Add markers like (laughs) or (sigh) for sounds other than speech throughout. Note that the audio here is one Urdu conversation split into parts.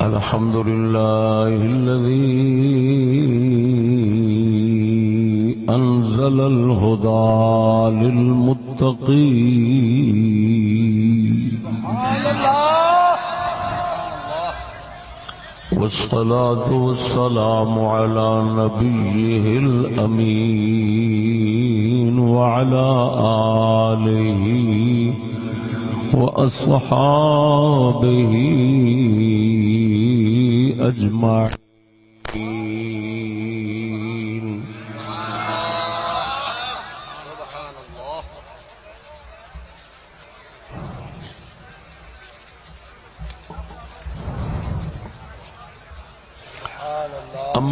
الحمد لله الذي أنزل الهدى للمتقين والصلاة والسلام على نبيه الأمين وعلى آله وأصحابه أجمعين.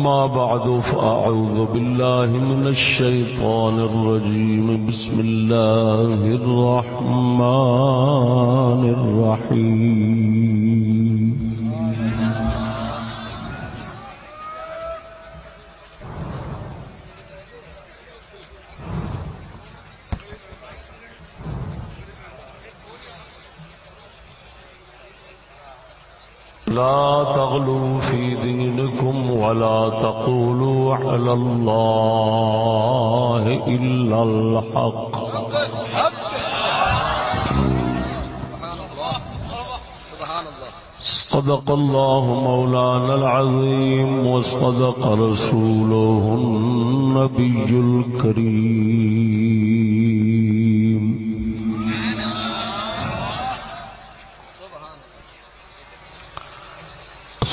أما بعد فأعوذ بالله من الشيطان الرجيم. بسم الله الرحمن الرحيم. لا تغلوا في دينكم ولا تقولوا على الله إلا الحق. صدق الله مولانا العظيم وصدق رسوله النبي الكريم.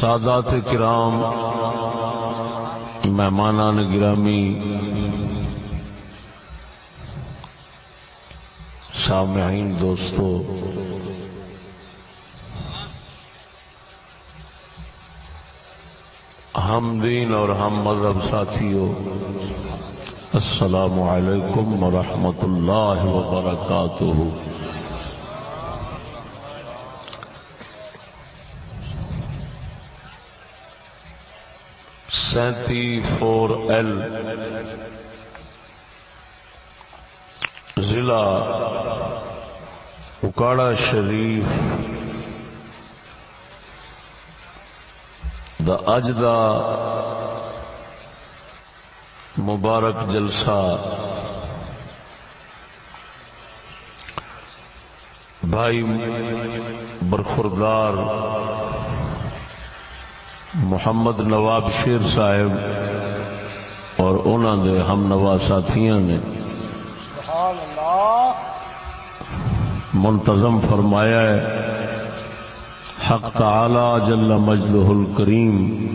سادات کرام، مہمانان گرامی، سامعین دوستو، ہم دین اور ہم مذہب ساتھیوں، السلام علیکم ورحمۃ اللہ وبرکاتہ۔ سینتی فور ایل ضلع اکاڑا شریف۔ دا اج دا مبارک جلسہ بھائی برخوردار محمد نواب شیر صاحب اور انہوں دے ہم نوا ساتھیاں نے منتظم فرمایا ہے، حق تعالی جل مجدہ الکریم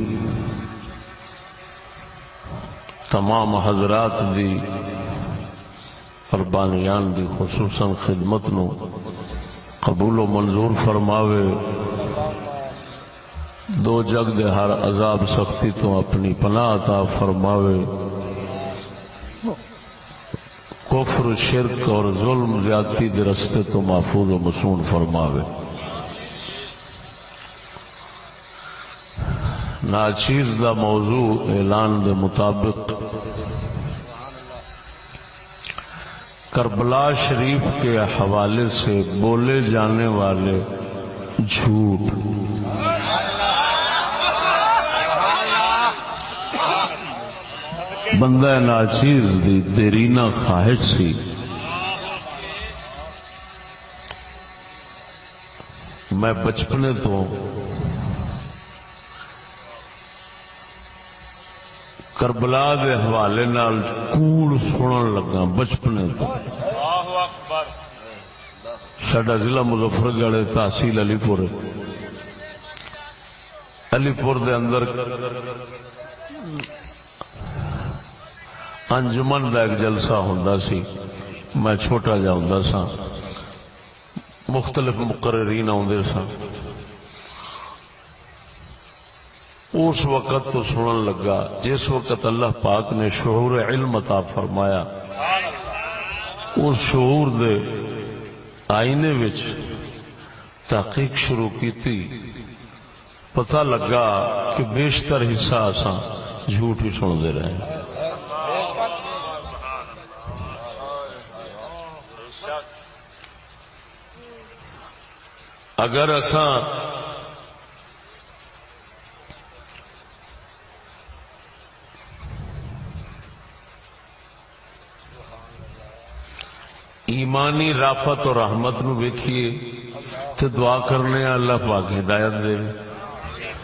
تمام حضرات دی قربانیان دی، خصوصاً خدمت نو قبول و منظور فرماوے۔ دو جگ دے ہر عذاب سختی تو اپنی پناہ عطا فرماوے۔ کفر، شرک اور ظلم زیادتی دے رستے تو محفوظ و مسون فرماوے۔ ناچیز دا موضوع اعلان دے مطابق کربلا شریف کے حوالے سے بولے جانے والے جھوٹ۔ بندہ ناچیز دی دیرینا خواہش سی۔ میں بچپنے تو کربلا دے حوالے نال کوڑ سنن لگا بچپنے تو۔ سڈا ضلع مظفر گڑھ تحصیل علی پور۔ علی پور دے اندر انجمن کا ایک جلسہ ہوں سی۔ میں چھوٹا جا ہوں سا۔ مختلف مقررین آدھے سن۔ اس وقت تو سنن لگا، جس وقت اللہ پاک نے شعور علم عطا فرمایا، اس شعور دے آئینے وچ تحقیق شروع کی تھی پتہ لگا کہ بیشتر حصہ آسان جھوٹ ہی سنتے رہے۔ اگر اساں ایمانی رافت اور رحمت نو ویکھیے تو دعا کرنے اللہ پاک ہدایت دے۔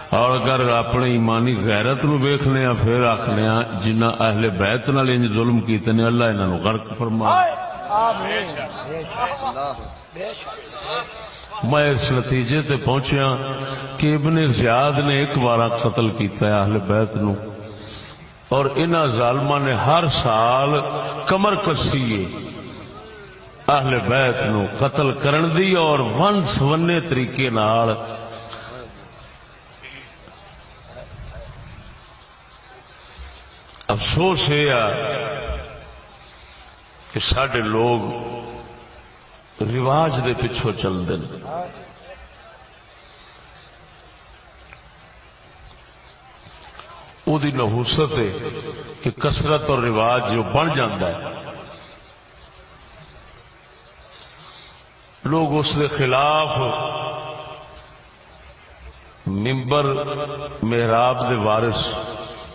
اور اگر اپنے ایمانی غیرت نو ویکھنے پھر آخنے جنہ اہل بیت نال انج ظلم کیتے نے، اللہ انہاں نو غرق فرما میں اس نتیجے تے پہنچیا کہ ابن زیاد نے ایک بار قتل کیتا ہے اہل بیت نو۔ اور انہاں ظالماں نے ہر سال کمر کسی اہل بیت نو قتل کرن دی اور ون سونے طریقے نال افسوس یہ کہ سڈے لوگ رواج دے پچھوں چلتے ہیں۔ وہ نحوست ہے کہ کسرت اور رواج جو بن جاتا ہے۔ لوگ اس کے خلاف ممبر محراب دے وارث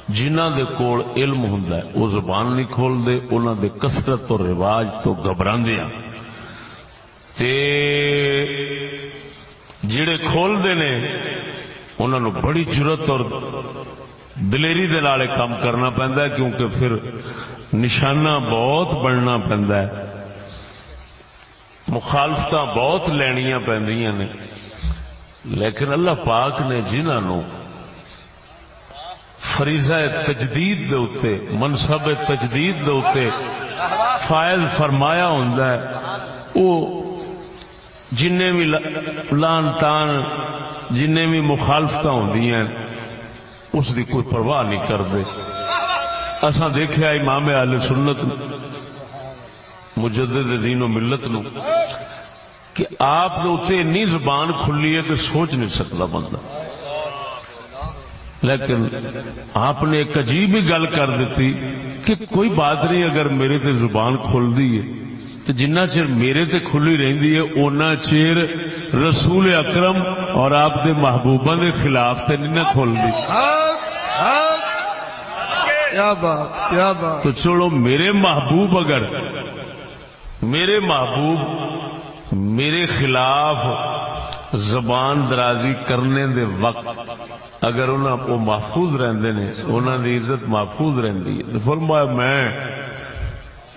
جنہ دے کول علم ہوں وہ زبان نہیں کھولتے انہوں دے کسرت اور رواج تو گھبرا ہاں۔ جڑے کھولتے نے انہوں نے بڑی ضرورت اور دلیری دے کام کرنا پہنتا ہے، کیونکہ پھر نشانہ بہت بننا پہنتا ہے۔ مخالفت بہت لینیا پہ لیکن اللہ پاک نے جنہوں فریضہ تجدید دے اتے منصب تجدید دے اتے فائد فرمایا ہوں وہ جن بھی لان تان جن بھی مخالفت ہوں اس کی کوئی پرواہ نہیں کرتے۔ اسا دیکھا امام آل سنت مجدد دین و ملت نو، کہ آپ اتنے زبان کھلی ہے کہ سوچ نہیں سکتا بندہ۔ لیکن آپ نے ایک عجیب ہی گل کر دیتی کہ کوئی بات نہیں، اگر میرے تے زبان کھل دی ہے تو جنہ چر میرے تے کھلی رہی ہے اونا چیر رسول اکرم اور آپ کے محبوبہ کے خلاف تے نہیں کھل دی۔ تو چلو میرے محبوب اگر میرے محبوب میرے خلاف زبان درازی کرنے دے وقت اگر انہوں وہ محفوظ رہندے نے انہوں دی عزت محفوظ رہندی ہے۔ فرمایا میں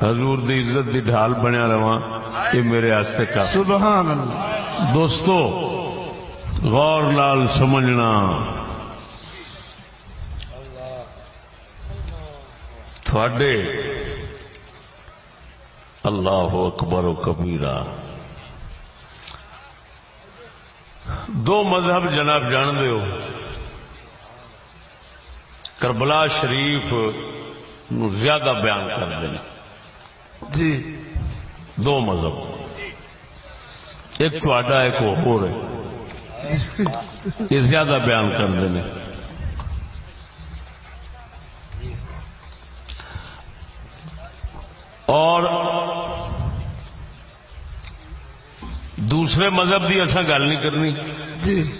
حضور دی عزت دی ڈھال بنیا رہا یہ میرے آستے کا سبحان اللہ۔ دوستو غور لال سمجھنا۔ تھوڑے۔ اللہ اکبر و کبیرہ۔ دو مذہب جناب جان دے ہو۔ کربلا شریف نو زیادہ بیان کر دیں جی۔ دو مذہب۔ ایک آڈا ایک وہ ہو رہے یہ زیادہ بیان کر دیں اور دوسرے مذہب کی اصا گل نہیں کرنی۔ جی۔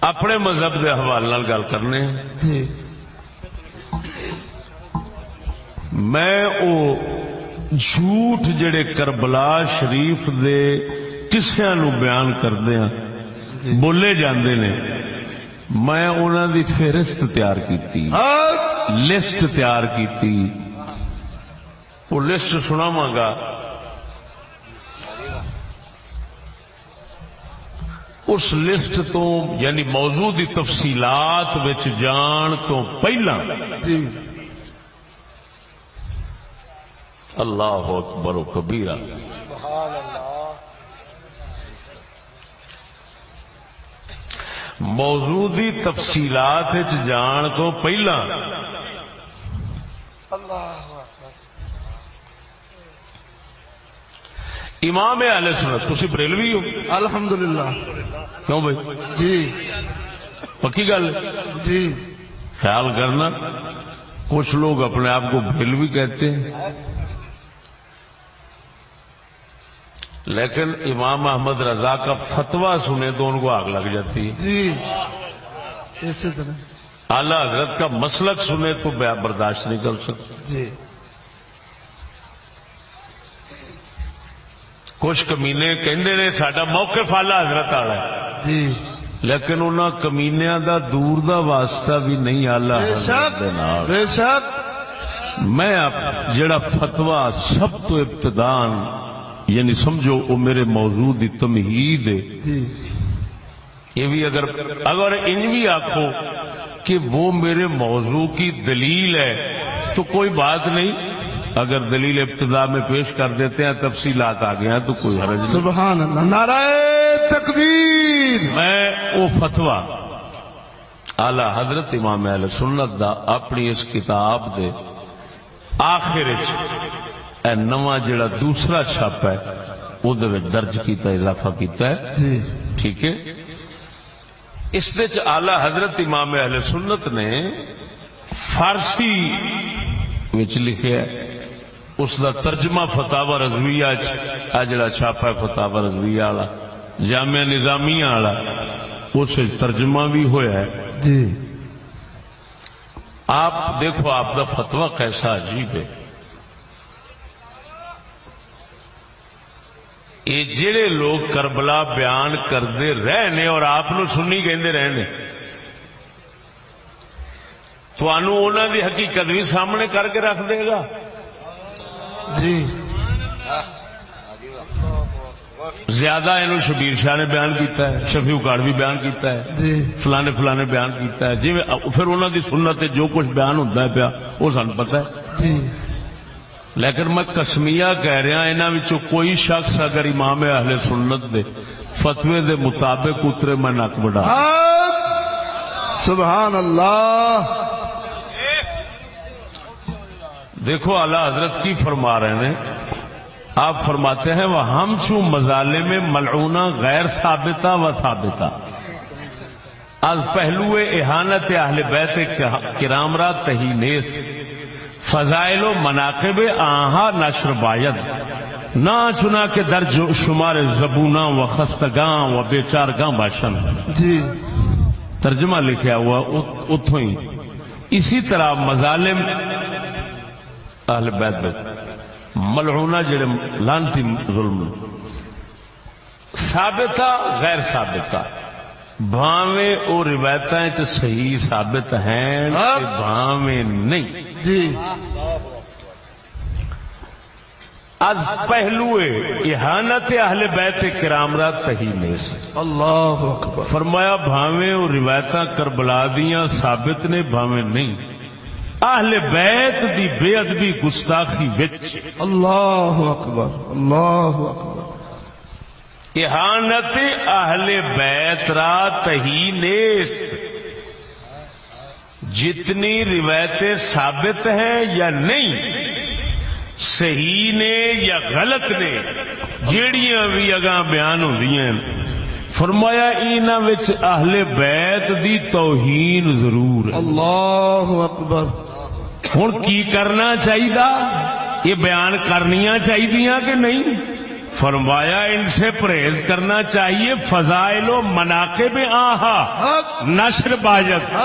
اپنے مذہب کے حوالے گل کرنے جی۔ میں او جھوٹ جڑے کربلا شریف دے کسیا نو بیان کردیا جی۔ بولے جاندے نے۔ میں انہوں دی فہرست تیار کی لسٹ تیار کی وہ لسٹ سناواں گا۔ اس لسٹ تو یعنی موضوع دی تفصیلات وچ جان تو پہلا۔ جی۔ اللہ اکبر و کبیرہ۔ موضوع دی تفصیلات جان تو پہلا۔ امام اہل سنت تسی بریلوی ہو؟ الحمدللہ۔ کیوں بھائی؟ جی۔ پکی گل؟ جی۔ خیال کرنا کچھ لوگ اپنے آپ کو بریلوی کہتے ہیں۔ لیکن امام احمد رضا کا فتوا سنے تو ان کو آگ لگ جاتی۔ ہے جی۔ اسی طرح۔ اعلی حضرت کا مسلک سنے تو برداشت نہیں کر سکتے جی۔ کچھ کمینے کہندے نے ساڈا موقف اعلی حضرت والا ہے۔ جی۔ لیکن انہاں کمینیاں دا دور دا واسطہ بھی نہیں شک میں جڑا فتوا سب تو ابتدان یعنی سمجھو وہ میرے موضوع دی تمہید ہے۔ جی۔ یہ بھی اگر اگر ان بھی آخو کہ وہ میرے موضوع کی دلیل ہے تو کوئی بات نہیں۔ اگر دلیل ابتدا میں پیش کر دیتے ہیں تفصیلات آ گیا تو کوئی حرج نہیں۔ سبحان اللہ۔ نعرہ تکبیر میں وہ فتوا اعلی حضرت امام اہل سنت دا اپنی اس کتاب دے آخر اے نواں جڑا دوسرا چھپ ہے وہ درج کیتا اضافہ کیتا ہے۔ جی۔ ٹھیک ہے؟ اس دے آلہ حضرت امام اہل سنت نے فارسی وچ لکھیا ہے اس دا ترجمہ فتاوا رضویہ آ جڑا چھاپا ہے فتاوا رضویہ والا جامعہ نظامیہ والا اس ترجمہ بھی ہویا ہے۔ جی۔ آپ دیکھو آپ دا فتوا کیسا عجیب ہے۔ یہ جڑے لوگ کربلا بیان کرتے رہے اور آپ سنی کہندے رہے تو انہوں دی حقیقت بھی سامنے کر کے رکھ دے گا۔ جی۔ زیادہ یہ شبیر شاہ نے بیان کیتا ہے شفیع اکاڑ بھی بیان کیتا ہے جی۔ فلانے فلانے بیان کیتا ہے۔ جی پھر انہوں دی سنت جو کچھ بیان ہوتا ہے پیا وہ سن پتا ہے۔ جی۔ لیکن میں کسمیا کہہ رہا انہوں کوئی شخص اگر امام اہل سنت دے فتوے دے مطابق اترے میں نک بڑھا۔ سبحان اللہ۔ دیکھو اعلی حضرت کی فرما رہے ہیں۔ آپ فرماتے ہیں وہ ہم چوں مزالے میں ملعونہ غیر ثابتہ و ثابتہ۔ از پہلو احانت اہل بیت کرام را تہینیس فضائل و مناقب آہا نشر باید نہ چنا کے درج شمار زبونا و خستگاں و بیچار گاں باشن۔ جی۔ ترجمہ لکھا ہوا اتوں ہی اسی طرح مظالم اہل بیت بیت ملعونہ جڑے لانتی ظلم ثابتہ غیر ثابتہ۔ بھاویں او روایتیں چ صحیح ثابت ہیں ہاں۔ بھاویں نہیں۔ جی۔ از پہلو احانت اہل بیت کرام را تہینیس اللہ اکبر۔ فرمایا بھاویں اور روایتاں کربلا دیاں ثابت نے بھاویں نہیں۔ اہل بیت دی بے ادبی گستاخی وچ۔ اللہ اکبر اللہ اکبر۔ احانت اہل بیت را تہینیس جتنی روایتیں ثابت ہیں یا نہیں صحیح نے یا غلط نے جیڑیاں بھی اگاں بیان ہوندیاں فرمایا اینا وچ اہل بیت دی توہین ضرور ہے۔ اللہ اکبر۔ ہن کی کرنا چاہیے یہ بیان کرنیاں چاہیے کہ نہیں؟ فرمایا ان سے پرہیز کرنا چاہیے فضائل و مناقب آہا نشر باجت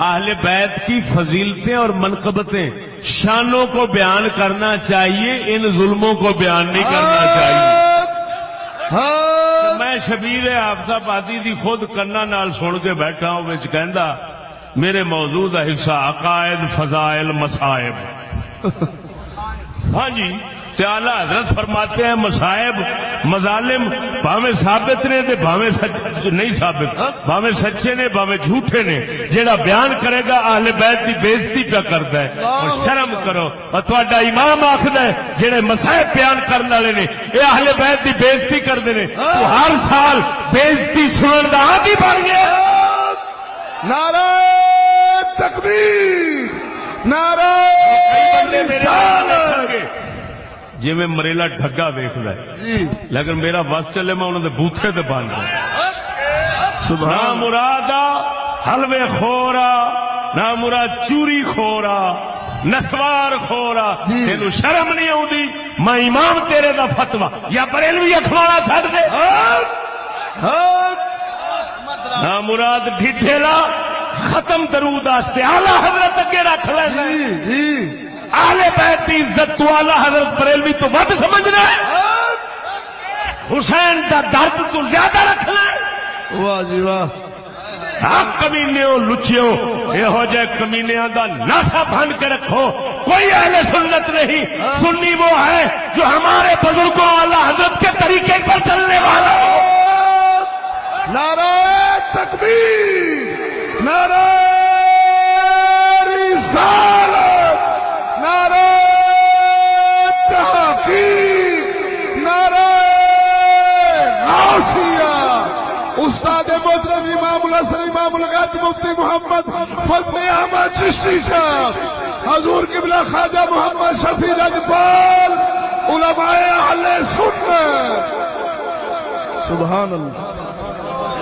اہل بیت کی فضیلتیں اور منقبتیں۔ شانوں کو بیان کرنا چاہیے ان ظلموں کو بیان نہیں کرنا چاہیے۔ میں شبیر آفتا آبادی دی خود کنا نال سن کے بیٹھا ہوں کہندا میرے موضوع دا حصہ عقائد فضائل مصائب۔ (laughs) ہاں جی۔ تعالی حضرت فرماتے ہیں مصائب مظالم بھاویں ثابت نے تے بھاویں سچ نہیں ثابت بھاویں سچے نے بھاویں جھوٹے نے جیڑا بیان کرے گا اہل بیت دی بےزتی پہ کرتا ہے۔ اور شرم کرو۔ اور تہاڈا امام آکھدا ہے جڑے مصائب بیان کرن والے نے اے اہل بیت دی بےزتی کردے نے تو ہر سال بےزتی سنن دا عادی بن گیا۔ نعرہ تکبیر نعرہ جی میں مریلا ڈگا ویکد جی۔ لیکن میرا بس چلے میں انہوں نے بوتھے تے بن نہ مرادا حلوے خورا نہ مراد چوری خورا نسوار خورا۔ جی۔ تین شرم نہیں آتی میں امام تیرے دا فتوا یا بریلوی اخبار چڑ دے۔ نہ مراد ڈھیلا ختم درود آلہ حضرت اگے رکھ لینا آلے بیت کی عزت تو آلہ حضرت بریلوی تو ود سمجھنا ہے۔ حسین دا درد تو زیادہ رکھنا ہے۔ واہ جی واہ۔ کمینے لچیو یہو جہ کمینیا کا ناسا بن کے رکھو۔ کوئی اہل سنت نہیں سنی وہ ہے جو ہمارے بزرگوں والا حضرت کے طریقے پر چلنے والا نعرہ تکبیر نعرہ رسالت نعرہ تحقیق نعرہ غوثیہ استاد محترم امام الحسن امام الغات مفتی محمد فضل احمد چشتی صاحب حضور قبلہ خواجہ محمد شفیع اجبال علماء اہل سنت۔ سبحان اللہ۔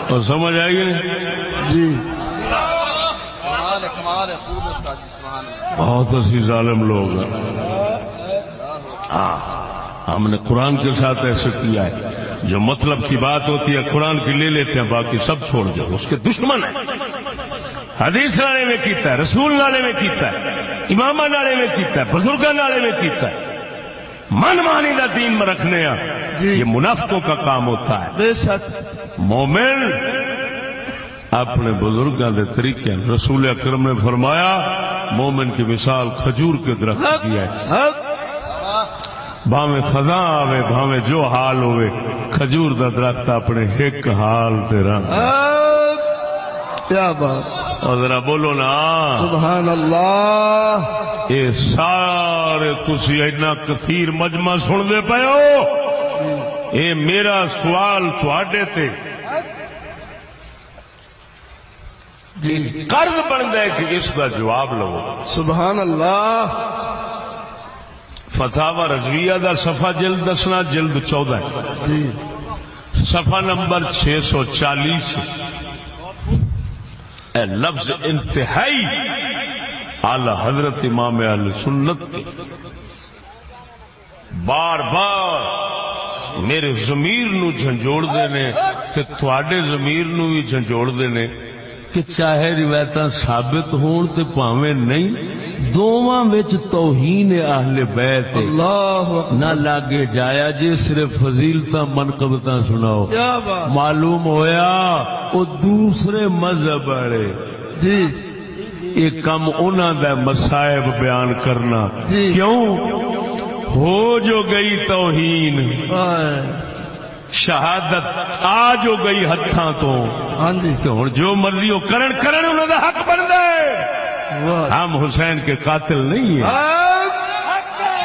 تو سمجھ آئی نہیں؟ جی۔ کمال ہے کمال ہے خوب استاد جی سبحان اللہ بہت ایسی ظالم لوگ ہیں۔ ہاں ہم نے قرآن کے ساتھ ایسے کیا ہے۔ جو مطلب کی بات ہوتی ہے قرآن کی لے لیتے ہیں باقی سب چھوڑ دو۔ اس کے دشمن ہیں۔ حدیث نالے میں کیتا ہے رسول نالے میں کیتا ہے امام نالے میں کیتا ہے بزرگ نالے میں کیتا ہے۔ من مانی کا دین میں رکھنے ہیں۔ جی۔ یہ منافقوں کا کام ہوتا ہے۔ بے شک۔ مومن اپنے بزرگوں کے طریقے رسول اکرم نے فرمایا مومن کی مثال کھجور کے درخت کی ہے۔ بھاویں خزاں آوے بھاویں جو حال ہوئے کھجور دا درخت اپنے ایک حال تے رنگ۔ کیا بات۔ اور ذرا بولو نا۔ سبحان اللہ۔ اے سارے تسی اتنا کثیر مجمع سن دے پے ہو۔ اے میرا سوال تھوڑے تے۔ جی۔ قرض بنتا ہے کہ اس کا جواب لو۔ سبحان اللہ۔ فتح رضویہ دا صفحہ جلد دسنا جلد چودہ جی۔ صفحہ نمبر چھ سو چالیس۔ اے لفظ انتہائی اعلی حضرت امام اہل سنت کے۔ بار بار میرے ضمیر نو جھنجوڑ دینے تے تواڈے ضمیر نو بھی جھنجوڑ دینے کہ چاہے روایت ثابت ہون تے پاویں نہیں دوواں وچ توہین اہل بیت۔ اللہ نہ لاگے جایا جی صرف فضیلتا منقبتا سناؤ کیا بات معلوم ہویا وہ دوسرے مذہب والے جی یہ کم انہوں دا مسائب بیان کرنا جی۔ کیوں ہو جو گئی توہین۔ شہادت آ جو گئی ہتھاں تو۔ ہاں جی تو ہن جو مرضی ہو کرن کرن انہوں دا حق بنتا ہے۔ ہم حسین کے قاتل نہیں ہیں۔ حق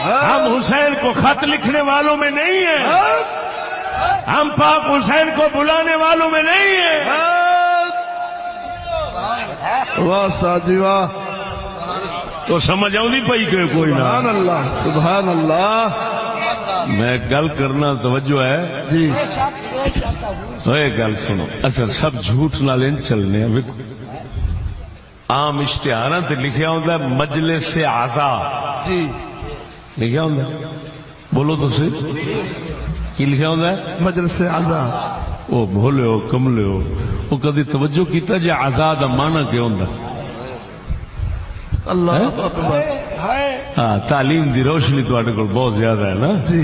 ہم حسین کو خط لکھنے والوں میں نہیں ہیں۔ حق ہم پاک حسین کو بلانے والوں میں نہیں ہیں۔ حق واہ استاد جی واہ۔ تو سمجھ آؤں پئی کہ کوئی سبحان نہ اللہ سبحان اللہ۔ میں گل کرنا توجہ ہے۔ جی۔ گل سنو اصل سب جھوٹ نال چلنے عام اشتہار تے لکھیا ہوتا ہے مجلس سے آزاد جی۔ لکھیا ہوتا بولو تو صحیح کی لکھیا ہوتا ہے؟ مجلس آزاد وہ بھولے ہو کملے ہو۔ وہ کدی توجہ کیتا جی آزاد مانا کیا ہوتا اللہ ہاں تعلیم دی روشنی تے کو بہت زیادہ ہے نا؟ جی۔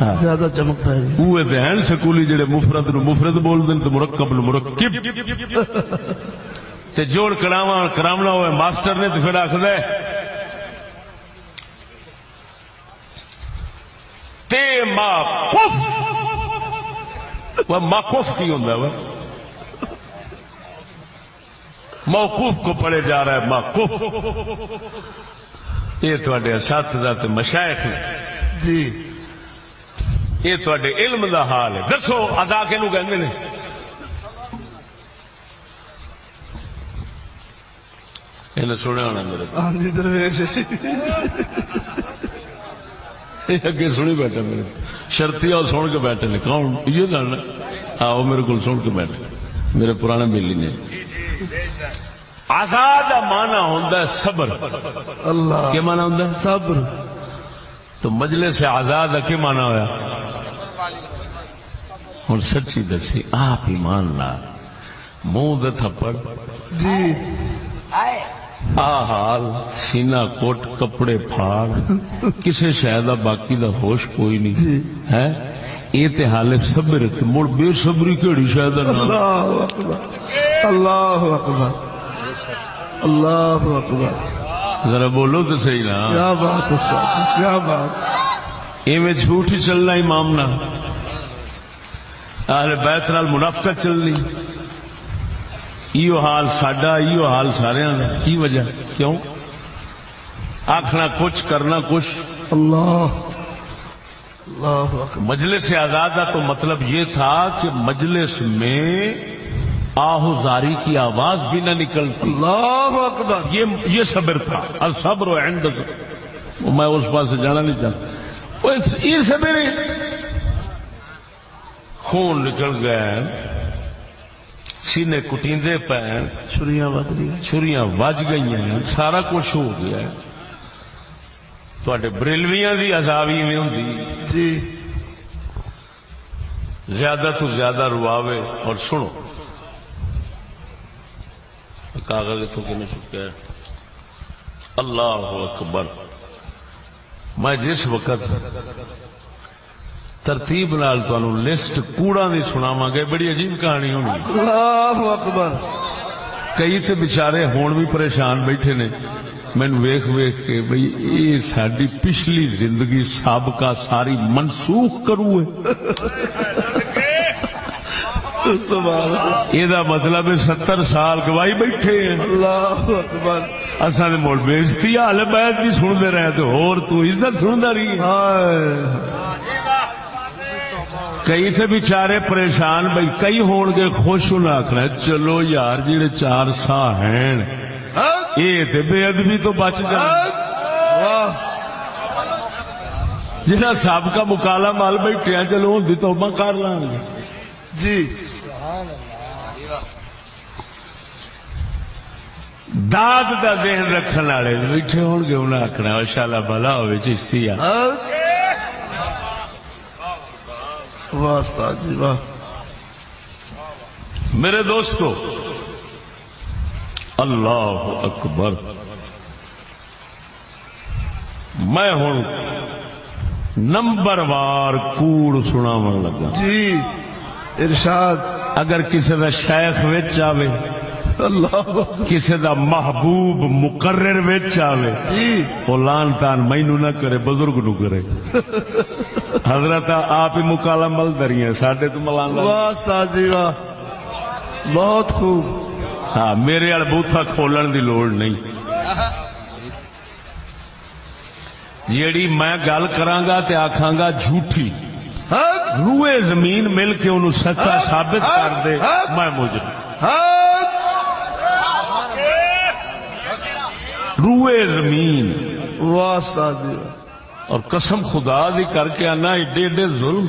ہاں۔ زیادہ چمک ہے۔ اوے تے ہیں سکولی جڑے مفرد نو مفرد بول دین تے مرکب نو مرکب۔ تے جوڑ کراواں کراونا ہوئے ماسٹر نے تے پھر آکھدا ہے تے موقف وہ موقف کی ہوندا ہے وہ؟ موقوف کو پڑھے جا رہا ہے موقوف یہ تواڈے اساتذہ تے مشائخ نے۔ جی۔ یہ تے علم دا حال ہے۔ دسو ادا کہندے نے؟ انہیں سنیا ہونا میرے ہاں جی درویش۔ یہ اگے سنی بیٹھے میرے شرطی اور سن کے بیٹھے نے۔ کون؟ یہ جاننا آؤ میرے کو سن کے بیٹھے۔ میرے پرانے بیلی نے۔ آزاد مانا ہے صبر. اللہ. کیا مانا ہے؟ صبر. تو مجلے سے آزاد ہے کیا مانا ہوا ہوں سچی دسی آپ ایمان لا منہ تھپڑ. جی. آ حال سینہ کوٹ کپڑے پھاڑ. کسے شاید باقی دا ہوش کوئی نہیں. جی. ہے؟ یہ تے حال صبر تے مڑ بے صبری کیڑی شاید اللہ اکبر. اللہ اکبر. اللہ اکبر۔ ذرا بولو تو صحیح نا۔ کیا بات استاد کیا بات ایویں جھوٹ ہی چلنا امام نہ اہل بیت نال منافقت چلنی۔ ایو حال ساڈا ایو حال سارے کی وجہ؟ کیوں؟ آخنا کچھ کرنا کچھ۔ اللہ اللہ مجلس سے آزادہ تو مطلب یہ تھا کہ مجلس میں آہوزاری کی آواز بھی نہ نکلتی۔ اللہ اکبر۔ یہ یہ صبر تھا۔ اور صبر عند میں اس پاس سے جانا نہیں چاہتا۔ یہ صبر خون نکل گیا سینے کٹیندے پے چھریاں بد رہی چھریاں وج گئی ہیں۔ سارا کچھ ہو گیا ہے۔ تھوڑے بریلویاں دی عذابی میں ہوں جی۔ زیادہ تو زیادہ رواوے۔ اور سنو۔ کاغذ اتوں کہ چکا ہے اللہ اکبر۔ میں جس وقت ترتیب نال تمہیں لسٹ کوڑا دی سناواں گے بڑی عجیب کہانی ہونی۔ اللہ اکبر۔ کئی تے بچارے ہون بھی پریشان بیٹھے نے۔ مینو ویخ ویخ کے بھئی یہ ساری پچھلی زندگی سابقہ ساری منسوخ کرو یہ مطلب ستر سال گواہی بیٹھے اصل مڑ بےزتی حال بیت بھی سنتے رہے تو اور تو عزت سنتا رہی کئی تھے بیچارے پریشان بھائی کئی ہون گے خوش ہونا آخنا چلو یار جڑے چار سا ہیں یہ تے بے ادبی تو بچ واہ۔ جہاں سابقہ مکالا مال بیٹھے چلو ہوں تو کر لیں گے۔ جی۔ داد کا ذہن رکھنے والے بیٹھے ہون گے انہیں آخنا شالا بلا ہوئے چشتی آ۔ واہ استاد جی واہ۔ میرے دوستو اللہ اکبر۔ میں ہوں نمبر وار کوڑ سناو لگا۔ جی ارشاد۔ اگر کسی کا شیخ وچ آوے اللہ کسی دا محبوب مقرر آوے جی۔ وہ لان تان مینو نہ کرے بزرگ نو کرے۔ حضرت آپ ہی مکالا مل دری سڈے تو ملان جی واہ۔ بہت خوب۔ ہاں میرے وال بوتھا کھولن دی لوڑ نہیں۔ جیڑی میں گل کرانگا تے آکھاں گا جھوٹھی۔ روئے زمین مل کے انہوں سچا ثابت کر دے میں مجرم۔ روئے زمین۔ واہ اور قسم خدا دی کر کے آنا ایڈے ایڈے ظلم۔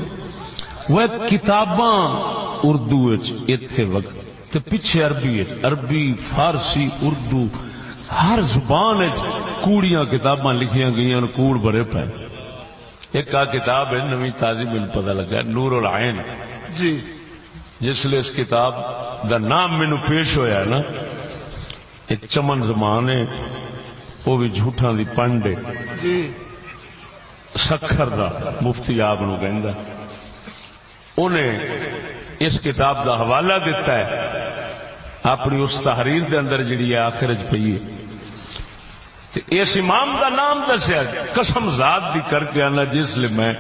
وہ کتاباں اردو ایتھے وقت تے پیچھے عربی عربی فارسی اردو ہر زبان کوڑیاں کتاباں لکھیاں گئیاں اور کوڑ بھرے پے۔ ایک آ کتاب ہے نوی تازی مجھے پتہ لگا نور العین۔ جی۔ جس لیے اس کتاب دا نام مینو پیش ہویا ہے نا ایک چمن زمان ہے وہ بھی جھوٹاں دی پنڈ ہے۔ جی۔ سکھر دا مفتی آپ انہیں اس کتاب دا حوالہ دیتا ہے اپنی اس تحریر دے اندر جڑی آخر چ ہے۔ تے اس امام دا نام دسیا قسم ذات دی کر کے آنا جس لیے میں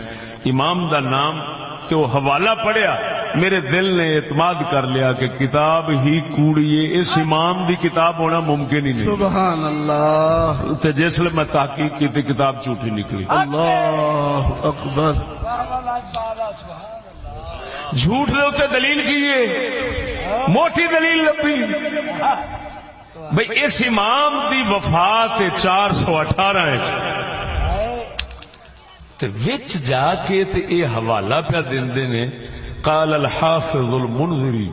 امام دا نام تے وہ حوالہ پڑھیا میرے دل نے اعتماد کر لیا کہ کتاب ہی کوڑی ہے اس امام دی کتاب ہونا ممکن ہی نہیں۔ سبحان اللہ۔ تے جس لیے میں تحقیق کی تے کتاب جھوٹی نکلی۔ اللہ اکبر۔ جھوٹ دے دلیل کیے؟ موٹی دلیل لبی بھئی اس امام دی وفات چار سو اٹھارہ وچ جا کے تے اے حوالہ پہ دے نے قال الحافظ المنذری۔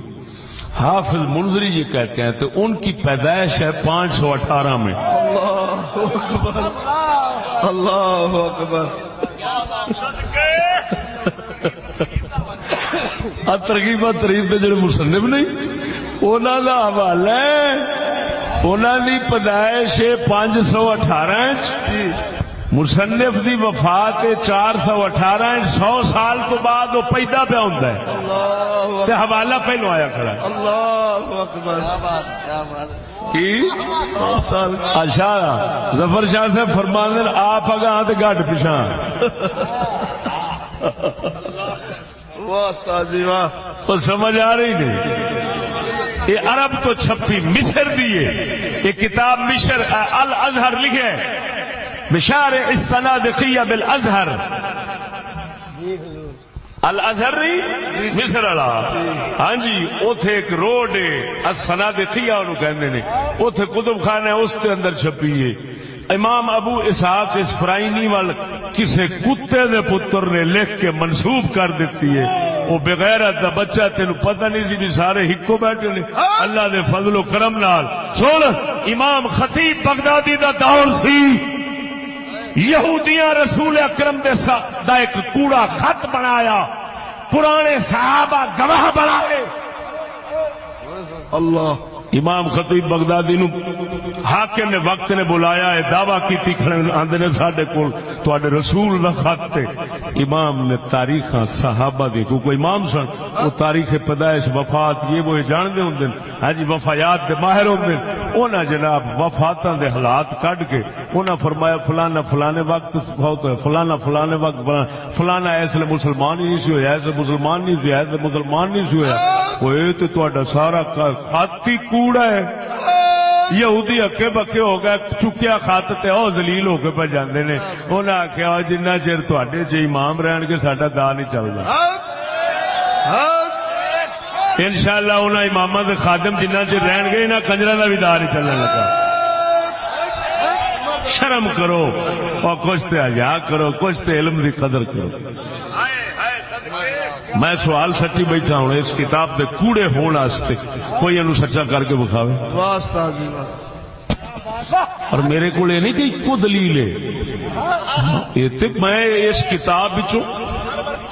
حافظ منظری یہ کہتے ہیں تو ان کی پیدائش ہے پانچ سو اٹھارہ میں۔ اللہ اکبر۔ ترغیب تریف کے جڑے مصنف نہیں انہوں کا حوالہ ہے۔ انہوں کی پیدائش پانچ سو اٹھارہ مصنف دی وفات چار سو اٹھارہ سو سال تو بعد وہ پیدا پیا ہوتا ہے تے حوالہ پہلو آیا کھڑا اللہ اکبر کی اچھا ظفر شاہ سے فرمان آپ اگاں تے گڈ پچھا واہ استاد جی واہ وہ سمجھ آ رہی نہیں یہ عرب تو چھپی مصر دیے یہ کتاب مصر الازہر لکھے بشار اس بل ازہر الازہر نہیں، مصر والا۔ ہاں جی اتے ایک روڈ ہے سنا انہوں کہندے نے۔ کتب خان ہے، اس کے اندر چھپی ہے۔ امام ابو اسحاق اسفرائنی وال کسے کتے دے پتر نے لکھ کے منسوب کر دیتی ہے۔ وہ بغیر دا بچہ تین پتہ نہیں سی بھی سارے ہکو بیٹھے نے اللہ دے فضل و کرم نال۔ سن، امام خطیب بغدادی دا دور سی۔ یہودیاں رسول اکرم دے سا دا ایک کوڑا خط بنایا۔ پرانے صحابہ گواہ بنائے۔ اللہ۔ امام خطیب بغدادی نو حاکم نے وقت نے بلایا ہے، دعوی کیتی، کھڑے آندے نے ساڈے کول، تواڈے رسول دا خط امام نے تاریخ صحابہ دی کو کوئی امام سن، وہ تاریخ پیدائش، وفات، یہ وہ جان دے ہوندے ہاں جی وفایات دے ماہر ہوندے انہاں جناب وفاتاں دے حالات کڈ کے انہاں فرمایا، فلانا، فلانے وقت فوت ہے فلانا، فلانے وقت فلانا اس لیے مسلمان ہی نہیں سی ہویا ایسے مسلمان نہیں سی ایسے مسلمان نہیں سی ہویا وہ تے تہاڈا سارا خط ہی کوڑا ہے۔ یہودی اکے بکے ہو گئے، چکیا خط تے او ذلیل ہو کے پہ جاندے نے۔ انہاں آخیا جنہ چر تواڈے چ امام رہن کے ساڈا دا نہیں چلدا ان شاء اللہ انہوں امام کے خادم جنہ چر رہن گے انہیں کنجر کا بھی دا نہیں چلنے لگا۔ شرم کرو اور کچھ تے حیا کرو، کچھ تے علم دی قدر کرو۔ میں سوال سچی بیٹھا ہوں اس کتاب دے کوڑے ہونے کوئی انو سچا کر کے بکھاوے؟ جی اور میرے کو نہیں کہ ایک دلیل ہے۔ میں اس کتاب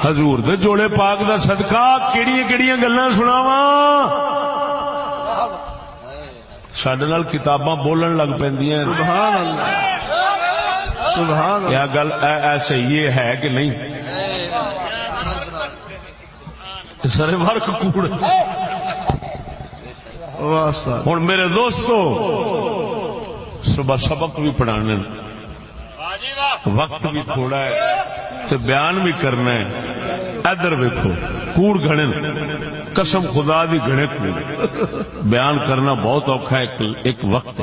حضور دے جوڑے پاک دا صدقہ کیڑی کیڑی گلاں سناواں۔ سڈے نال کتاباں بولن لگ پیندیاں سبحان اللہ۔ سبحان اللہ۔ یہ گل ایسے یہ ہے کہ نہیں سارے فرق کوڑ۔ ہوں میرے دوستو صبح سبق بھی پڑھانے۔ وقت بھی تھوڑا ہے تو بیان بھی کرنا ہے۔ ادھر ویکو کوڑ گھنے قسم خدا دی گھنے بیان کرنا بہت اوکھا ہے ایک, ایک وقت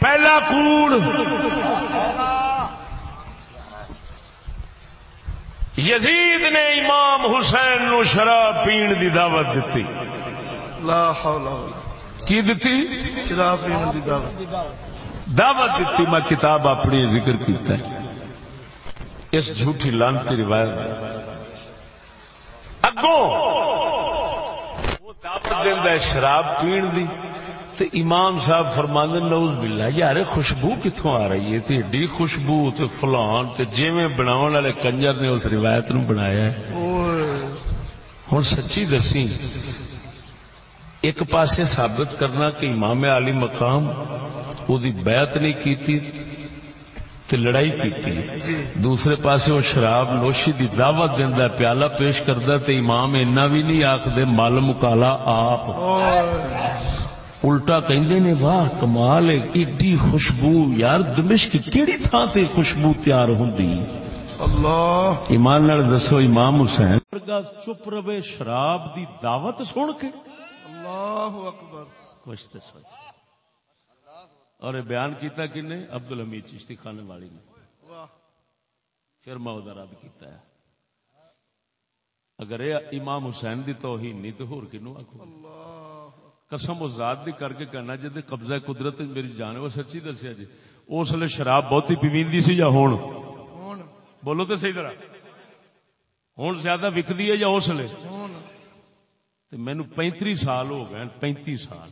پہلا کوڑ۔ یزید نے امام حسین نو شراب پین دی دعوت دیتی لا حول ولا کی دیتی شراب پینے دی دعوت۔ دعوت دیتی میں کتاب اپنی ذکر کیتا ہے۔ اس جھوٹی لانتی روایت اگوں وہ دعوت دینا ہے شراب پین دی۔ تے امام صاحب فرماند نوز باللہ، یار خوشبو کتوں آ رہی ہے؟ تے ایڈی خوشبو تے فلان تے جویں بناون والے کنجر نے اس روایت نو بنایا ہے۔ ہن سچی دسی، ایک پاسے ثابت کرنا کہ امام علی مقام وہ بیعت نہیں کیتی تے لڑائی کیتی۔ دوسرے پاسے وہ شراب نوشی دی دعوت دینا پیالہ پیش کرتا تے امام اینا بھی نہیں آخر مل مکالا آپ۔ الٹا کہندے نے واہ کمال ایڈی خوشبو۔ یار دمشق کیڑی تھان تے خوشبو تیار ہوندی؟ اللہ۔ ایمان نال دسو امام حسین۔ چپ رہے شراب دی دعوت سن کے۔ اللہ اکبر۔ کچھ تو سوچ۔ اور یہ بیان کیتا کہ نے؟ عبد الحمید چشتی خانے والی نے۔ واہ۔ پھر میں وہ رد کیتا ہے۔ اگر یہ امام حسین دی توہین نہیں تو ہور کنو آکھو؟ اللہ۔ قسم و ذات دی کر کے کہنا جی قبضہ قدرت میری جان ہے وہ سچی دسیا جی۔ اس لیے شراب بہت ہی پیویندی سی یا ہون؟ بولو تو صحیح طرح۔ ہوں زیادہ وکدی ہے یا اس لیے مینو پینتری سال ہو گئے پینتی سال۔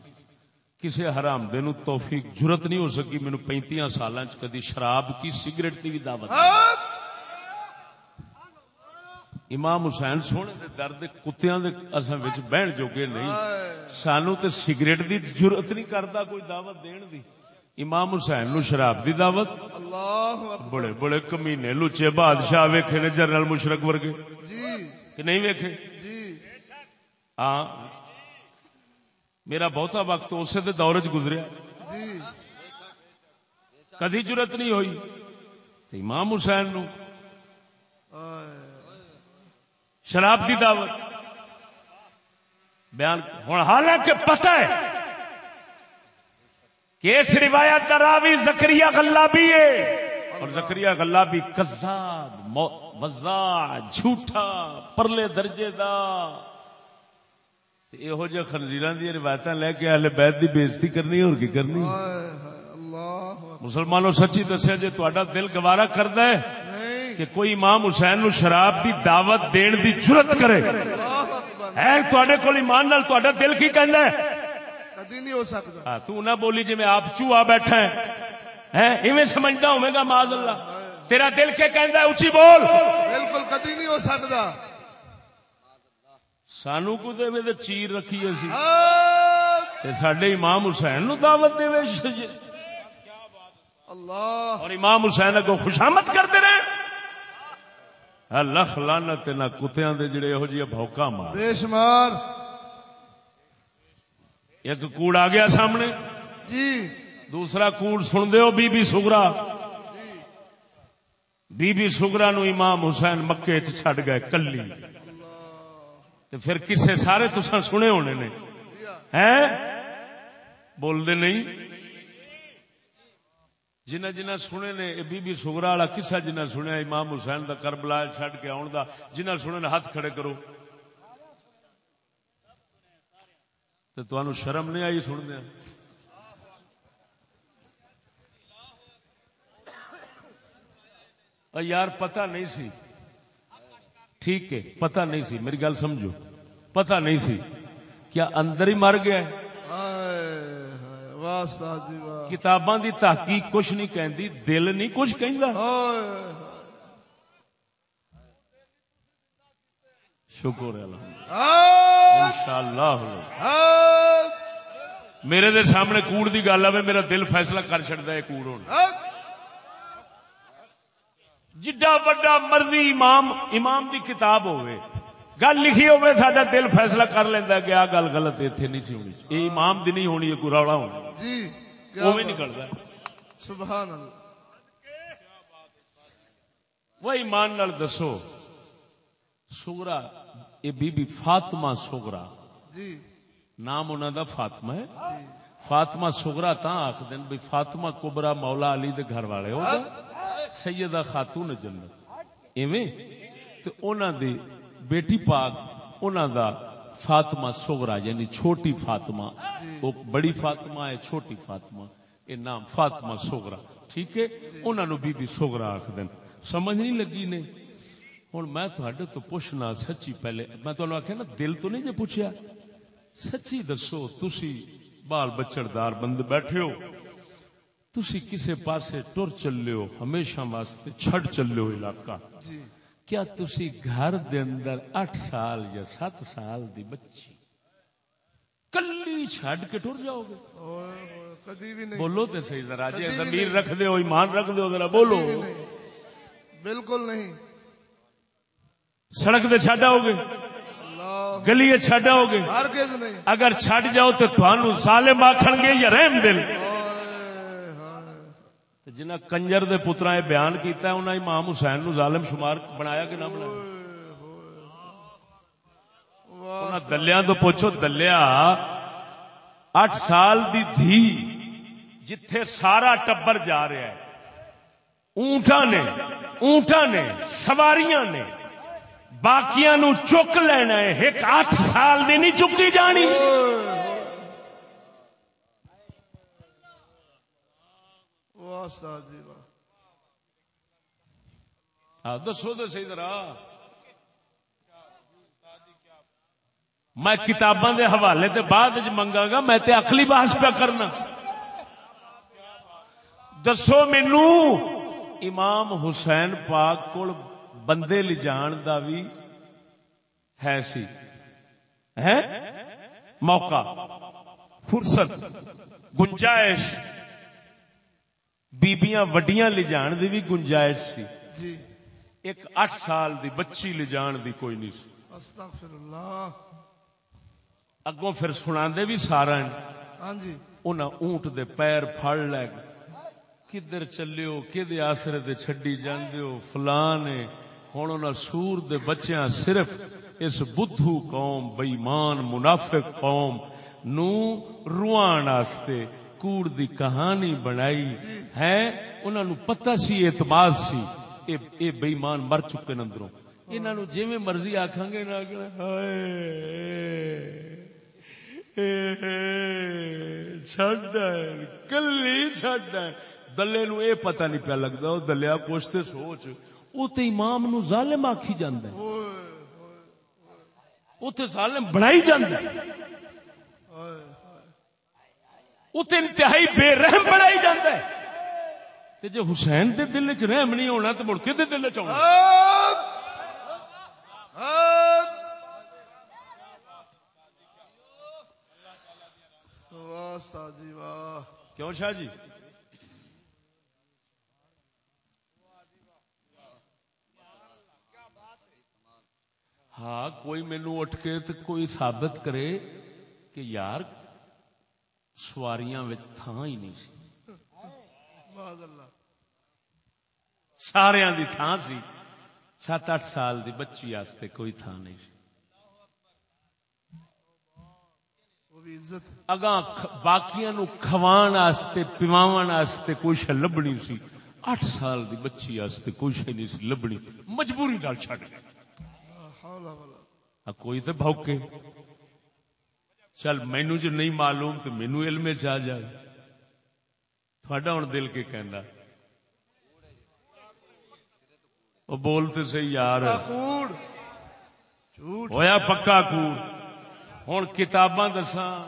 کسی حرام دے نو توفیق جرت نہیں ہو سکی مینو پینتیاں سالاں کدی شراب کی سگریٹ کی بھی دعوت۔ حق امام حسین سونے دے درد کتیاں دے اصل وچ بہن جوگے نہیں۔ سانو تے سگریٹ دی جرت نہیں کردا کوئی دعوت دین دی۔ امام حسین نو شراب دی دعوت۔ اللہ بڑے بڑے کمینے لچے بادشاہ ویکھے نے جنرل مشرق ورگے۔ جی۔ کہ نہیں ویکھے؟ جی۔ ہاں۔ میرا بہتا وقت اسے دے دور چ گزریا۔ جی۔ کدی جرت نہیں ہوئی۔ امام حسین نو آئے شراب کی دعوت۔ بیان ہوں حالانکہ پتہ ہے کہ اس روایت کا راوی زکریہ غلابی ہے۔ اور زکریہ غلابی کذاب وزا جھوٹا پرلے درجے دا۔ یہو جہ خنزیر دی روایت لے کے اہل بیت دی بےزتی کرنی اور کی کرنی؟ مسلمانوں سچی دسیا جی تا دل گوارا کرد ہے کہ کوئی امام حسین نو شراب دی دعوت دین دی جرت کرے۔ ہے تے کول ایمان نال دل کی کہندا ہے؟ کدی نہیں ہو سکتا۔ ہاں تو نہ بولی جی میں آپ چوہا بیٹھا ہے۔ ہیں ایویں سمجھدا ہوے گا معاذ اللہ۔ تیرا دل کے کہندا ہے اونچی بول۔ بالکل کدی نہیں ہو سکتا۔ سانو کو دے تے چیر رکھی اسی حق تے ساڈے امام حسین نو دعوت دے اللہ۔ اور امام حسین اگوں خوشامد کرتے رہے۔ اللہ لعنت نہ کتیاں دے جڑے یہو جی بھوکا مار۔ بے شمار۔ ایک کوڑ آ گیا سامنے۔ جی۔ دوسرا کوڑ سن دیو بی بی سگرا۔ بی بی سگرا نو امام حسین مکے چھڈ گئے کلی۔ تے پھر کسے سارے تساں سنے ہونے نے؟ ہیں؟ بول دے نہیں؟ جنہ جنہ سنے نے بی بی سگرا والا کسا جنہ سنیا، امام حسین دا کربلا چھڈ کے آن دا، جنہ سنے نے ہاتھ کھڑے کرو۔ تے تانوں شرم نہیں آئی سن دیا۔ یار، پتہ نہیں سی۔ ٹھیک ہے، پتہ نہیں سی، میری گل سمجھو۔ پتہ نہیں سی۔ کیا اندر ہی مر گیا ہے؟ کتاباں دی تحقیق کچھ نہیں کہندی دل نہیں کچھ کہندا۔ شکر ہے حق انشاءاللہ۔ حق میرے دے سامنے کوڑ دی گل آوے میرا دل فیصلہ کر چھڑدا ہے کوڑ ہون۔ حق جڈا بڑا مرضی امام امام دی کتاب ہوئے گل لکھی ہوئے ساڈا دل فیصلہ کر لیندا کہ آ گل غلط ایتھے نہیں سی ہونی۔ اے امام دی نہیں ہونی یہ کوئی روڑا جی سبحان اللہ۔ وہ ایمان نال دسو سگرا یہ بی بی فاطمہ سگرا جی۔ نام انہوں دا فاطمہ ہے۔ جی۔ فاطمہ سگرا تا آخ دین بھی فاطمہ کبرا مولا علی دے گھر والے ہو سیدہ خاتون جنت۔ ایویں؟ تے انہاں دی بیٹی پاک، انہاں دا فاطمہ سگرا یعنی چھوٹی فاطمہ۔ وہ بڑی فاطمہ ہے، چھوٹی فاطمہ۔ یہ نام فاطمہ سگرا ٹھیک ہے؟ انہاں نو بی بی سگرا آخ دین سمجھ نہیں لگی نے؟ ہوں میں تھوڑے تو پوچھنا سچی پہلے، میں تمہیں آخیا نا، دل تو نہیں جے پوچھیا؟ سچی دسو، تسی بال بچڑدار بند بیٹھے ہو۔ تسی کسے پاسے ٹر چلے ہو، ہمیشہ واسطے چھڑ چلے ہو علاقہ۔ جی۔ کیا تسی گھر دے اندر اٹھ سال یا سات سال دی بچی کلی چھڈ کے ٹر جاؤ گے؟ بولو تے صحیح ذرا جی نہیں۔ رکھ دے ہو ایمان رکھ دے ہو ذرا بولو۔ بالکل نہیں۔ سڑک دے چھڈ آؤ گے؟ گلی چھڈ آؤ گے؟ اگر چھڈ جاؤ تو تھانو ظالم آکھن گے یا رحم دل۔ جنہ کنجر دے پترا یہ بیان کیتا ہے انہاں امام حسین نو ظالم شمار بنایا کہ نہ بنایا؟ انہاں دلیاں تو پوچھو دلیا اٹھ سال دی دھی جتھے سارا ٹبر جا رہا ہے اونٹاں نے اونٹاں نے سواریاں نے باقیاں نو چک لینا ہے ایک اٹھ سال دی نہیں چکی جانی۔ جی، واہ۔ ہاں، دسو تو صحیح طرح۔ میں کتاباں دے حوالے تے بعد منگا گا، میں تے عقلی بحث پہ کرنا۔ دسو مینو، امام حسین پاک کول بندے لے جان دا بھی ہے سی۔ ہے موقع، فرصت، گنجائش۔ بیبیاں وڈیاں لے جان دی بھی گنجائش سی۔ جی۔ ایک اٹھ سال دی بچی لے جان دی کوئی نہیں سی۔ استغفر اللہ اگوں پھر سنا دے بھی سارا ہاں جی۔ انہاں اونٹ دے پیر پھڑ لے کدھر چلو کہ آسرے تے چھڈی جاندے ہو؟ فلان ہے۔ ہن انہاں سور دے بچیاں صرف اس بدھو قوم بےمان منافق قوم نو روان واسطے کوڑ دی کہانی بنائی ہے انہاں نو پتہ سی اعتماد سی۔ اے اے بےمان مر چکے نے اندروں۔ انہاں نو جویں مرضی آکھاں گے نہ کہ ہائے چھڈ کلی چھڈ دلے نو اے پتہ نہیں پیا لگدا او دلیا کچھ تے سوچ۔ او تے امام نو ظالم آکھی جاندا ہے۔ او تے ظالم بنائی جاندا ہے۔ او تے انتہائی بے رحم بنائی جاندا ہے تے جے حسین دے دل وچ رحم نہیں ہونا تے مڑ کے دے دل وچ کیوں شاہ جی ہاں کوئی مینو اٹھ کے تو کوئی ثابت کرے کہ یار سواریاں تھان ہی نہیں سی۔ سارا دی تھان سی۔ سات اٹھ سال دی بچی واسطے کوئی تھان نہیں سی۔ اگاں باقیاں نو کھوان واسطے پیواون واسطے کوئی شے لبنی سی۔ اٹھ سال دی بچی واسطے کوئی شے نہیں سی لبنی۔ مجبوری نال چھڈ کوئی تو بھوکے۔ چل مینو جو نہیں معلوم تو مینو علم چ جائے تھوڑا ہوں دل کے کہنا وہ بولتے صحیح یار۔ ہویا پکا کوڑ۔ ہوں کتاباں دساں۔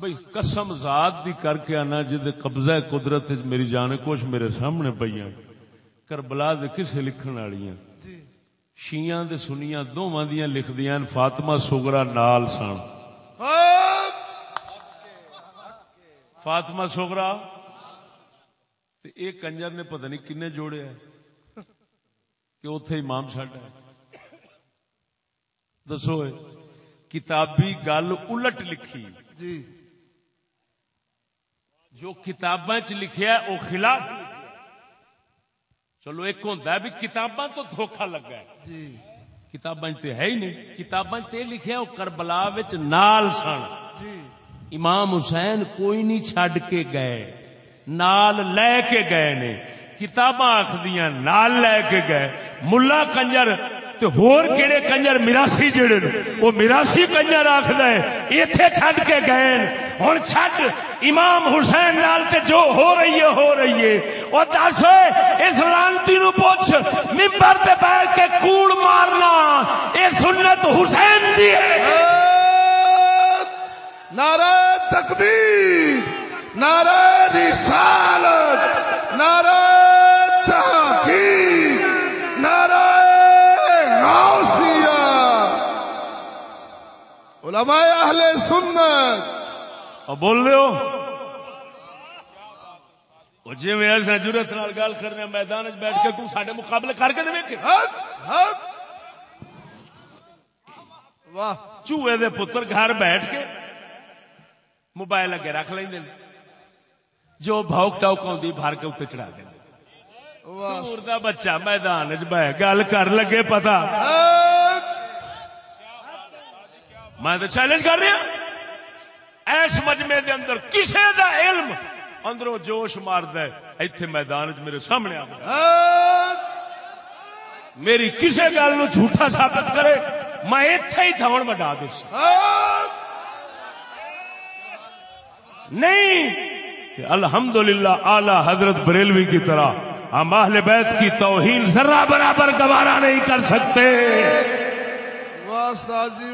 بھئی قسم ذات دی کر کے آنا جد قبضہ قدرت میری جان کچھ میرے سامنے پئیاں۔ کربلا دے کسے لکھن والیاں جی۔ شیاں دے سنیاں دوواں دیاں لکھدیاں فاطمہ سغرا نال سن فاطمہ تے ایک کنجر نے پتہ نہیں کنے جوڑے ہے کہ اتے امام چڈ ہے۔ دسو کتابی گل الٹ لکھی۔ جی۔ جو کتاباں چ لکھیا ہے وہ خلاف۔ چلو ایک ہوتا ہے بھی کتاباں تو دھوکھا لگا ہے۔ جی۔ کتاباں ہے ہی نہیں کتاباں لکھیا وہ کربلا نال سن۔ جی۔ امام حسین کوئی نہیں چھڈ کے گئے، نال لے کے گئے نے، کتاباں آخدیاں نال لے کے گئے۔ ملا کنجر تے ہور کیڑے کنجر میراسی جڑے وہ میراسی کنجر آخد ہے، ایتھے چھڈ کے گئے ہن چھڈ امام حسین نال تے جو ہو رہی ہے، ہو رہی ہے۔ او دس اس لانتی نو پوچھ ممبر تے بیٹھ کے کوڑ مارنا، اے سنت حسین دی ہے۔ ہاں۔ نعرہ تکبیر نعرہ رسالت نعرہ تحقیق نعرہ غوثیہ۔ علماء اہل سنت۔ بول رہے ہو؟ جی میں ایسا ضرورت نال گل کرنے میدان بیٹھ کے تو سارے مقابلے کر کے دیکھ حق حق واہ چوہے دے پتر گھر بیٹھ کے موبائل اگے رکھ لیں جو بھوک ٹوک آتی بھر کے اتنے چڑھا دیں سور دا بچہ میدان چ بہ گل کر لگے پتا میں تو چیلنج کر رہا ایس مجمے دے اندر کسے دا علم اندروں جوش مارد ایتھے میدان چ میرے سامنے آ میری کسے گل نو جھوٹا ثابت کرے میں اتے ہی دھون بٹا دس نہیں کہ الحمدللہ اعلی حضرت بریلوی کی طرح ہم اہل بیت کی توہین ذرہ برابر گوارا نہیں کر سکتے۔ جی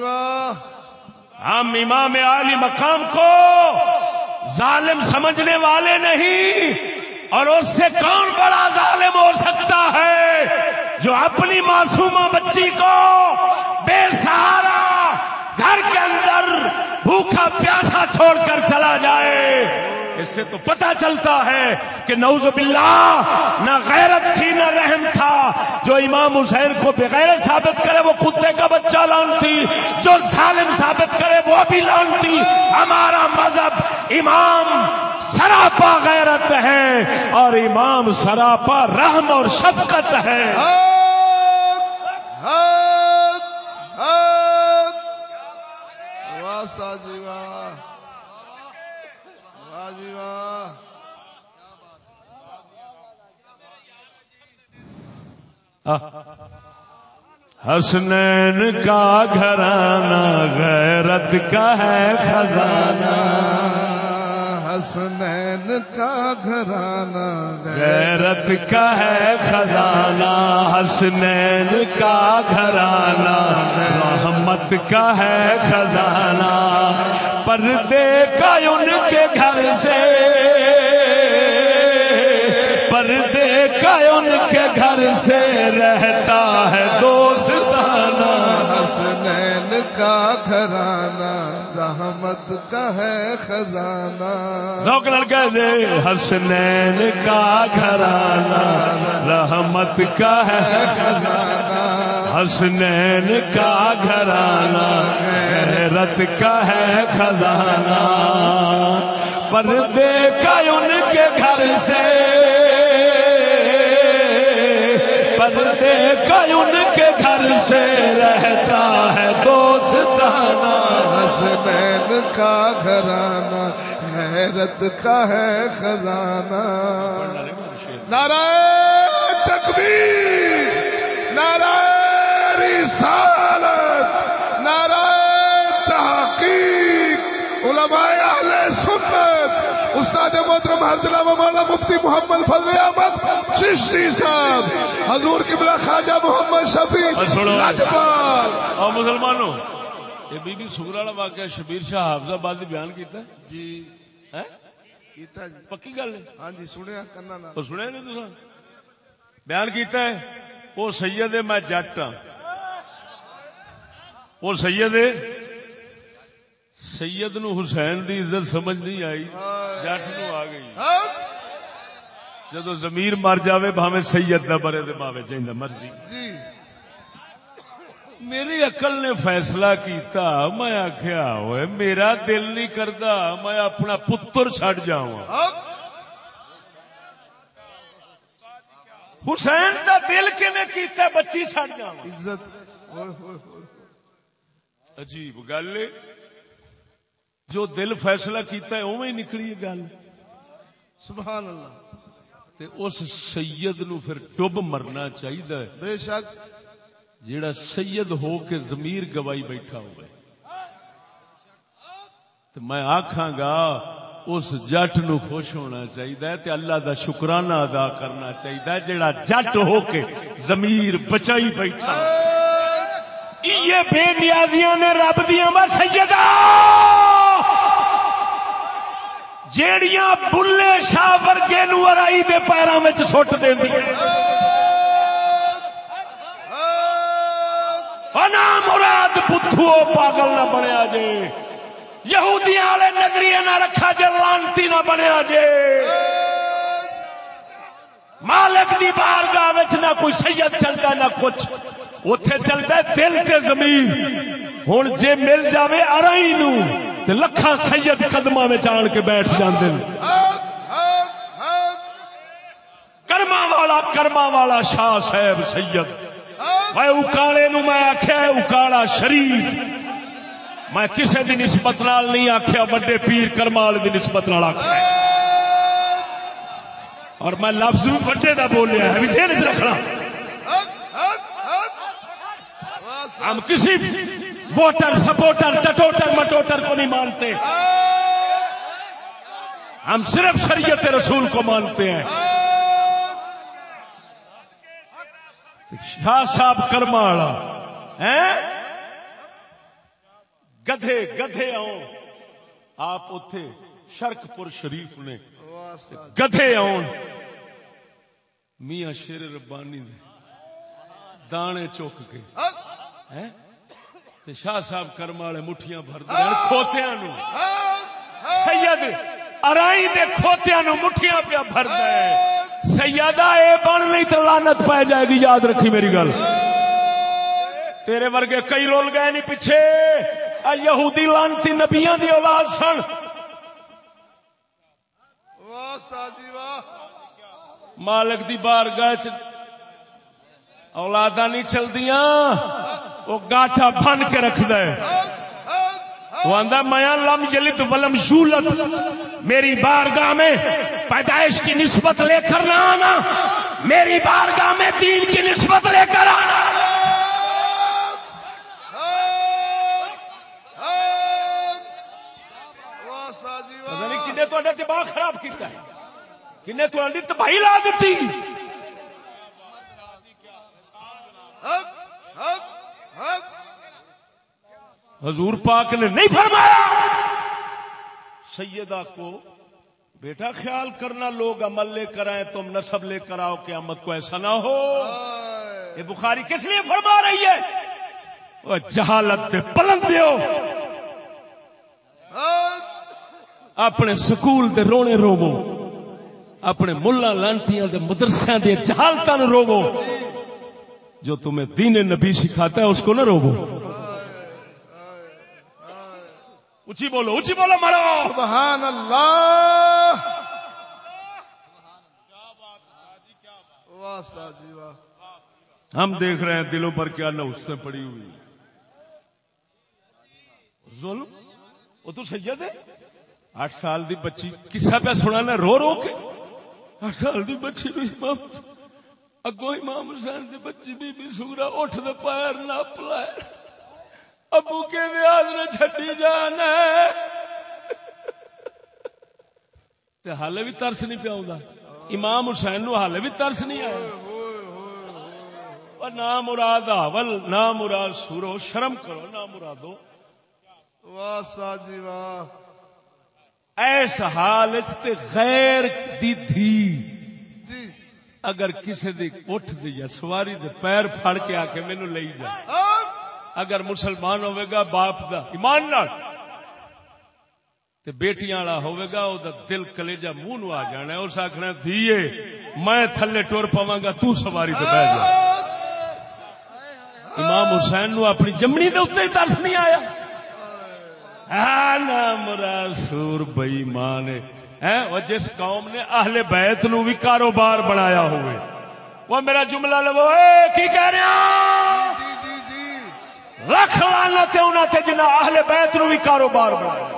ہم امام عالی مقام کو ظالم سمجھنے والے نہیں اور اس سے کون بڑا ظالم ہو سکتا ہے جو اپنی معصومہ بچی کو بے سہارا گھر کے اندر بھوکا پیاسا چھوڑ کر چلا جائے۔ اس سے تو پتا چلتا ہے کہ نعوذ باللہ، نہ غیرت تھی، نہ رحم تھا۔ جو امام حسین کو بغیر ثابت کرے وہ کتے کا بچہ لانتی، جو ظالم ثابت کرے وہ بھی لانتی۔ ہمارا مذہب امام سراپا غیرت ہے اور امام سراپا رحم اور شفقت ہے۔ استاد جی واہ. واہ جی واہ. حسنین کا گھرانہ غیرت کا ہے خزانہ. حسنین کا گھرانہ غیرت کا ہے خزانہ حسنین کا گھرانہ رحمت کا ہے خزانہ پردے کا ان کے گھر سے۔ پردے کا ان کے گھر سے رہتا ہے دوستانہ۔ حسنین کا گھرانہ، رحمت کا ہے خزانہ۔ ذوق لڑکے دے، حسنین کا گھرانہ، رحمت کا ہے خزانہ۔ حسنین کا گھرانہ غیرت کا ہے خزانہ۔ پردے کا ان کے گھر سے، پردے کا ان کے سے رہتا ہے دوستانہ حسنین کا گھرانہ، حیرت کا ہے خزانہ۔ نعرہ تکبیر، نعرہ رسالت، نعرہ تحقیق۔ علماء اہل سنت، استاد محترم حضرت مولانا مفتی محمد فضل احمد چشتی صاحب حضور قبلہ خواجہ محمد شفیع اور مسلمانوں یہ بی بی سگر والا واقعہ شبیر شاہ حافظ آباد بیان کیتا ہے؟ جی؟ کیتا جی۔ پکی گل ہے؟ ہاں جی سنیا وہ سنیا نہیں تو بیان کیتا ہے وہ سید ہے میں جٹ ہاں۔ وہ سید ہے سید نو حسین دی عزت سمجھ نہیں آئی جٹ نو آ گئی۔ جدو زمیر مر جاوے بھاوے سید نہ مرے تو بھاوے چاہیے مرضی جی۔ میری عقل نے فیصلہ کیتا میں آخیا ہوئے میرا دل نہیں کرتا میں اپنا پتر جاواں۔ اب۔ حسین کا دل کیتا بچی عزت۔ ہوئے ہوئے عجیب گل جو دل فیصلہ کیتا ہے ہی نکلی گل۔ سبحان اللہ۔ تے اس سید نو پھر ڈب مرنا چاہیے بے شک۔ جیڑا سید ہو کے ضمیر گوائی بیٹھا ہوئے۔ تو میں آکھاں گا اس جٹ نو خوش ہونا چاہیے تے اللہ دا شکرانہ ادا کرنا چاہیے جیڑا جٹ ہو کے ضمیر بچائی بیٹھا۔ یہ بے نیازیاں نے رب دیا سیدہ! جیڑیاں بلے شاہ ورگے نو ارائی دے پیراں وچ سٹ دیندیاں انا مراد پتھو پاگل نہ بنیا جے۔ یہودیاں والے نظریے نہ رکھا جے، لانتی نہ بنیا جے۔ مالک دی بارگاہ وچ نہ کوئی سید چلتا نہ کچھ۔ اتے چلتا ہے دل تے زمین۔ ہوں جے مل جاوے ارائی نو۔ تے لکھاں سید قدماں وچ آن کے بیٹھ جاندے نے۔ کرما والا کرما والا شاہ صاحب سید۔ میں اکاڑے نو میں آخیا اکاڑا شریف۔ میں کسی بھی نسبت نال نہیں آخیا بڑے پیر کرمال کی نسبت نال آخیا اور میں لفظ بھی بڑے کا بولیا ہے ذہن رکھنا۔ ہم کسی ووٹر، سپورٹر، چٹوٹر، مٹوٹر کو نہیں مانتے۔ ہم صرف شریعت رسول کو مانتے ہیں۔ شاہ صاحب کرما والا ہیں؟ گدھے گدھے آؤ آپ اتے شرک پور شریف نے۔ گدھے آن میاں شیر ربانی دے۔ دانے چک کے۔ تے شاہ صاحب کرم والے مٹھیاں بھر دے کھوتیاں نو۔ سید ارائی دے کھوتیاں نو مٹھیاں پیا بھر دے۔ سیدہ اے بن نہیں تو لعنت پہ جائے گی یاد رکھی میری گل۔ تیرے ورگے کئی رول گئے نہیں پیچھے۔ یہودی لانتی نبیاں دی اولاد سن۔ واہ مالک دی بارگاہ اولادا نہیں چلدیاں۔ وہ گاٹا بن کے رکھ وہ میاں لم جلد ولم یولد۔ میری بارگاہ میں پیدائش کی نسبت لے کر نہ آنا۔ میری بارگاہ میں دین کی نسبت لے کر آنا۔ واہ کنے خراب کیتا ہے، کنے تباہی لا دتی حق حق حق حضور پاک نے نہیں فرمایا۔ سیدہ کو بیٹا خیال کرنا لوگ عمل لے کر آئے تم نصب لے کر آؤ قیامت کو ایسا نہ ہو۔ یہ بخاری کس لیے فرما رہی ہے؟ جہالت دے پلند دیو اپنے سکول دے رونے روو اپنے ملا لانتیاں دے مدرسے دے جہالتاں نو روو جو تمہیں دین نبی سکھاتا ہے اس کو نہ روو اچھی بولو اچھی بولو مرو۔ سبحان اللہ۔ ہم دیکھ رہے ہیں دلوں پر کیا نوسیں پڑی ہوئی۔ ظلم؟ وہ تو سید ہے۔ آٹھ سال دی بچی کسا پہ سنانا رو رو کے۔ آٹھ سال دی بچی اگو امام حسین دی بچی بھی بھی سورا اٹھ دے پیر نہ پلائے ابو کے دیاد نے چھٹی جانا تے حالے بھی ترس نہیں پیا ہوندا۔ امام حسین نو حالے بھی ترس نہیں آیا۔ اور نہ مراد آول نہ مراد سورو شرم کرو نہ مرادو واہ ساجی واہ۔ ایس حال تے غیر دی تھی جی اگر کسی دی اٹھ دی یا سواری دے پیر پھڑ کے آ کے مینو لئی جا۔ اگر مسلمان ہوے گا باپ دا ایمان نال تے بیٹیاں والا ہوے گا، او دا دل کلیجا منہ نو آ جانا ہے۔ اس آکھنا دھیے، میں تھلے ٹر پواں گا، تو سواری تے بیٹھ جا۔ امام حسین نو اپنی جمنی دے اوتے ترس نہیں آیا۔ مراد سور بئی ماں نے وہ جس قوم نے اہل بیت نو بھی کاروبار بنایا ہوئے۔ وہ میرا جملہ لو اے، کی کہہ رہا جی لانا تے انہوں تے جنہ اہل بیت نو بھی کاروبار بنایا۔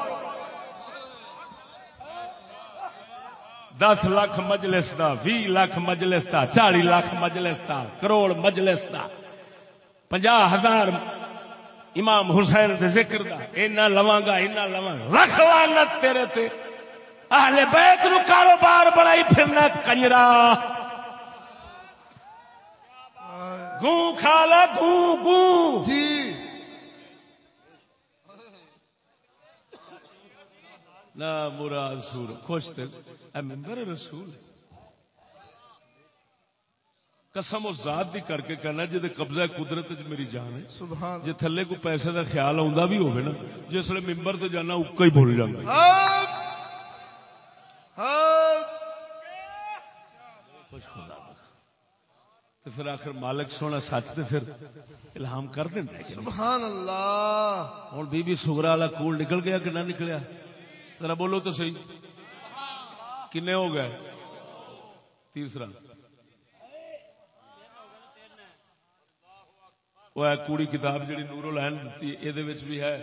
دس لاکھ مجلس دا بھی لاکھ مجلس دا چالی لاکھ مجلس دا، کروڑ مجلس دا۔ پنجا ہزار امام حسین دے ذکر دا۔ اینا لواں گا، اینا لواں گا۔ لکھ تیرے تے۔ اہل بیت نو کاروبار بڑائی پھرنا کنجرا۔ گوں کھالا گوں گوں۔ جی۔ نہ مراد سور خوش تے۔ اے ممبر رسول۔ قسم و ذات دی کر کے کہنا جے قبضہ قدرت وچ میری جان ہے۔ سبحان جے تھلے کو پیسے دا خیال آوندا بھی ہوਵੇ نا جس لے ممبر تے جانا اکا ہی بول جاندا خوش خدا تے پھر آخر مالک سونا سچ تے پھر الہام کر دیندا ہے سبحان اللہ ہن بی بی سغرا والا کول نکل گیا کہ نہ نکلیا؟ ذرا بولو تو صحیح۔ کنے ہو گئے؟ تیسرا۔ وہ ہے کوڑی کتاب جڑی نورو لین دیتی یہ بھی ہے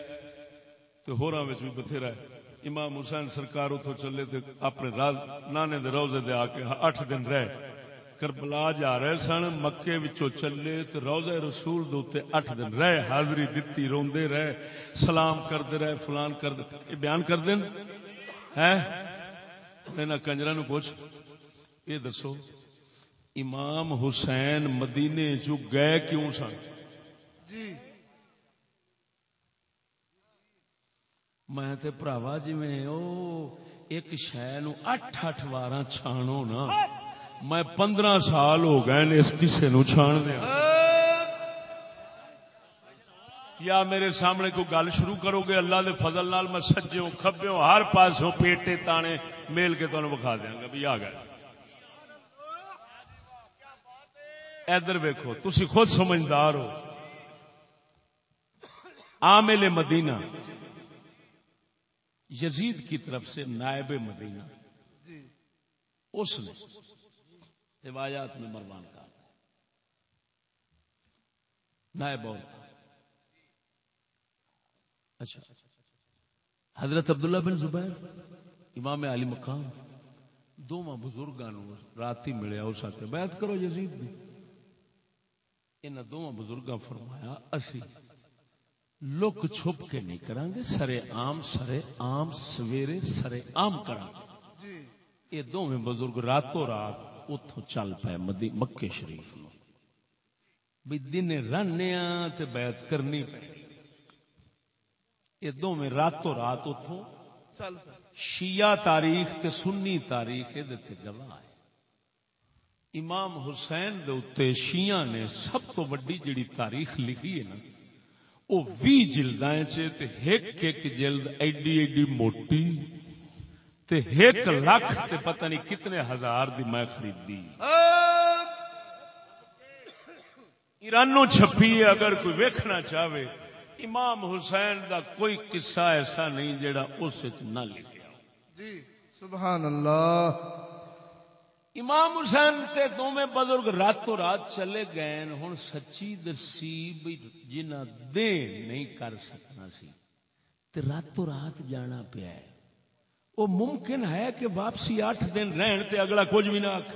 تو ہوراں بھی بتھیرا ہے۔ امام حسین سرکار اتوں چلے تے اپنے راز نانے دے روزے دے آ کے اٹھ دن رہے۔ کربلا جا رہے سن، مکے وچوں چلے تے روزے رسول دے اٹھ دن رہے۔ حاضری دتی روندے رہے، سلام کرتے رہے، فلان کر بیان کر دین۔ ہے انہاں نو پوچھ، یہ دسو، امام حسین مدینے چ گئے کیوں سن؟ میں تے پراوا جی میں او ایک شے نو اٹھ اٹھ وار چھانو نا میں پندرہ سال ہو گئے نے اس کسے نو چھان دیا یا میرے سامنے کوئی گل شروع کرو گے اللہ دے فضل نال میں سجوں کھبیوں ہر پاسوں پیٹے تانے میل کے تمہیں بکھا دیا گا بھی آ گئے ادھر ویکو تھی خود سمجھدار ہو عامل مدینہ یزید کی طرف سے نائب مدینہ۔ جی۔ اس نے روایات میں مروان کا نائب اور تھا۔ اچھا۔ حضرت عبداللہ بن زبیر امام علی مقام۔ دونوں بزرگوں رات ہی ملیا اس آتے بیعت کرو یزید دی۔ ان دونوں بزرگاں فرمایا اسی لک چھپ کے نہیں کریں گے سرے عام سرے عام سویرے سرے عام کریں گے۔ جی۔ یہ دونوں بزرگ راتوں رات اتوں چل پائے مدی مکے شریف نو بھی دن رہنے تے بیعت کرنی پی یہ دونوں راتوں رات اتوں چل شیعہ تاریخ تے سنی تاریخ یہ گواہ ہے۔ امام حسین دے شیعہ نے سب تو وڈی جڑی تاریخ لکھی ہے نا وہ بھی جلدائیں چے تے ایک ایک جلد ایڈی ایڈی موٹی تے ایک لاکھ تے پتہ نہیں کتنے ہزار دی میں خریدی۔ ایرانوں چھپی ہے اگر کوئی ویکھنا چاہے، امام حسین دا کوئی قصہ ایسا نہیں جڑا اس نہ لکھیا جی سبحان اللہ۔ امام حسین تے دونوں بزرگ راتوں رات چلے گئے ہوں سچی دسی بھی جنہ دے نہیں کر سکنا سی، تے راتوں رات جانا پیا ہے۔ وہ ممکن ہے کہ واپسی اٹھ دن رہن تے اگلا کچھ بھی نہ آخ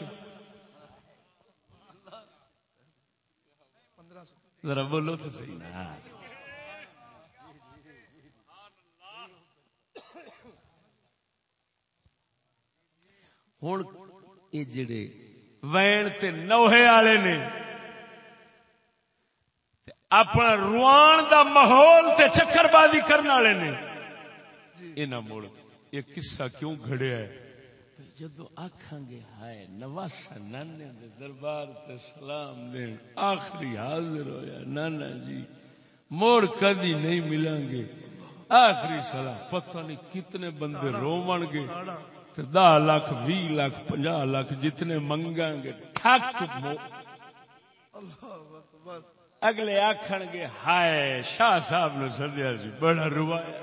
ذرا بولو تو صحیح نا۔ ہوں یہ جڑے وین تے نوہے والے نے اپنا روان دا ماحول تے چکر بازی کرنے والے نے۔ یہ نہ مڑ یہ قصہ کیوں گھڑیا ہے؟ جدو آخان گے ہائے نواسا نانے دے دربار تے سلام دین آخری حاضر ہویا نانا جی موڑ کدی نہیں ملیں گے۔ آخری سلام پتہ نہیں کتنے بندے رومن گے۔ دہ لاکھ بھی لاکھ پنجا لاکھ جتنے منگا گے اگلے آخر گے، ہائے، شاہ صاحب نے سدیا سی، بڑا روایا۔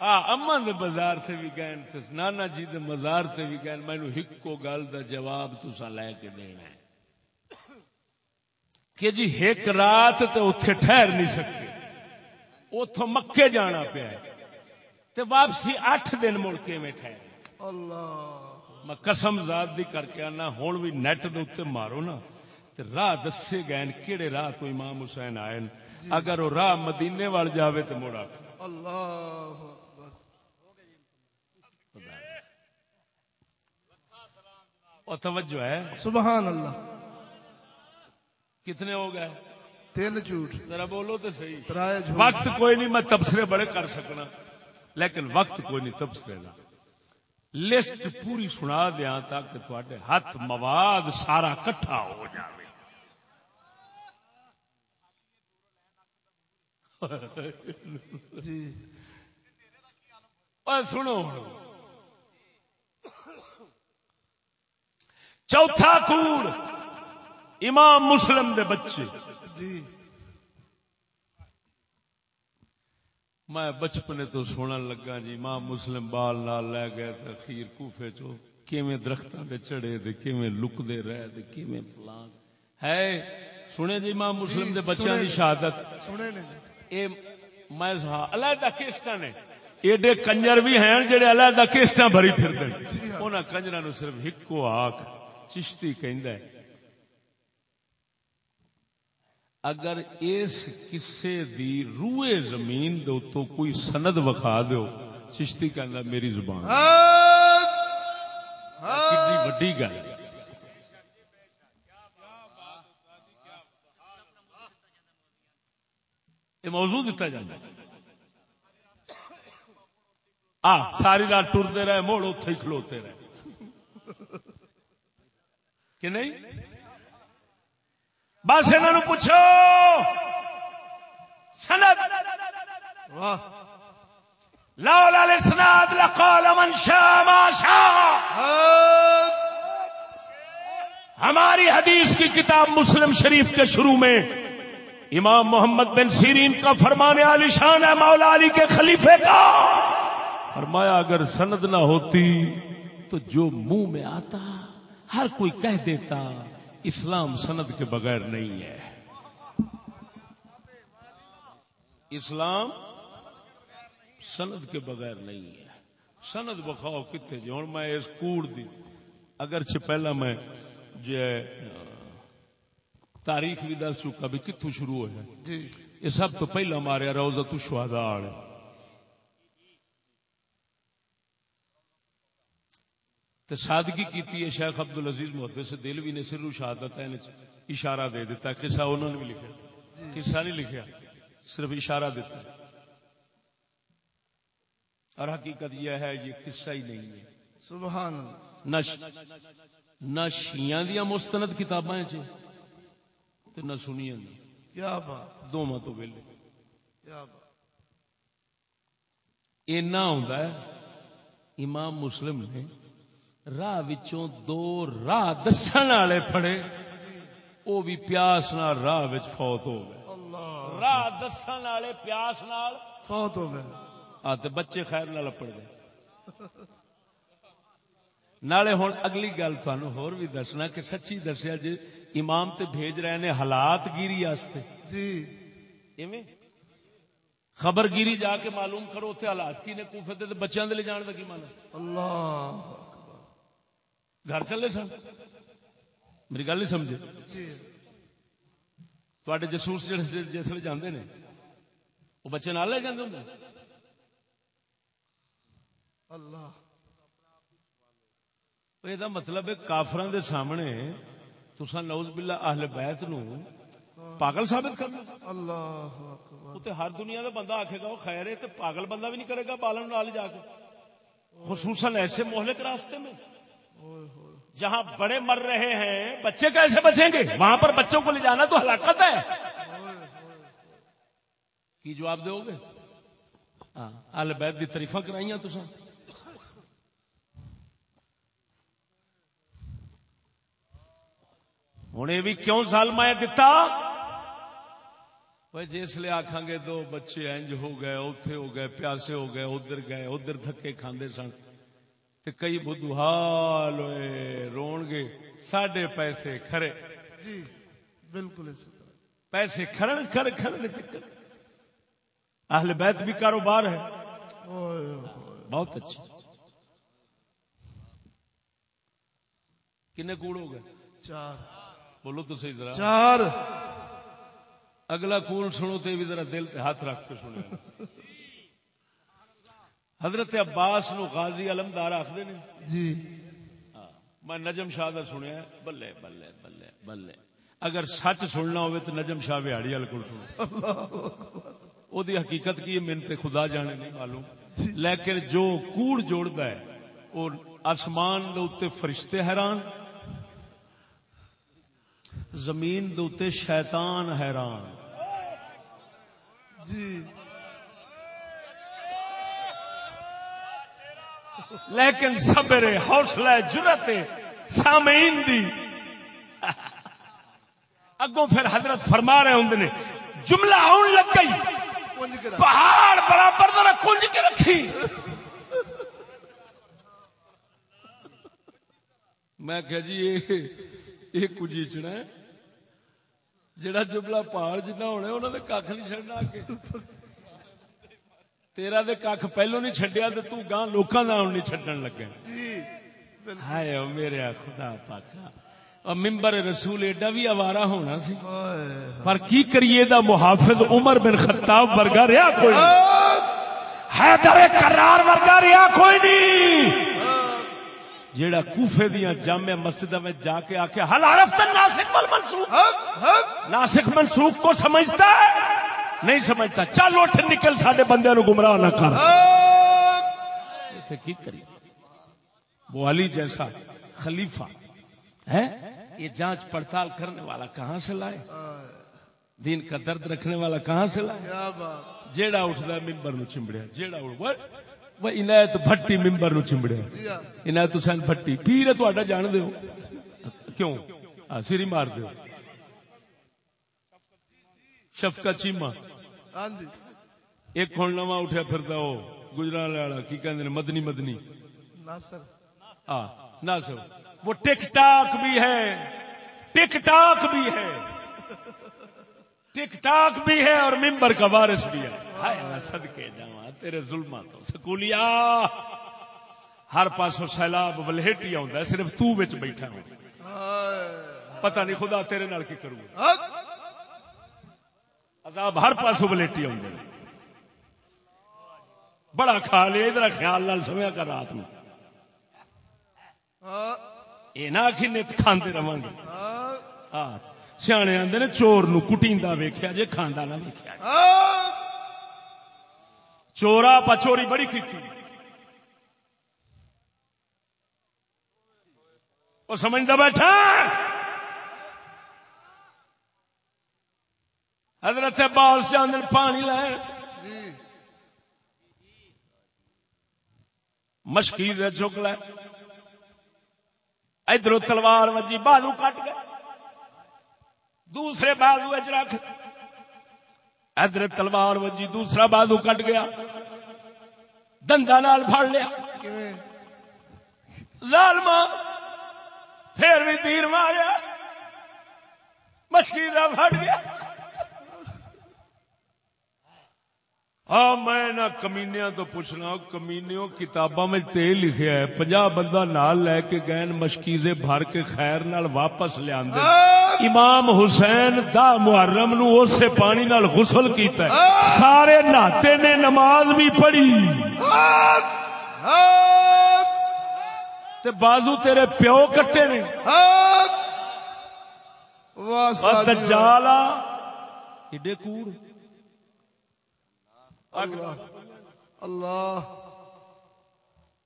آ امن بازار سے بھی گئے تھے نانا جی دے مزار سے بھی گئے مینو ہکو گل دا جواب تسا لے کے دینا ہے۔ کہ جی ایک رات تو اتے ٹھہر نہیں سکتے اتوں مکے جانا پیا تے واپسی اٹھ دن مڑ کے میں ٹھہر میں قسم ذات دی کر کے آنا ہوں بھی نیٹ دے اتنے مارو نا۔ تے راہ دسے گئے کہڑے راہ تو امام حسین آئے اگر وہ راہ مدینے وال جاوے تو مڑا اللہ۔ اور توجہ ہے۔ سبحان اللہ۔ کتنے ہو گئے؟ تین جھوٹ۔ ذرا بولو تو صحیح۔ وقت کوئی نہیں میں تبصرے بڑے کر سکنا۔ لیکن وقت کوئی نہیں تبصرے کا لسٹ پوری سنا دیا تاکہ تھوڑے ہاتھ مواد سارا کٹھا ہو جائے جی۔ سنو۔ چوتھا کوڑ امام مسلم دے بچے۔ میں بچپنے تو سونا لگا جی امام مسلم بال نال لے گئے تے اخیر کوفے چو۔ کیویں درختاں تے چڑھے تے کیویں لکدے رہے تے کیویں فلان۔ ہے سنے جی امام مسلم دے بچیاں دی شہادت۔ سنے نے جی۔ اے میں ہاں علیحدہ کیسٹاں نے۔ ایڈے کنجر بھی ہیں جڑے علیحدہ کیسٹاں بھری پھردے انہاں کنجراں نو صرف ہکو آکھ چشتی کہندا ہے۔ اگر اس قصے دی روئے زمین دے تو کوئی سند وکھا دیو چشتی کہنا میری زبان۔ ہاں کتنی وڈی گل یہ موضوع دیتا جاتا ہے۔ آ ساری رات ٹرتے رہے موڑ اتے ہی کھلوتے رہے۔ کہ نہیں؟ بس انہوں پوچھو۔ سند۔ واہ۔ لولا الاسناد لقال من شاء ما شاء۔ ہماری حدیث کی کتاب مسلم شریف کے شروع میں امام محمد بن سیرین کا فرمان علی شان ہے مولا علی کے خلیفے کا۔ فرمایا اگر سند نہ ہوتی تو جو منہ میں آتا ہر کوئی کہہ دیتا۔ اسلام سند کے بغیر نہیں ہے۔ اسلام سند کے بغیر نہیں ہے۔ سند بخاؤ کتنے جی؟ ہوں میں اس کوڑ دی۔ اگرچہ پہلا میں جو تاریخ بھی دس چکا بھی کتوں شروع ہوا جی۔ یہ سب تو پہلا ماریا روزہ تو شہدا والے۔ تے سادگی کیتی ہے شیخ عبد العزیز محدث سے دل بھی نے سر شہادت اشارہ دے دیتا قصہ انہوں نے بھی لکھا قصہ نہیں لکھا صرف اشارہ دیتا ہے۔ اور حقیقت یہ ہے یہ قصہ ہی نہیں ہے۔ سبحان نہ نہ شیاں دیا مستند کتاباں چ تے نہ سنیاں دی کیا بات۔ دوواں تو ویلے۔ کیا بات۔ اینا ہوندا ہے امام مسلم نے راہ وچوں دو راہ دسن والے پھڑے وہ بھی پیاس نال راہ وچ فوت ہو گئے۔ راہ دسن والے پیاس نال فوت ہو گئے۔ آ تے بچے خیر نال اپڑ گئے۔ نالے ہوں اگلی گل تھانوں ہور بھی دسنا کہ سچی دسیا جی امام تے بھیج رہے نے حالات گیری واسطے جی۔ ایویں؟ خبر گیری جا کے معلوم کرو اتنے حالات کی نے کوفے تے بچیاں دے لے جان دا کی مانا اللہ۔ گھر چلے سن؟ میری گل نہیں سمجھے۔ تے جسوس جڑے جسے جاندے نے وہ بچے نال لے جاندے ہوں۔ اللہ۔ یہ مطلب ہے کافران دے سامنے تسا نوز باللہ اہل بیت نو پاگل ثابت کرنا۔ اللہ اکبر۔ ہر دنیا کا بندہ آکھے گا وہ خیر ہے تے پاگل بندہ بھی نہیں کرے گا پالن نال جا کے۔ خصوصاً ایسے مہلک راستے میں۔ جہاں بڑے مر رہے ہیں، بچے کیسے بچیں گے؟ وہاں پر بچوں کو لے جانا تو ہلاکت ہے۔ کی جواب دو گے؟ ہاں اہل بیت دی تعریفاں کرائیاں تساں ہوں یہ بھی کیوں ظالما دتا؟ جس لیے آخان گے دو بچے انج ہو گئے، اوتھے ہو گئے، پیاسے ہو گئے، ادھر گئے، ادھر تھکے کھاندے سن۔ تے کئی بدھو حال ہوئے رون گے ساڈے پیسے کھرے جی بالکل اسی طرح پیسے کھرن کھر کھرن چکر اہل بیت بھی کاروبار ہے بہت اچھی کنے کوڑ ہو گئے چار بولو تو صحیح ذرا چار اگلا کول سنو تو یہ بھی ذرا دل تے ہاتھ رکھ کے سنو حضرت عباس نو غازی علمدار آخر نے؟ جی۔ میں نجم شاہ کا سنیا بلے بلے بلے بلے۔ اگر سچ سننا ہوئے تو نجم شاہ بہاڑی والے کو سنو۔ وہ دی حقیقت کی ہے من تے خدا جانے نہیں معلوم۔ لیکن جو کوڑ جوڑتا ہے وہ آسمان دے اتنے فرشتے حیران زمین دے اتنے شیطان حیران۔ جی۔ لیکن صبر حوصلہ جرت سامعین دی. اگوں پھر حضرت فرما رہے ہوں نے جملہ آن لگ گئی. پہاڑ برابر ذرا کنج کے رکھی. میں کہ جی یہ یہ کجیچنا ہے؟ جڑا جملہ پہاڑ جنہ ہونا انہوں نے کھ نہیں چڑنا کے تیرا دے کھ پہلو نہیں چڈیا تو گاں لوکاں دا نہیں چڈن لگے۔ جی ہائے او میرے خدا پاکا اور ممبر رسول ایڈا بھی آوارا ہونا سی۔ پر کی کریے دا محافظ عمر بن خطاب ورگا رہا کوئی حیدر کرار ورگا رہا کوئی نہیں۔ جیڑا کوفے دیا جامع مسجد میں جا کے آ کے حل عرف ناسک وال منسوخ۔ ناسک منسوخ کو سمجھتا ہے؟ نہیں سمجھتا۔ چل اٹھ نکل سارے بندے نو گمراہ نہ کر۔ کی کری وہ علی جیسا خلیفہ ہے؟ یہ جانچ پڑتال کرنے والا کہاں سے لائے؟ دین کا درد رکھنے والا کہاں سے لائے؟ کیا بات۔ جیڑا اٹھتا ممبر نو چمبڑیا۔ جیڑا اٹھ وہ عنایت بھٹی ممبر نو چمبڑیا۔ عنایت حسین بھٹی۔ پیر تا جان دو کیوں؟ سری مار دو شفقت چیما ہاں جی۔ ایک ہوں نواں اٹھیا پھرتا وہ گجرال والا کی کہندے نے؟ مدنی مدنی۔ ناصر۔ آ نہ سو وہ ٹک ٹاک بھی ہے۔ ٹک ٹاک بھی ہے۔ ٹک ٹاک بھی ہے اور ممبر کا وارث بھی ہے۔ صدقے جاواں تیرے ظلماں تو۔ سکولیا ہر پاسوں سیلاب ولہٹی ہے صرف تو وچ بیٹھا ہوں۔ پتہ نہیں خدا تیرے نال کی کروں۔ حق عذاب ہر پاسوں ولہٹی آਉਂدا ہے بڑا کھا لے، ادھر خیال نال سمیا کر رات میں یہ نہ آخی نت کھاندے رواں ہاں سیانے آدھے نے چور نو کٹیندا ویکھیا، جے کھاندا نہ ویکھیا۔ چورا پا چوری بڑی کی وہ سمجھتا بیٹھا۔ حضرت عباس جاندن پانی لائے جی۔ مشکل چک لے۔ ادھر تلوار وجی بازو کٹ گئے۔ دوسرے بازو رکھ۔ ادھر تلوار وجی دوسرا بازو کٹ گیا۔ دندا نال پھڑ لیا۔ ظالما پھر بھی تیر ماریا۔ مشکل پھٹ گیا۔ ہاں میں نہ کمینیا تو پوچھنا کمینیوں کتاباں میں تے لکھیا ہے۔ پنجا بندہ نال لے کے گئے مشکیزے بھر کے خیر نال واپس لیا امام حسین دا محرم نو اسے پانی نال غسل کیتا ہے۔ سارے نہاتے نے نماز بھی پڑھی۔ تے بازو تیرے پیو کٹے نے۔ دجالا ایڈے کور۔ اللہ اللہ۔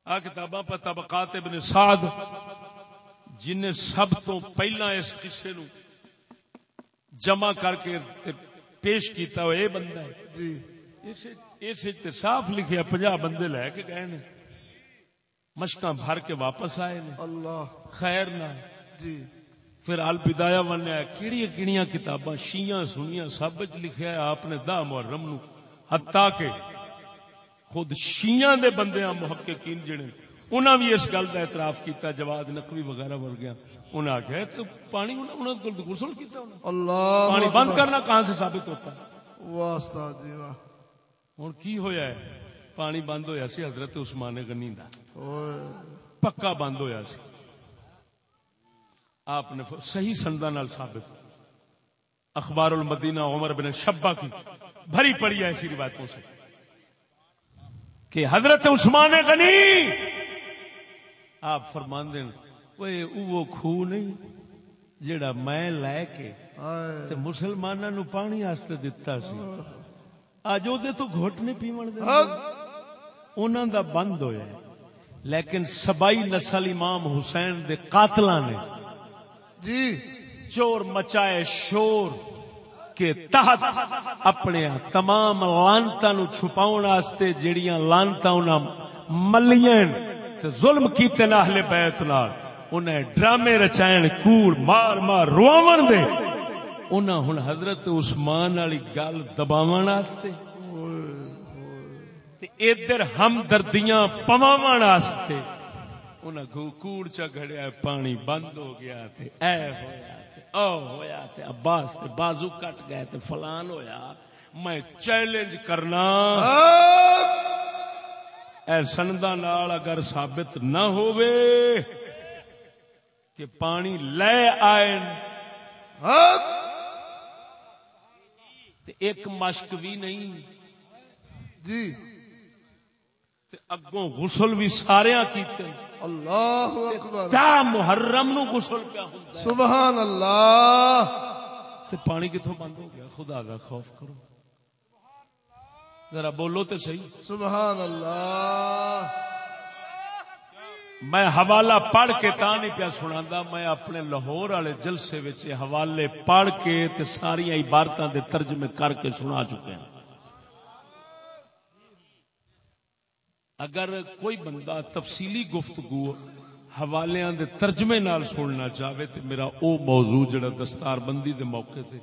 آ کتاباں پر طبقات ابن سعد جن سب تو پہلا اس قصے نو جمع کر کے پیش کیتا وہ یہ بندہ ہے۔ جی۔ اس صاف لکھیا پنجا بندے لے کے گئے نے۔ مشکاں بھر کے واپس آئے نے۔ اللہ۔ خیر نہ۔ جی۔ پھر ال بدایا ونیا کیڑی کیڑیاں کتاباں شیاں سنیاں سب لکھیا ہے آپ نے دا محرم نو حتیٰ کہ خود شیاں دے بندیاں محققین جڑے انہاں بھی اس گل کا اعتراف کیتا جواد نقوی وغیرہ ورگیا انہاں آخیا تو پانی انہاں انہاں کو غسل کیتا اللہ پانی بند کرنا کہاں سے ثابت ہوتا؟ ہے واہ استاد جی واہ۔ ہوں کی ہویا ہے؟ پانی بند ہویا سی حضرت عثمان غنی دا۔ پکا بند ہویا سی۔ آپ نے صحیح سندا نال ثابت۔ اخبار المدینہ عمر بن شبا کی۔ بھری پڑی ہے ایسی روایتوں سے کہ حضرت عثمان غنی آپ فرمان دیں وہ خو نہیں جڑا میں لے کے مسلمانوں نو پانی واسطے دتا سی۔ اج وہ تو گھٹ نہیں پیون دے۔ حق انہوں دا بند ہویا ہے۔ لیکن سبائی نسل امام حسین دے قاتلاں نے جی۔ چور مچائے شور کے تحت اپنے تمام لانتا نو چھپاؤن واسطے جڑیاں لانتا انہاں ملیاں تے ظلم کیتے نہ اہل بیت نال، انہیں ڈرامے رچائن کوڑ مار مار رواون دے۔ انہاں ہن حضرت عثمان والی گل دباون واسطے۔ تے ادھر ہمدردیاں پواون واسطے۔ انہاں کو کوڑ چا گھڑیا پانی بند ہو گیا تے اے ہویا او ہویا تے عباس تے بازو کٹ گئے تے فلان ہویا میں چیلنج کرنا۔ اے سندا نال اگر ثابت نہ ہووے کہ پانی لے آئے تے ایک مشک بھی نہیں۔ جی۔ تے اگوں غسل بھی سارے کیتے اللہ اکبر. تا محرم نو غسل پیا ہوندا سبحان اللہ. تے پانی کتوں بند ہو گیا؟ خدا کا خوف کرو۔ ذرا بولو تے صحیح۔ سبحان اللہ. میں حوالہ پڑھ کے تا نہیں پیا سنا میں اپنے لاہور والے جلسے حوالے پڑھ کے تے ساری عبارتاں دے ترجمے کر کے سنا چکے ہیں اگر کوئی بندہ تفصیلی گفتگو حوالیاں دے ترجمے نال سننا چاہے تو میرا او موضوع جڑا دستار بندی دے موقع تے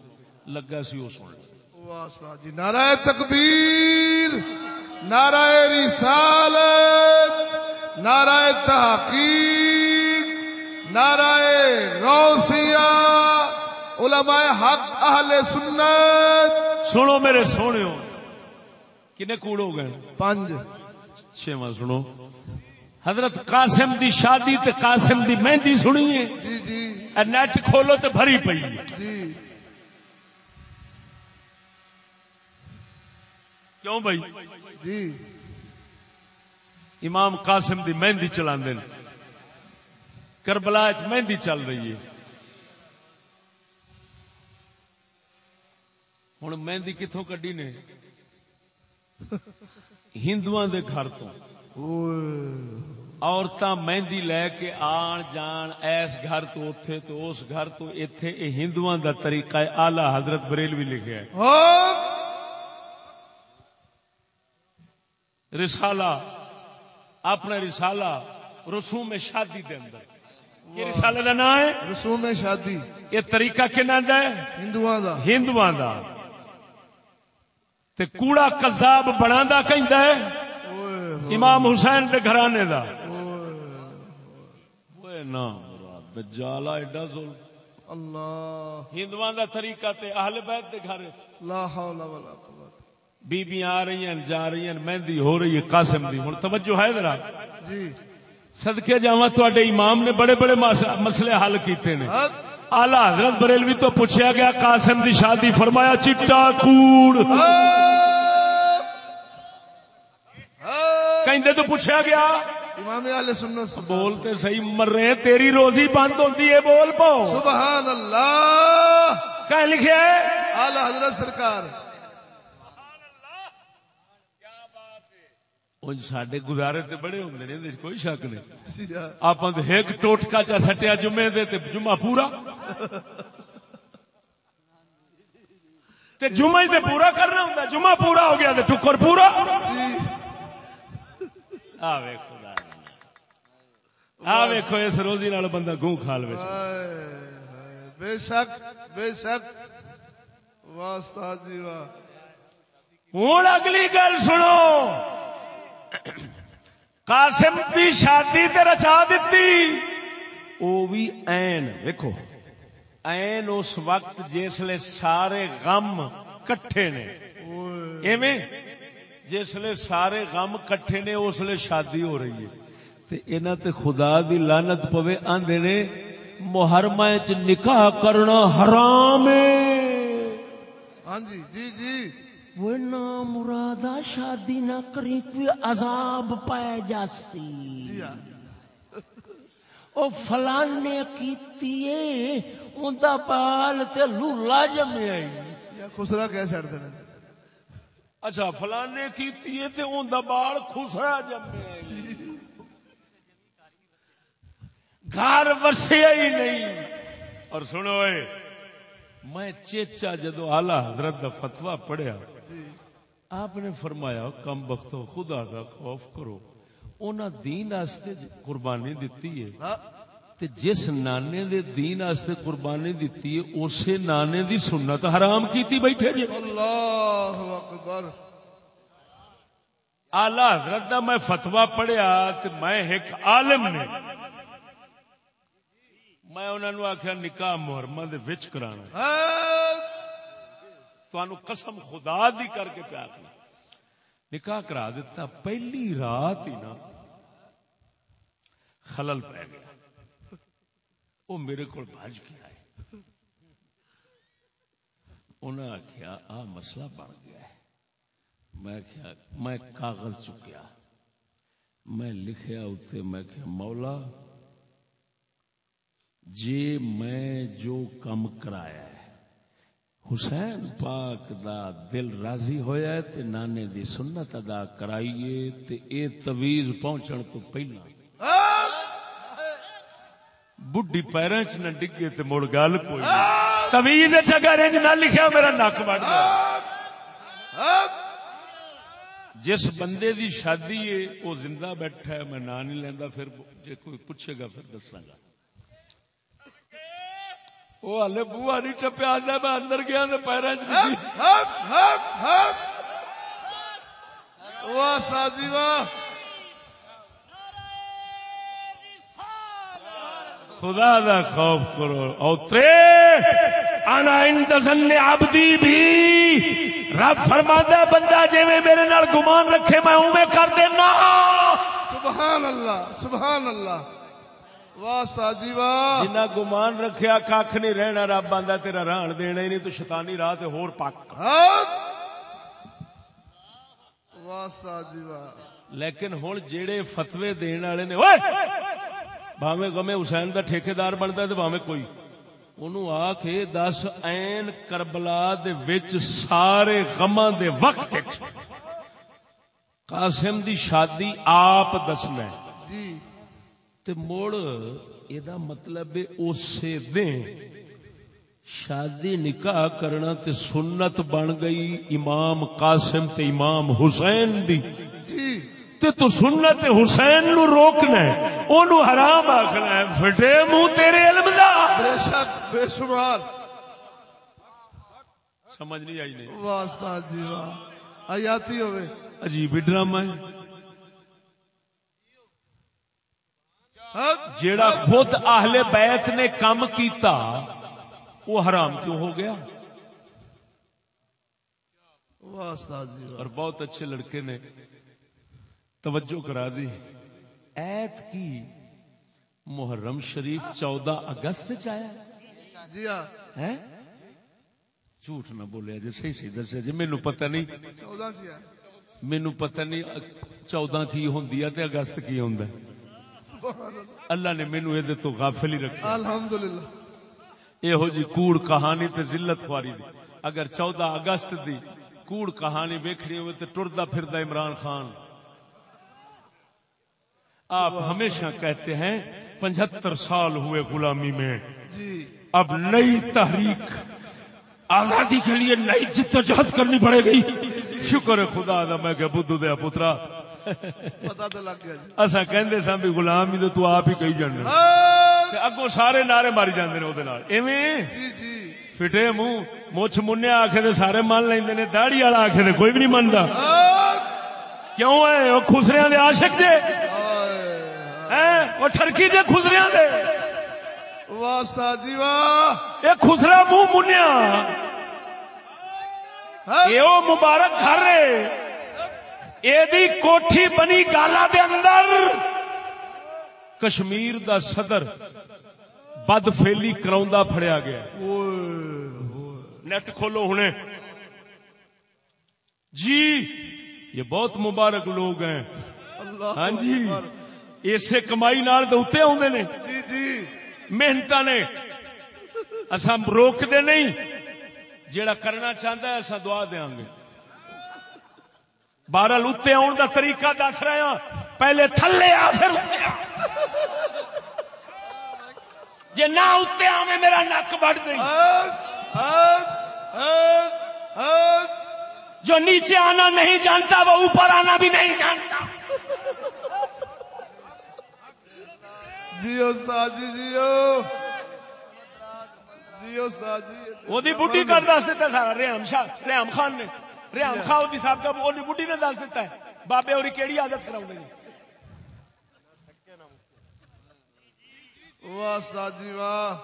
لگا سی وہ سن جی نعرہ تکبیر نعرہ رسالت نعرہ تحقیق نعرہ غوثیہ علماء حق اہل سنت۔ سنو میرے سونے کنے کوڑ ہو گئے؟ پنج چھواں سنو۔ حضرت قاسم دی شادی تے قاسم دی مہندی سنیے جی جی۔ نیٹ کھولو تے بھری پئی جی۔ کیوں بھائی جی۔ امام قاسم دی مہندی چلا کربلا چ مہندی چل رہی ہے۔ ہوں مہندی کتوں کڈی نے؟ ہندو دے گھر تو۔ عورتاں مہندی لے کے آن جان ایس گھر تو اتے تو اس گھر تو اتے یہ ہندو دا طریقہ ہے۔ آلہ حضرت بریل بھی لکھا ہے۔ ہاں۔ رسالہ اپنا رسالہ رسوم شادی دے اندر۔ یہ رسالے کا نام ہے؟ رسوم شادی۔ یہ طریقہ دا ہے؟ دا۔ ہندو دا۔ تے کوڑا کذاب بنا دا کہندا ہے۔ اوئے امام حسین دے گھرانے دا۔ ہوئے اوئے نا مراد دجالا ایڈا ظلم۔ اللہ۔ ہندواں دا طریقہ تے اہل بیت دے گھر لا حول ولا قوت۔ بیبیاں آ رہی ہیں جا رہی ہیں مہندی ہو رہی ہے قاسم دی۔ ہن توجہ ہے ذرا۔ جی۔ صدقے جاواں تواڈے امام نے بڑے بڑے مس- مسئلے حل کیتے نے۔ آلہ حضرت بریلوی تو پوچھا گیا قاسم دی شادی فرمایا چٹا کوڑ۔ کہندے تو پوچھا گیا امام اہل سنت بولتے صحیح مر رہے ہیں تیری روزی بند ہوتی ہے بول پاؤ۔ سبحان اللہ۔ کہ لکھے اعلی حضرت سرکار۔ سڈے گزارے تے بڑے ہوں نے کوئی شک نہیں۔ آپ ایک ٹوٹکا چا سٹیا جمعے دے تے جمعہ پورا تے جمعہ ہی تے پورا کرنا ہوں جمعہ پورا ہو گیا تے ٹکر پورا آ ویکھو آ ویکھو اس روزی نال بندہ گوں کھا لے ہائے، ہائے، بے شک بے شک واسطہ جی واہ ہوں اگلی گل سنو قاسم کی شادی تے رچا دیتی وہ بھی این ویکو این اس وقت جسلے سارے غم کٹھے نے۔ ایویں؟ جسلے سارے غم کٹھے نے اسلے شادی ہو رہی ہے۔ تے انہاں تے خدا دی لعنت پوے آندے نے محرمہ چ نکاح کرنا حرام ہے۔ ہاں جی جی جی۔ وہ نہ مرادہ شادی نہ کری کوئی عذاب پائے جاسی۔ جی ہاں۔ او فلانے کیتی ہے اوندا بال تے لولا جمیا یا خسرا کہہ چھڑتے ہیں اچھا فلانے کیتی ہے تے اوندا بال خسرا جمیا گھر وسیا ہی نہیں۔ اور سنو اے میں چیچا جدو آلہ حضرت دا فتوا پڑھیا۔ آپ نے فرمایا کم بختو خدا کا خوف کرو۔ انہاں دین واسطے قربانی دیتی ہے۔ ہاں۔ تے جس نانے دے دین واسطے قربانی دیتی ہے اسی نانے دی سنت حرام کیتی بیٹھے جی۔ اللہ اکبر۔ آلہ حضرت دا میں فتوا پڑھیا تے میں ایک عالم نے۔ میں انہوں نے آخیا نکاح محرمہ دے وچ کرانا۔ ہاں۔ تانوں قسم خدا دی کر کے پیا کرنا نکاح کرا دیتا، پہلی رات ہی نا خلل پہ گیا۔ وہ میرے کو بھج کے آئے۔ انہیں آخیا آ مسئلہ بن گیا ہے۔ میں آخیا میں کاغذ چکیا۔ میں لکھیا اتنے میں کہ مولا جی میں جو کم کرایا ہے حسین پاک دا دل راضی ہویا ہے تے نانے دی سنت ادا کرائیے تے اے تویز پہنچن تو پہلا۔ بڈی پیروں چ نہ ڈگے تے مڑ گل کوئی تویز اگر انج نہ لکھیا میرا نک بڑھ گیا۔ جس بندے دی شادی ہے وہ زندہ بیٹھا ہے، میں نام نہیں لینا پھر جے کوئی پوچھے گا، پھر دساں گا۔ وہ ہلے بوا نہیں ٹپیا میں اندر گیا تو پیروں چ واہ خدا دا خوف کرو۔ اوترے انا انتظن عبدی بھی۔ رب فرماتا بندہ جی میرے نال گمان رکھے میں اوے کر دینا۔ سبحان اللہ سبحان اللہ۔ واہ ساجی واہ جنہ گمان رکھیا کھ نہیں رہنا رب آندا تیرا ران دینا ہی نہیں تو شیطانی راہ تے ہور پک واہ ساجی واہ لیکن ہن جیڑے فتوی دین والے نے اوئے بھاویں حسین دا ٹھیکیدار بندا ہے تے بھاویں کوئی انہوں آ کے دس این کربلا دے وچ سارے غماں دے وقت قاسم دی شادی آپ دسنا ہے تے مڑ یہ مطلب اسے دیں شادی نکاح کرنا تے سنت بن گئی امام قاسم تے امام حسین دی۔ جی۔ تے تو سنت حسین نو روکنا ہے اونوں حرام آکھنا ہے فٹے منہ تیرے علم دا۔ بے شک بے شمار۔ سمجھ نہیں آئی نہیں۔ استاد جی واہ۔ آیاتی ہوئے۔ عجیب ڈرامہ ہے حق جیڑا خود اہل بیت نے کم کیتا وہ حرام کیوں ہو گیا؟ جی اور بہت اچھے لڑکے نے توجہ کرا دی۔ ایت کی محرم شریف چودہ اگست چیا جی ہاں۔ جھوٹ نہ بولیا جی صحیح سی دسیا جی مینو پتہ نہیں۔ مینو پتہ نہیں چودہ کی ہوندی ہے تے اگست کی ہوندا ہے۔ سبحان اللہ نے مینو یہ تو غافل ہی رکھا۔ الحمدللہ۔ یہو جی کوڑ کہانی تے ذلت خواری دی۔ اگر چودہ اگست دی کوڑ کہانی ویکھنی ہوئے تے ٹردا پھردا عمران خان۔ آپ ہمیشہ کہتے ہیں پچہتر سال ہوئے غلامی میں۔ جی۔ اب نئی تحریک آزادی کے لیے نئی جدوجہد کرنی پڑے گی۔ شکر خدا دا میں کہ بدھ دیا پترا جی اصا کہندے سا بھی غلام ہی تو تو آپ ہی کہی جانا حق اگوں سارے نعرے ماری جاندے نے ایویں جی فٹے منہ مچھ منیا تے سارے من لیندے نے داڑھی والا آخے تے کوئی بھی نہیں منتا کیوں ہے وہ خسریاں دے عاشق جے ہیں وہ ٹھرکی جے خسریاں دے واہ جی یہ خسرا منہ منیا مبارک گھر ہے یہ کوٹھی بنی گالا دے اندر کشمیر دا صدر بد فیلی کراؤندا پھڑیا گیا۔ نیٹ کھولو ہنے۔ جی یہ بہت مبارک لوگ ہیں۔ ہاں جی۔ اسے کمائی نال اتنے آدھے نے۔ جی جی۔ محنت نے۔ اصا روک دے نہیں۔ جیڑا کرنا چاہتا ہے اصا دعا دیا گے۔ بہرحال اتنے آن کا طریقہ دس رہے ہیں۔ پہلے تھلے آ پھر اتنے آ جے نہ اتنے آویں میرا نک بڑھ دیں حق جو نیچے آنا نہیں جانتا وہ اوپر آنا بھی نہیں جانتا۔ جیو استاد جی جیو جیو استاد جی۔ وہ بڈی کر دس دیتا سارا ریحم شاہ ریحم خان نے۔ ریحم خان وہ صاحب کا نے دس دیتا ہے۔ بابے اور کیڑی عادت کراؤ گے؟ واہ جی واہ۔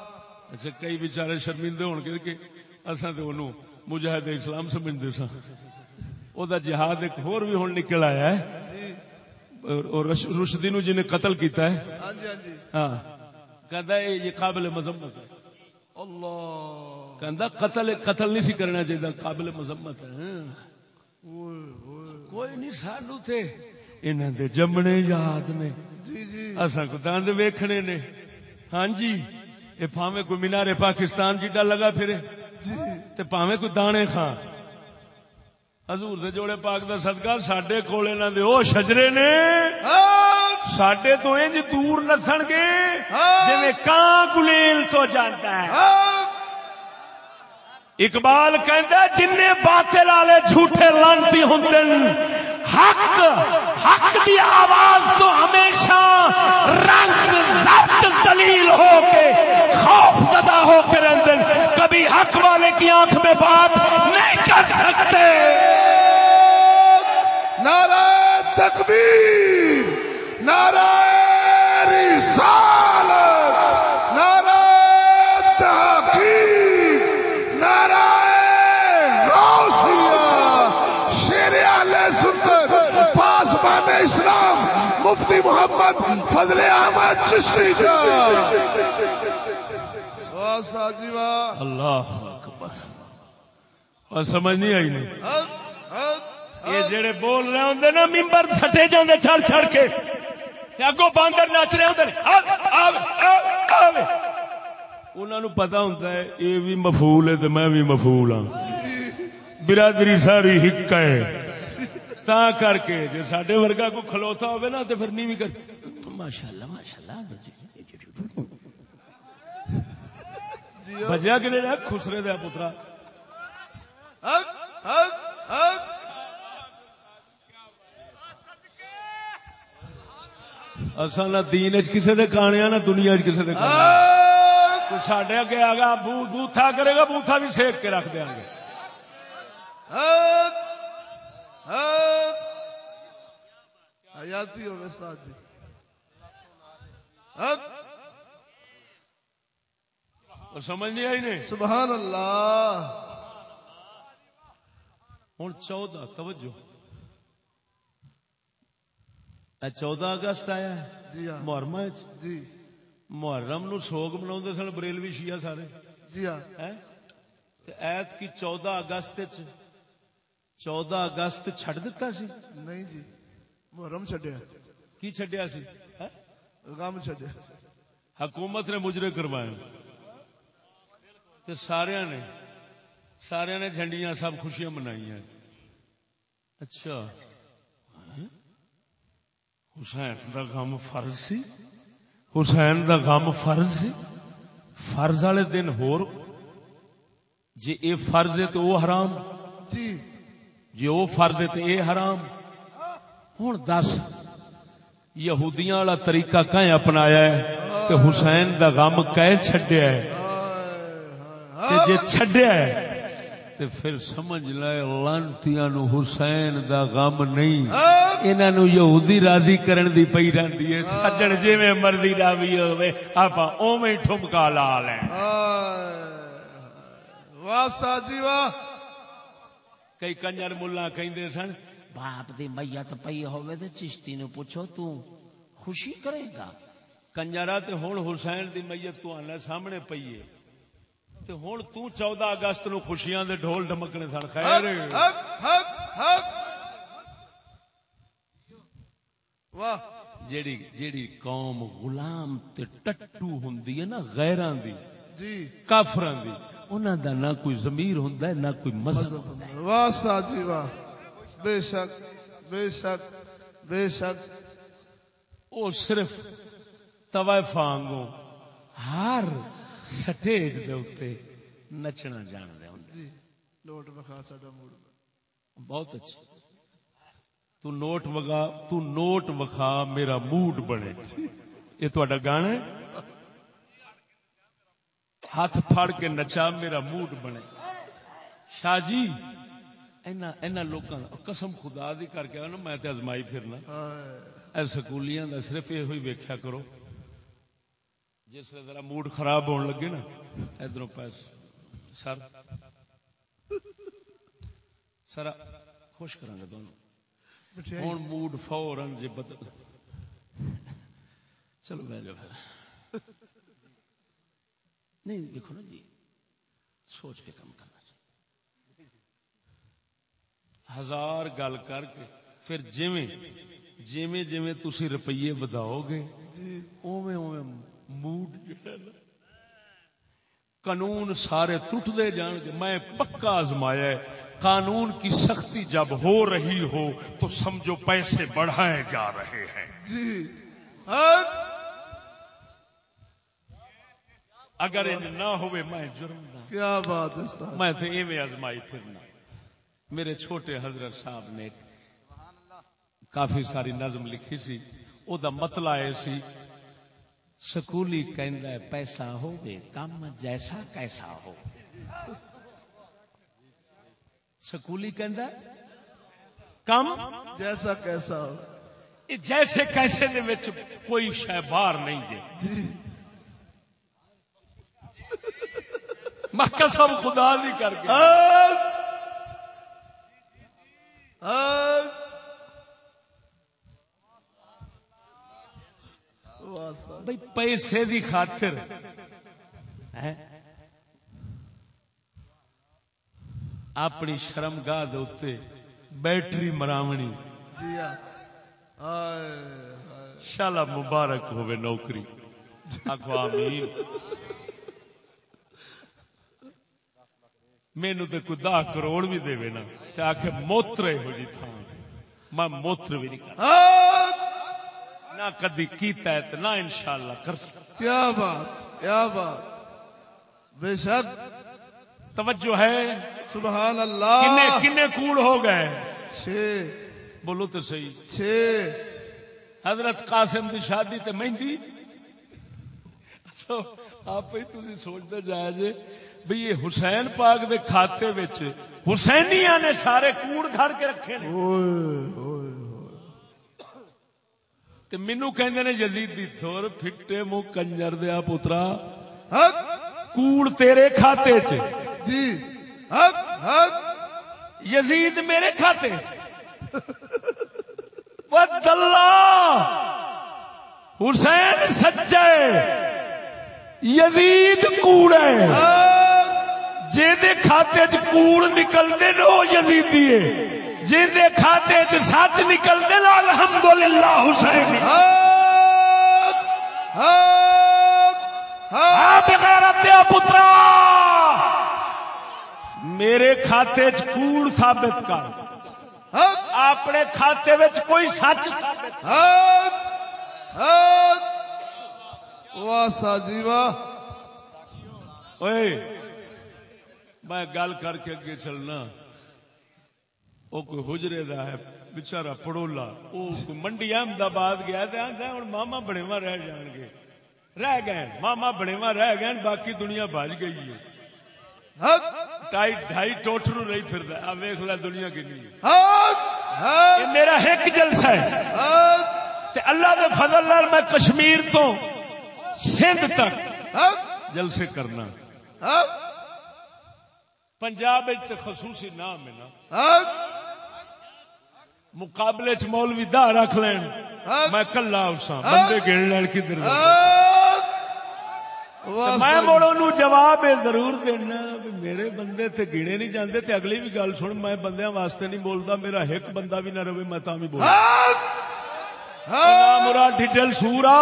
اچھا کئی بچارے شرمندے ہون گے کہ اصا تو انہوں مجاہد اسلام سمجھتے سا وہ جہاد ایک ہور بھی ہوں نکل آیا ہے۔ اور- اور رش- رشدی نو جنہیں قتل کیتا ہے۔ ہاں جی ہاں جی۔ ہاں۔ کہتا ہے یہ قابل مذمت ہے۔ اللہ۔ کہتا قتل قتل نہیں سی کرنا چاہیے قابل مذمت ہے۔ ہاں۔ کوئی نہیں سانو تے۔ انہوں دے جمنے یاد نے۔ جی جی۔ اصا کو دند ویکھنے نے۔ ہاں جی یہ پاوے کوئی مینارے پاکستان جیڈا لگا پھرے۔ جی۔ تے پاوے کوئی دانے خان۔ حضور دے جوڑے پاک دا صدقہ ساڈے کول انہاں دے او شجرے نے۔ حق ساڈے تو انج دور نسن گے۔ ہاں۔ جویں کان گلیل تو جاندا ہے۔ حق اقبال کہندا جن باطل والے جھوٹے لانتی ہوندے نے، حق حق دی آواز تو ہمیشہ رنگ زرد ذلیل ہو کے خوف زدہ ہو کے رہندے نے۔ کبھی حق والے کی آنکھ میں بات نہیں کر سکتے نعرہ تکبیر نعرہ رسالت نعرہ تحقیق نعرہ غوثیہ شیر علیہ سنت پاسبان اسلام مفتی محمد فضل احمد چشتی صاحب واہ ساجی واہ اللہ اکبر۔ اور سمجھ نہیں آئی نہیں۔ یہ جڑے بول رہے ہوں نا ممبر سٹے جاندے چھڑ چھڑ کے۔ تے اگوں باندر نچ رہے ہوں انہوں پتا ہوتا ہے، یہ بھی مفول ہے تو میں بھی مفول ہاں۔ برادری ساری ہک ہے۔ تا کر کے جو سڈے ورگا کو کھلوتا ہوئے نا تو پھر نہیں بھی کر ماشاء اللہ ماشاء اللہ بجیا کہ نہیں خسرے دیا پترا۔ اصل نہ دین دے کانے نہ دنیا دے کانے ساڈے اگے بوتھا کرے گا بوتھا بھی سیک کے رکھ دیا گے۔ حق حق۔ حیاتی ہو استاد جی۔ اور سمجھ نہیں آئی نے سبحان اللہ۔ ہوں چودہ توجہ۔ چودہ اگست آیا جی ہاں۔ محرم جی؟ محرم نو سوگ منا سن بریلوی شیعہ سارے۔ جی ہاں۔ ایت کی چودہ اگست چودہ اگست چھڑ دیتا سی؟ نہیں جی محرم چڈیا کی چھڈیا سی؟ غم چڈیا حکومت نے مجرے کروائے۔ تے سارے نے سارے نے جھنڈیاں سب خوشیاں منائی ہیں اچھا؟ حسین دا غم فرض سی؟ حسین دا غم فرض سی؟ فرض والے دن ہور؟ جی اے فرض ہے تو وہ حرام۔ جی۔ جی وہ فرض ہے تو یہ حرام۔ ہوں دس یہودیاں والا طریقہ کہیں اپنایا ہے؟ تے حسین دا غم کہیں چھڈیا ہے؟ تے جے چھڈیا ہے تے پھر سمجھ لے لانتیاں نو حسین دا غم نہیں۔ انہاں نو یہودی راضی کرن دی پئی رہندی ہے۔ سجن جویں مرضی راوی ہوے آپا اوویں ٹھمکا لا لیں واہ ساجی واہ! کئی کنجر ملا کہندے سن باپ دی میت پئی ہوے تے چشتی نو پوچھو تو خوشی کرے گا؟ کنجرا تے ہن حسین دی میت تو آنا سامنے پئی ہے۔ تے ہن تو 14 اگست نو خوشیاں دے ڈھول ڈمکنے سن خیر۔ واہ۔ جیڑی جیڑی قوم غلام تے ٹٹو ہوندی ہے نا غیراں دی جی۔ کافراں دی انہاں دا نہ کوئی ضمیر ہوندا ہے نہ کوئی مذہب ہوندا ہے۔ واہ ساجی واہ۔ بے شک بے شک بے شک۔ او صرف طوائف ہر سٹیج دے اوتے نچنا ہوندے جی نوٹ بخا ساڈا موڈ بہت اچھا تو نوٹ وگا تو نوٹ وکھا میرا موڈ بنے یہ تہاڈا گانا ہے ہاتھ پھڑ کے نچا میرا موڈ بنے شاہ جی اینا اینا لوکاں قسم خدا دی کر کے نا میں تے ازمائی پھرنا اے سکولیاں دا صرف یہ ہوئی ویکھیا کرو جس نے ذرا موڈ خراب ہون لگے نا ادھروں پیس سر۔ سر خوش کراں گا دونوں ہوں موڈ فورن جی بدل چلو بہ جاؤ پھر۔ نہیں دیکھو نا جی سوچ کے کام کرنا چاہیے۔ ہزار گل کر کے پھر جویں جیویں جیویں تسی روپیے وداؤ گے جی۔ اوویں اوویں موڈ جڑا نا قانون سارے ٹوٹتے جان گے۔ میں پکا آزمایا ہے۔ قانون کی سختی جب ہو رہی ہو تو سمجھو پیسے بڑھائے جا رہے ہیں۔ جی۔ اگر ان نہ ہوئے میں جرم کیا بات ہے میں تو ایویں آزمائی پھرنا میرے چھوٹے حضرت صاحب نے کافی ساری نظم لکھی سی۔ او دا مطلب یہ سی سکولی کہندا ہے، پیسہ ہوگے کم جیسا کیسا ہو۔ سکولی کہندا ہے، کم جیسا کیسا ہو۔ جیسے کیسے دے وچ کوئی شے باہر نہیں جے جی قسم خدا نہیں کر کے۔ حق پیسے دی خاطر۔ اپنی شرم گاہ دے بیٹری مراونی۔ شالا مبارک ہوے نوکری۔ آخو آمین۔ مینو تو کوئی دہ کروڑ بھی دے نا۔ تے آخ موتر یہو جی تھان میں موتر بھی نہیں ہاں! نہ کدی کیتا ہے نہ انشاءاللہ کر سکتا کیا بات کیا بات۔ بے شک۔ توجہ ہے؟ سبحان کنے اللہ۔ کنے کوڑ ہو گئے۔ چھ۔ بولو تو صحیح۔ چھ۔ حضرت قاسم دی شادی تے مہندی؟ تو آپ ہی تسی سوچتے جائے جے۔ بھی یہ حسین پاک دے کھاتے وچ حسینیاں نے سارے کوڑ گھڑ کے رکھے نے۔ تے مینو کہندے نے یزید دی دھور پھٹے منہ کنجر دیا پترا۔ حق۔ کوڑ تیرے کھاتے چ جی۔ حق۔ حق۔ یزید میرے کھاتے حسین سچے۔ یزید کوڑے حق۔ جے کھاتے چ کوڑ نکلتے نے وہ یزیدی ہے۔ جے کھاتے چ سچ نکلتے الحمدللہ حسین۔ دیا پترا۔ میرے کھاتے چ کوڑ ثابت کر۔ اپنے کھاتے کوئی سچ واہ ساجی واہ۔ میں گل کر کے اگے چلنا۔ وہ کوئی حجرے دا ہے بچارا پڑولا وہ کوئی منڈی احمد آباد گیا تے آندا ہن ماما بڑےواں رہ جان گے۔ رہ گئے ماما بڑےواں رہ گئے باقی دنیا بھج گئی ہے۔ ڈھائی ٹوٹرو رہی پھردا آ ویکھ لے دنیا کنی میرا ایک جلسہ ہے۔ تے اللہ دے فضل نال میں کشمیر تو سندھ تک جلسے کرنا۔ پنجاب خصوصی نام ہے نا۔ مقابلے چ مولوی دا رکھ لین۔ ہاں۔ میں کلا اساں بندے گن لین کدھر واہ میں نو جواب ضرور دینا میرے بندے تے گنے نہیں جاندے تے اگلی بھی گل سن میں بندیاں واسطے نہیں بولدا میرا ایک بندہ بھی نہ رہے میں تاں بھی نا حق مرا ڈڈل سورا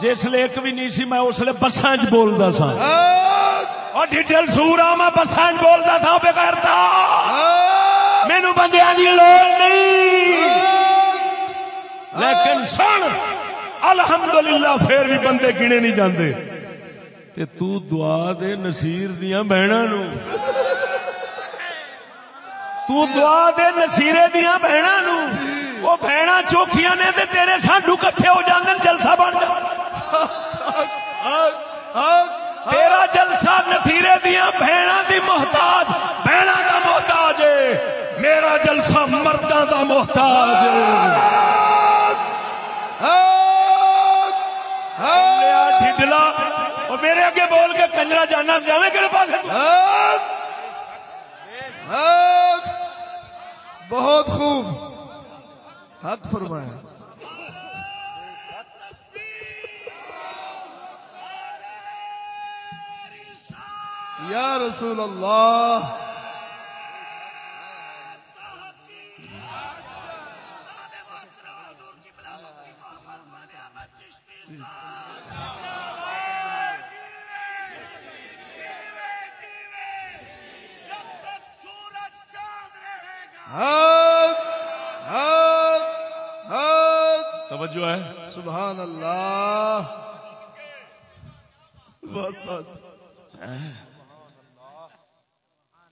جس لے ایک بھی نہیں سی میں اس لیے بساں چ بولدا سا اور ڈڈل سورا میں بساں چ بولدا تھا بغیر تا حق مینوں بندیاں دی لوڑ نہیں۔ لیکن سن، الحمدللہ پھر بھی بندے گنے نہیں جاندے۔ تے تو دعا دے نصیر دیاں بہناں نو تو دعا دے نصیرے دیاں بہناں نو وہ بہناں چوکھیاں نے تے تیرے سانڈو کٹھے ہو جاندے جلسہ بن جا تیرا جلسہ نصیرے دیاں بہناں دی محتاج، بہناں میرا جلسہ مرداں دا محتاج ہے۔ ڈھڈلا وہ میرے اگے بول کے کنجرا جانا، جاویں کہڑے پاس بہت خوب۔ حق فرمایا یا رسول اللہ۔ توجہ ہے۔ سبحان اللہ۔ بس بس گڈی پر کے سانڈو ہاں،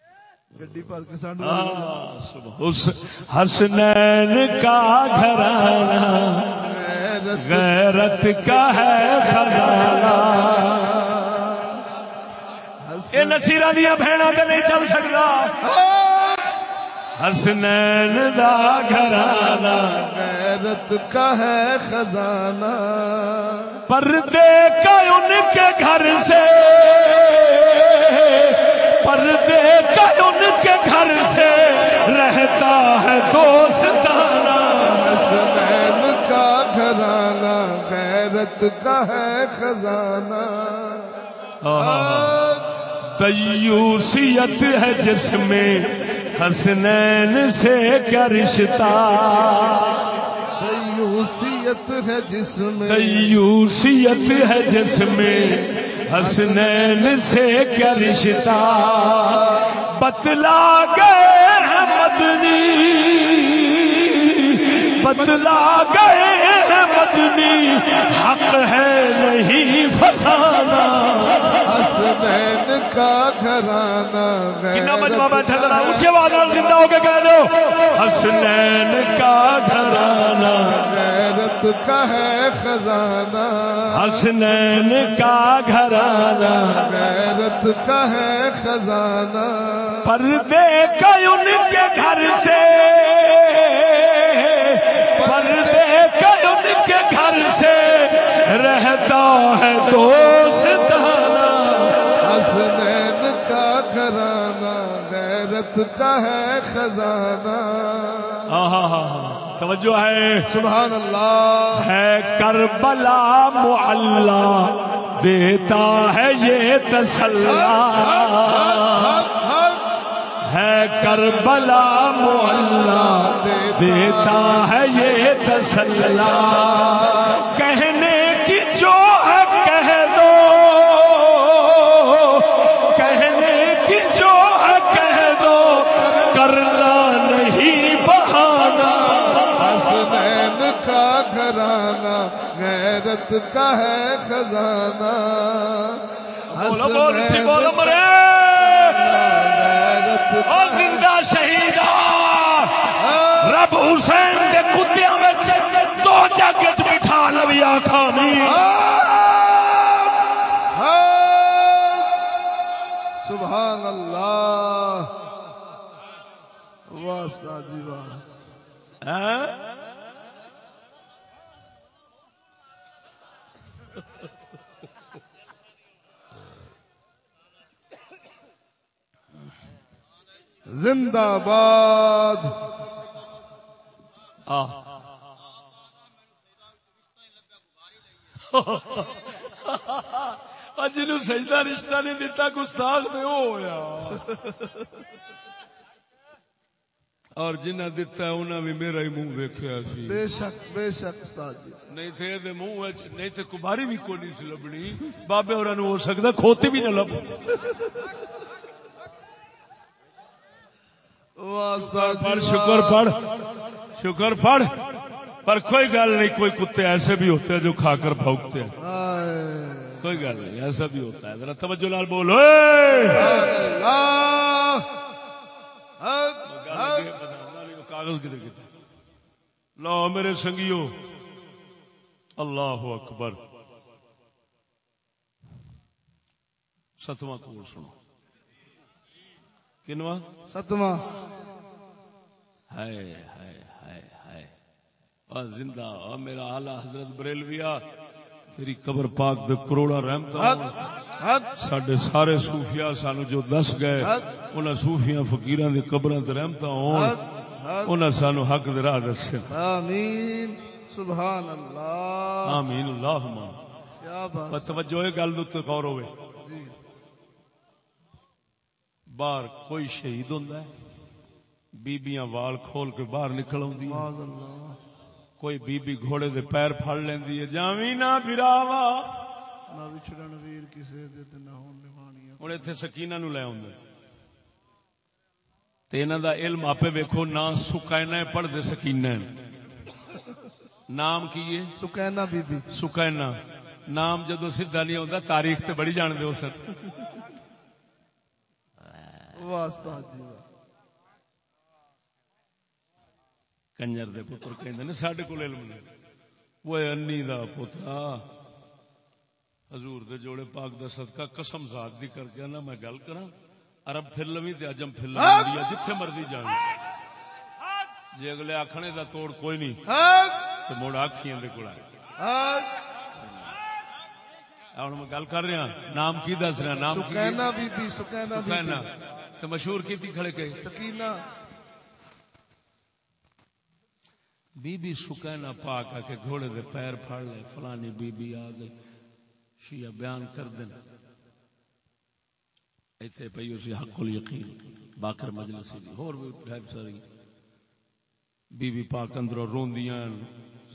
صبح حس- حسنین کا گھرانہ غیرت کا ہے خزانہ یہ نصیرہ دیا بہنا تو نہیں چل سکتا حسنین دا گھرانہ غیرت کا ہے خزانہ پردے کا ان کے گھر سے پردے کا ان کے گھر سے رہتا ہے دوستانہ حسنین کا گھرانہ غیرت کا ہے خزانہ۔ دیوسیت ہے جس میں حسنین سے کیا رشتہ۔ دیوسیت ہے جس میں دیوسیت ہے جس میں حسنین سے کیا رشتہ؟ بتلا گئے ہیں مدنی بتلا گئے مدنی حق ہے نہیں فسانا۔ حسنین کا مجمع ذرا اونچے آواز نال زندہ ہو کے کہہ دو۔ حسنین کا گھرانہ۔ غیرت کا ہے خزانہ۔ حسنین کا گھرانہ۔ غیرت کا ہے خزانہ۔ پردے کا ان کے گھر سے پردے کا ان کے گھر سے رہتا ہے دوستانہ حسنین کا گھرانہ غیرت کا ہے خزانہ۔ توجہ ہے۔ سبحان اللہ۔ ہے کربلا معلّہ دیتا ہے یہ حق ہے کربلا معلّہ دیتا ہے یہ تسلا۔ کہنے غیرت کا ہے خزانہ بولو بولو مرے! زندہ شہید رب حسین دے کتیاں وچ دو جگ وچ بٹھا لویا کھانی سبحان اللہ! استاد جی واہ۔ زندہ باد آ جنو سجدہ رشتہ نہیں دیتا گستاخ دے وہ ہویا۔ اور جنہ دیتا ہے انہاں بھی میرا ہی منہ ویکھیا سی۔ بے شک بے شک استاد جی۔ نہیں تھے دے منہ وچ نہیں تے کباری بھی کوئی نہیں سی لبنی۔ بابے ہوراں نو ہو سکدا کھوتی بھی نہ لب جی شکر۔ پڑھ شکر پڑھ۔ پر کوئی گل نہیں کوئی کتے ایسے بھی ہوتے ہیں جو کھا کر بھوکتے ہیں۔ کوئی گل نہیں ایسا بھی ہوتا ہے۔ ذرا توجہ لال بولو کاغذ کدھر کدھر لو میرے سنگیو۔ اللہ اکبر۔ ستواں کول سنو۔ کنواں ستواں۔ ہائے ہائے ہائے ہائے۔ اور زندہ اور میرا آلہ حضرت بریلویا۔ تیری قبر پاک دے کروڑا رحمت سڈے سارے صوفیاء سانو جو دس گئے انہاں صوفیاں فقیراں دی قبراں تے ہون انہاں سانو حق دے راہ دسے۔ آمین۔ سبحان اللہ۔ آمین اللہم۔ بات۔ توجہ اے گل دے غور ہوے جی باہر کوئی شہید ہے؟ بیبیاں وال کھول کے باہر نکل اللہ؟ کوئی بی بی گھوڑے دے پیر پھڑ لیندی ہے؟ جاویں نہ پھراوا نہ وچھڑن ویر کسے دے تے نہ ہون نوانیاں ہن ایتھے سکینہ نو لے اوندے تے انہاں دا علم آپے ویکھو نا سکینہ پڑھ دے سکینہ۔ نام کی ہے؟ سکینہ بی بی سکینہ۔ نام جدو سیدھا نہیں ہوندا تاریخ تے بڑی جان دے سر۔ واسطہ جی۔ کنجر دے پتر کہندے نے ساڈے کول علم نہیں۔ وہ انی دا پترا حضور دے جوڑے پاک دا صدقہ قسم ذات دی کر کے نا میں گل کراں۔ عرب پھر لوی تے اجم پھر لوی جتھے مرضی جان۔ جے اگلے آکھنے دا توڑ کوئی نہیں تے موڑ آکھیاں دے کول آئے۔ ہن میں گل کر رہا نام کی دس رہا نام کی۔ سکینہ بی بی سکینہ۔ بی تے مشہور کیتی کھڑے کے۔ سکینہ۔ بی بی سکینہ پاک آ کے گھوڑے دے پیر پھڑ لے فلانی بی بی آ گئی شیعہ بیان کر دین۔ ایتھے پئی اسی حق الیقین باکر مجلسی دی۔ ہور بھی ڈھیر ساری۔ بی بی پاک اندروں روندیاں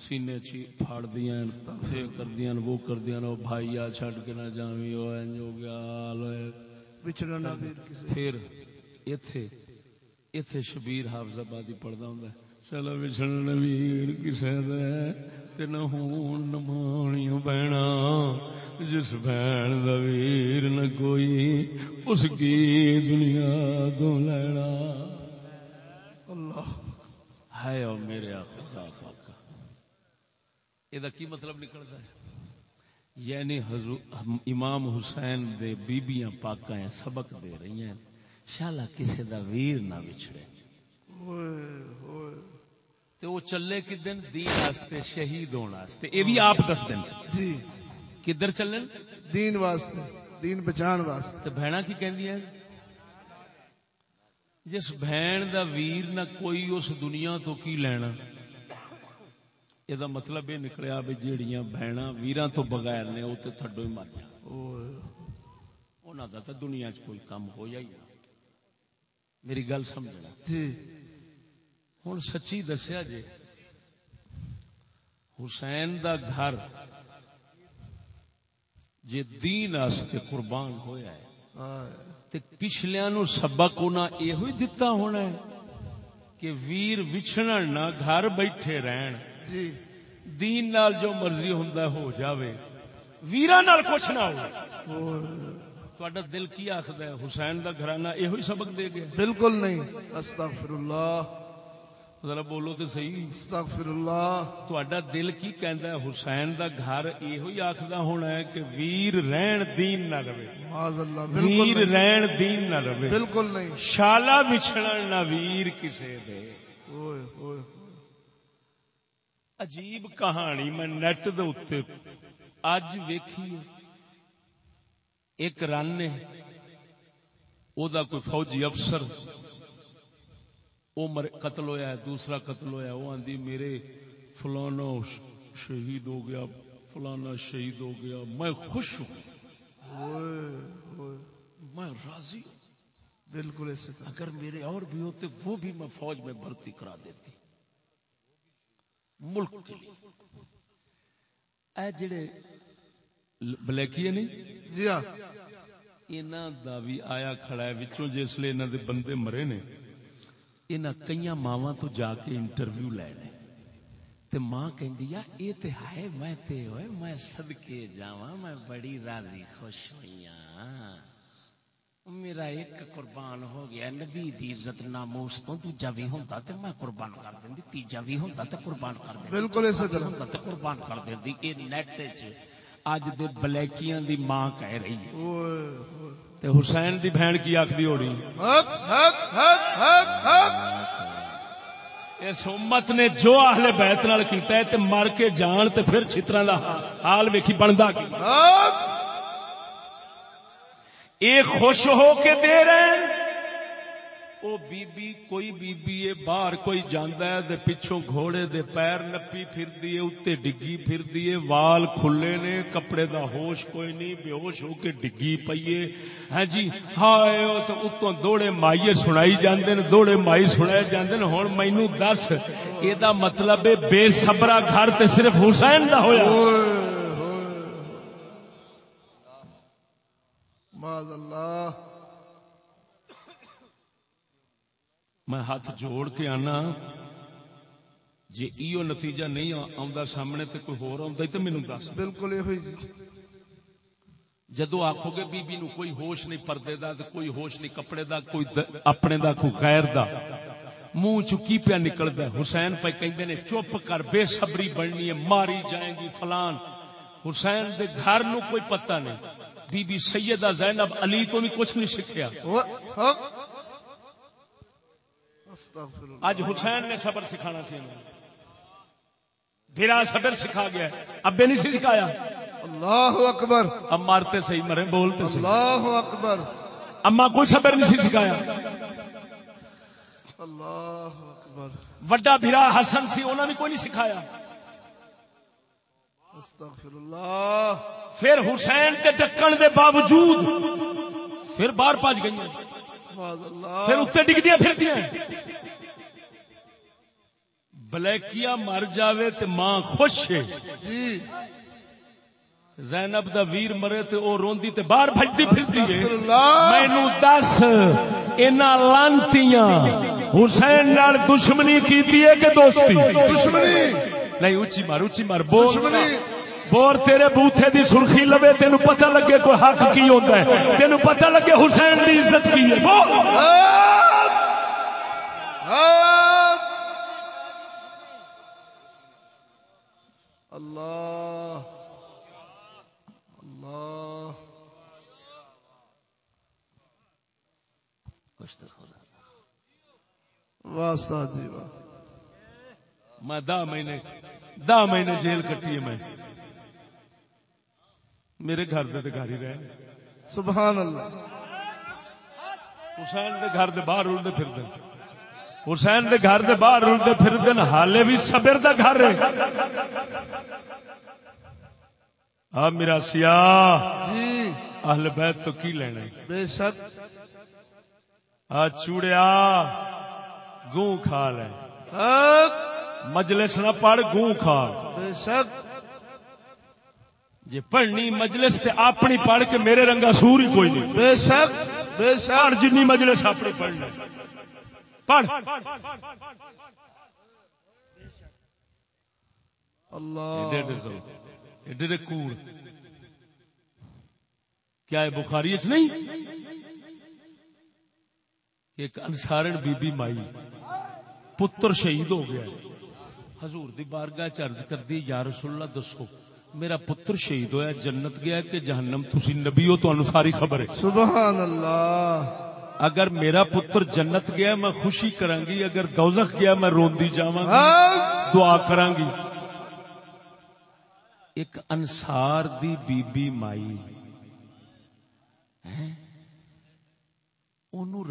سینے چی پھاڑ دیاں یہ کر دیاں وہ کر دیاں او بھائی آ چھڈ کے نہ جاویں او انج ہو گیا نہ کسے پھر ایتھے ایتھے شبیر حافظ آبادی پڑھدا ہوندا ہے چلو وچھڑن ویر کسے دے تے نہ ہون بہنا جس بہن دا ویر نہ کوئی اس کی دنیا تو لینا اللہ ہے او میرے خدا پاک یہ کی مطلب نکلتا ہے یعنی حضور امام حسین دے بیبیاں پاکاں سبق دے رہی ہیں شالا کسے دا ویر نہ ہوئے تے وہ چلے کدن دین واسطے شہید ہونے واسطے۔ اے بھی آپ دس دین جی۔ کدھر چلن دین واسطے دین بچان واسطے۔ تے بہنا کی کہندی ہیں؟ جس بہن دا ویر نہ کوئی اس دنیا تو کی لینا؟ یہ مطلب یہ نکلیا بھی جیڑیاں بہنا ویراں تو بغیر نے وہ تے تھڈو ہی مر جان انہاں دا تے دنیا 'ਚ کوئی ہویا ہی نہ۔ میری گل سمجھنا۔ جی۔ ہوں سچی دسیا جی حسین دا گھر جے دین واسطے قربان ہویا ہے تے پچھلیاں نو سبق انہاں ایہو ہی دتا ہونا ہے کہ ویر وچھڑن نہ گھر بیٹھے رہن۔ جی۔ دین نال جو مرضی ہوندا ہے ہو جاوے۔ ویراں نال کچھ نہ ہو۔ تہاڈا دل کی آکھدا ہے؟ حسین دا گھرانہ ایہو ہی سبق دے گیا بالکل نہیں۔ استغفر اللہ ذرا بولو تے صحیح۔ استغفر اللہ تہاڈا دل کی کہندا ہے حسین دا گھر ایہو ہی آکھدا ہونا ہے کہ ویر رہن دین نہ رہے۔ معاذ اللہ ویر بالکل نہیں۔ رہن دین نہ رہے۔ بالکل نہیں۔ شالا وچھڑن نہ ویر کسے دے۔ ہوئے عجیب کہانی میں نیٹ دے اتنے اج ویکھی ایک رن نے او دا کوئی فوجی افسر او مر قتل ہویا ہے دوسرا قتل ہویا وہ آندی میرے فلانا شہید ہو گیا فلانا شہید ہو گیا میں خوش ہوں۔ میں راضی ہوں۔ بالکل طرح۔ اگر میرے اور بھی ہوتے وہ بھی میں فوج میں بھرتی کرا دیتی۔ ملک کے لیے۔ اے جڑے بلیکی نہیں؟ جی ہاں۔ انہاں دا بھی آیا کھڑا ہے وچوں انہاں دے بندے مرے نے۔ انہاں کئیاں ماواں تو جا کے انٹرویو لے نے تے ماں کہندی اے تے ہے میں تے ہوئے میں صدکے جاواں میں بڑی راضی خوش ہوئی ہاں میرا ایک قربان ہو گیا نبی دی عزت ناموس تو دوجا بھی ہوندا تے میں قربان کر دیندی تیجا بھی ہوندا تے قربان کر دیندی۔ بالکل اسی طرح۔ ہوندا تے قربان کر دیندی اے نیٹ وچ۔ اج دے بلیکیاں دی ماں کہہ رہی ہے۔ تے حسین دی بہن کی آخری ہوڑی اس امت نے جو اہل بیت نال کیتا ہے تے مر کے جان تے پھر چترا دا حال ویکھی بندا کی۔ اے خوش ہو کے دے رہے ہیں۔ او بی بی کوئی بی بی ہے باہر کوئی جاندا ہے دے پچھوں گھوڑے دے پیر نپی پھردی ہے اوتے ڈگی پھردی ہے وال کھلے نے کپڑے دا ہوش کوئی نہیں بے ہوش ہو کے ڈگی پئیے ہاں جی ہائے او تے اتوں دوڑے مائیے سنائی جاندے نے دوڑے مائی سنائے جاندے نے ہن مینوں دس اے دا مطلب ہے بے صبرا گھر تے صرف حسین دا ہویا ماذ اللہ میں ہاتھ جوڑ کے آنا۔ جی ایو نتیجہ نہیں آندا سامنے تے کوئی ہور آندا تو مینوں دس۔ بالکل یہ ہوئی جدو آخو گے بی بی نو کوئی ہوش نہیں پردے دا تے کوئی ہوش نہیں کپڑے دا کوئی د- اپنے دا کوئی غیر دا۔ منہ چکی پیا نکلدا حسین پہ کہندے نے چپ کر بے صبری بننی ہے ماری جائیں گی فلان۔ حسین دے گھر نو کوئی پتہ نہیں۔ بی بی سیدہ زینب علی تو بھی کچھ نہیں سیکھیا وہ- ہاں۔ استغفر اللہ اج حسین نے صبر سکھانا سی۔ بھرا صبر سکھا گیا۔ ابے نہیں سی سکھایا؟ اللہ اکبر۔ اب مارتے صحیح مرے بولتے اللہ اکبر۔ اما کوئی صبر نہیں سی سکھایا۔ اللہ اکبر۔ وڈا بھرا حسن سی انہوں نے کوئی نہیں سکھایا۔ استغفر اللہ۔ پھر حسین کے ڈکن دے باوجود پھر باہر پج گئی پھر اتنے ڈگدیاں پھردیاں بلیکیا مر جاوے تے ماں خوش ہے۔ جی۔ زینب دا ویر مرے تے او روندی تے باہر بھجدی پھردی ہے۔ استغفر اللہ مینو دس اینا لانتیاں۔ حسین نال دشمنی کیتی ہے کہ دوستی؟ دشمنی۔ نہیں اچھی مار اچھی مار بول دشمنی۔ بور تیرے بوتھے دی سرخی لوے تینو پتہ لگے کوئی حق کی ہوتا ہے۔ تینو پتہ لگے حسین دی عزت کی ہے۔ بول۔ اللہ اللہ واسطہ جی واسطہ میں دہ مہینے دہ مہینے جیل کٹی ہے میں۔ میرے گھر دے تے گھر ہی رہے۔ سبحان اللہ۔ حسین دے گھر دے باہر رلدے پھر دے حسین دے گھر دے باہر رلدے پھر دے حالے بھی صبر دا گھر ہے۔ آ میرا سیاہ۔ جی۔ اہل بیت تو کی لینے؟ بے شک۔ آ چوڑیا۔ گوں کھا لے۔ مجلس نہ پڑھ گوں کھا۔ بے شک۔ جی پڑھنی مجلس تے اپنی پڑھ کے میرے رنگا سور ہی کوئی نہیں۔ بے شک۔ بے شک۔ جنی مجلس اپنی پڑھنا پڑھ۔ اللہ۔ ایڈے کوڑ۔ کیا ہے بخاری اچ نہیں؟ ایک انسارن بی بی مائی پتر شہید ہو گیا۔ ہے۔ حضور دی بارگاہ چرج کر دی یا رسول اللہ دسو میرا پتر شہید ہویا جنت گیا کہ جہنم؟ تسی نبی ہو تو ساری خبر ہے۔ سبحان اللہ۔ اگر میرا پتر جنت گیا میں خوشی کروں گی اگر دوزخ گیا میں روندی جاواں گی حق دعا کروں گی ایک انسار دی بی بی مائی۔ ہیں؟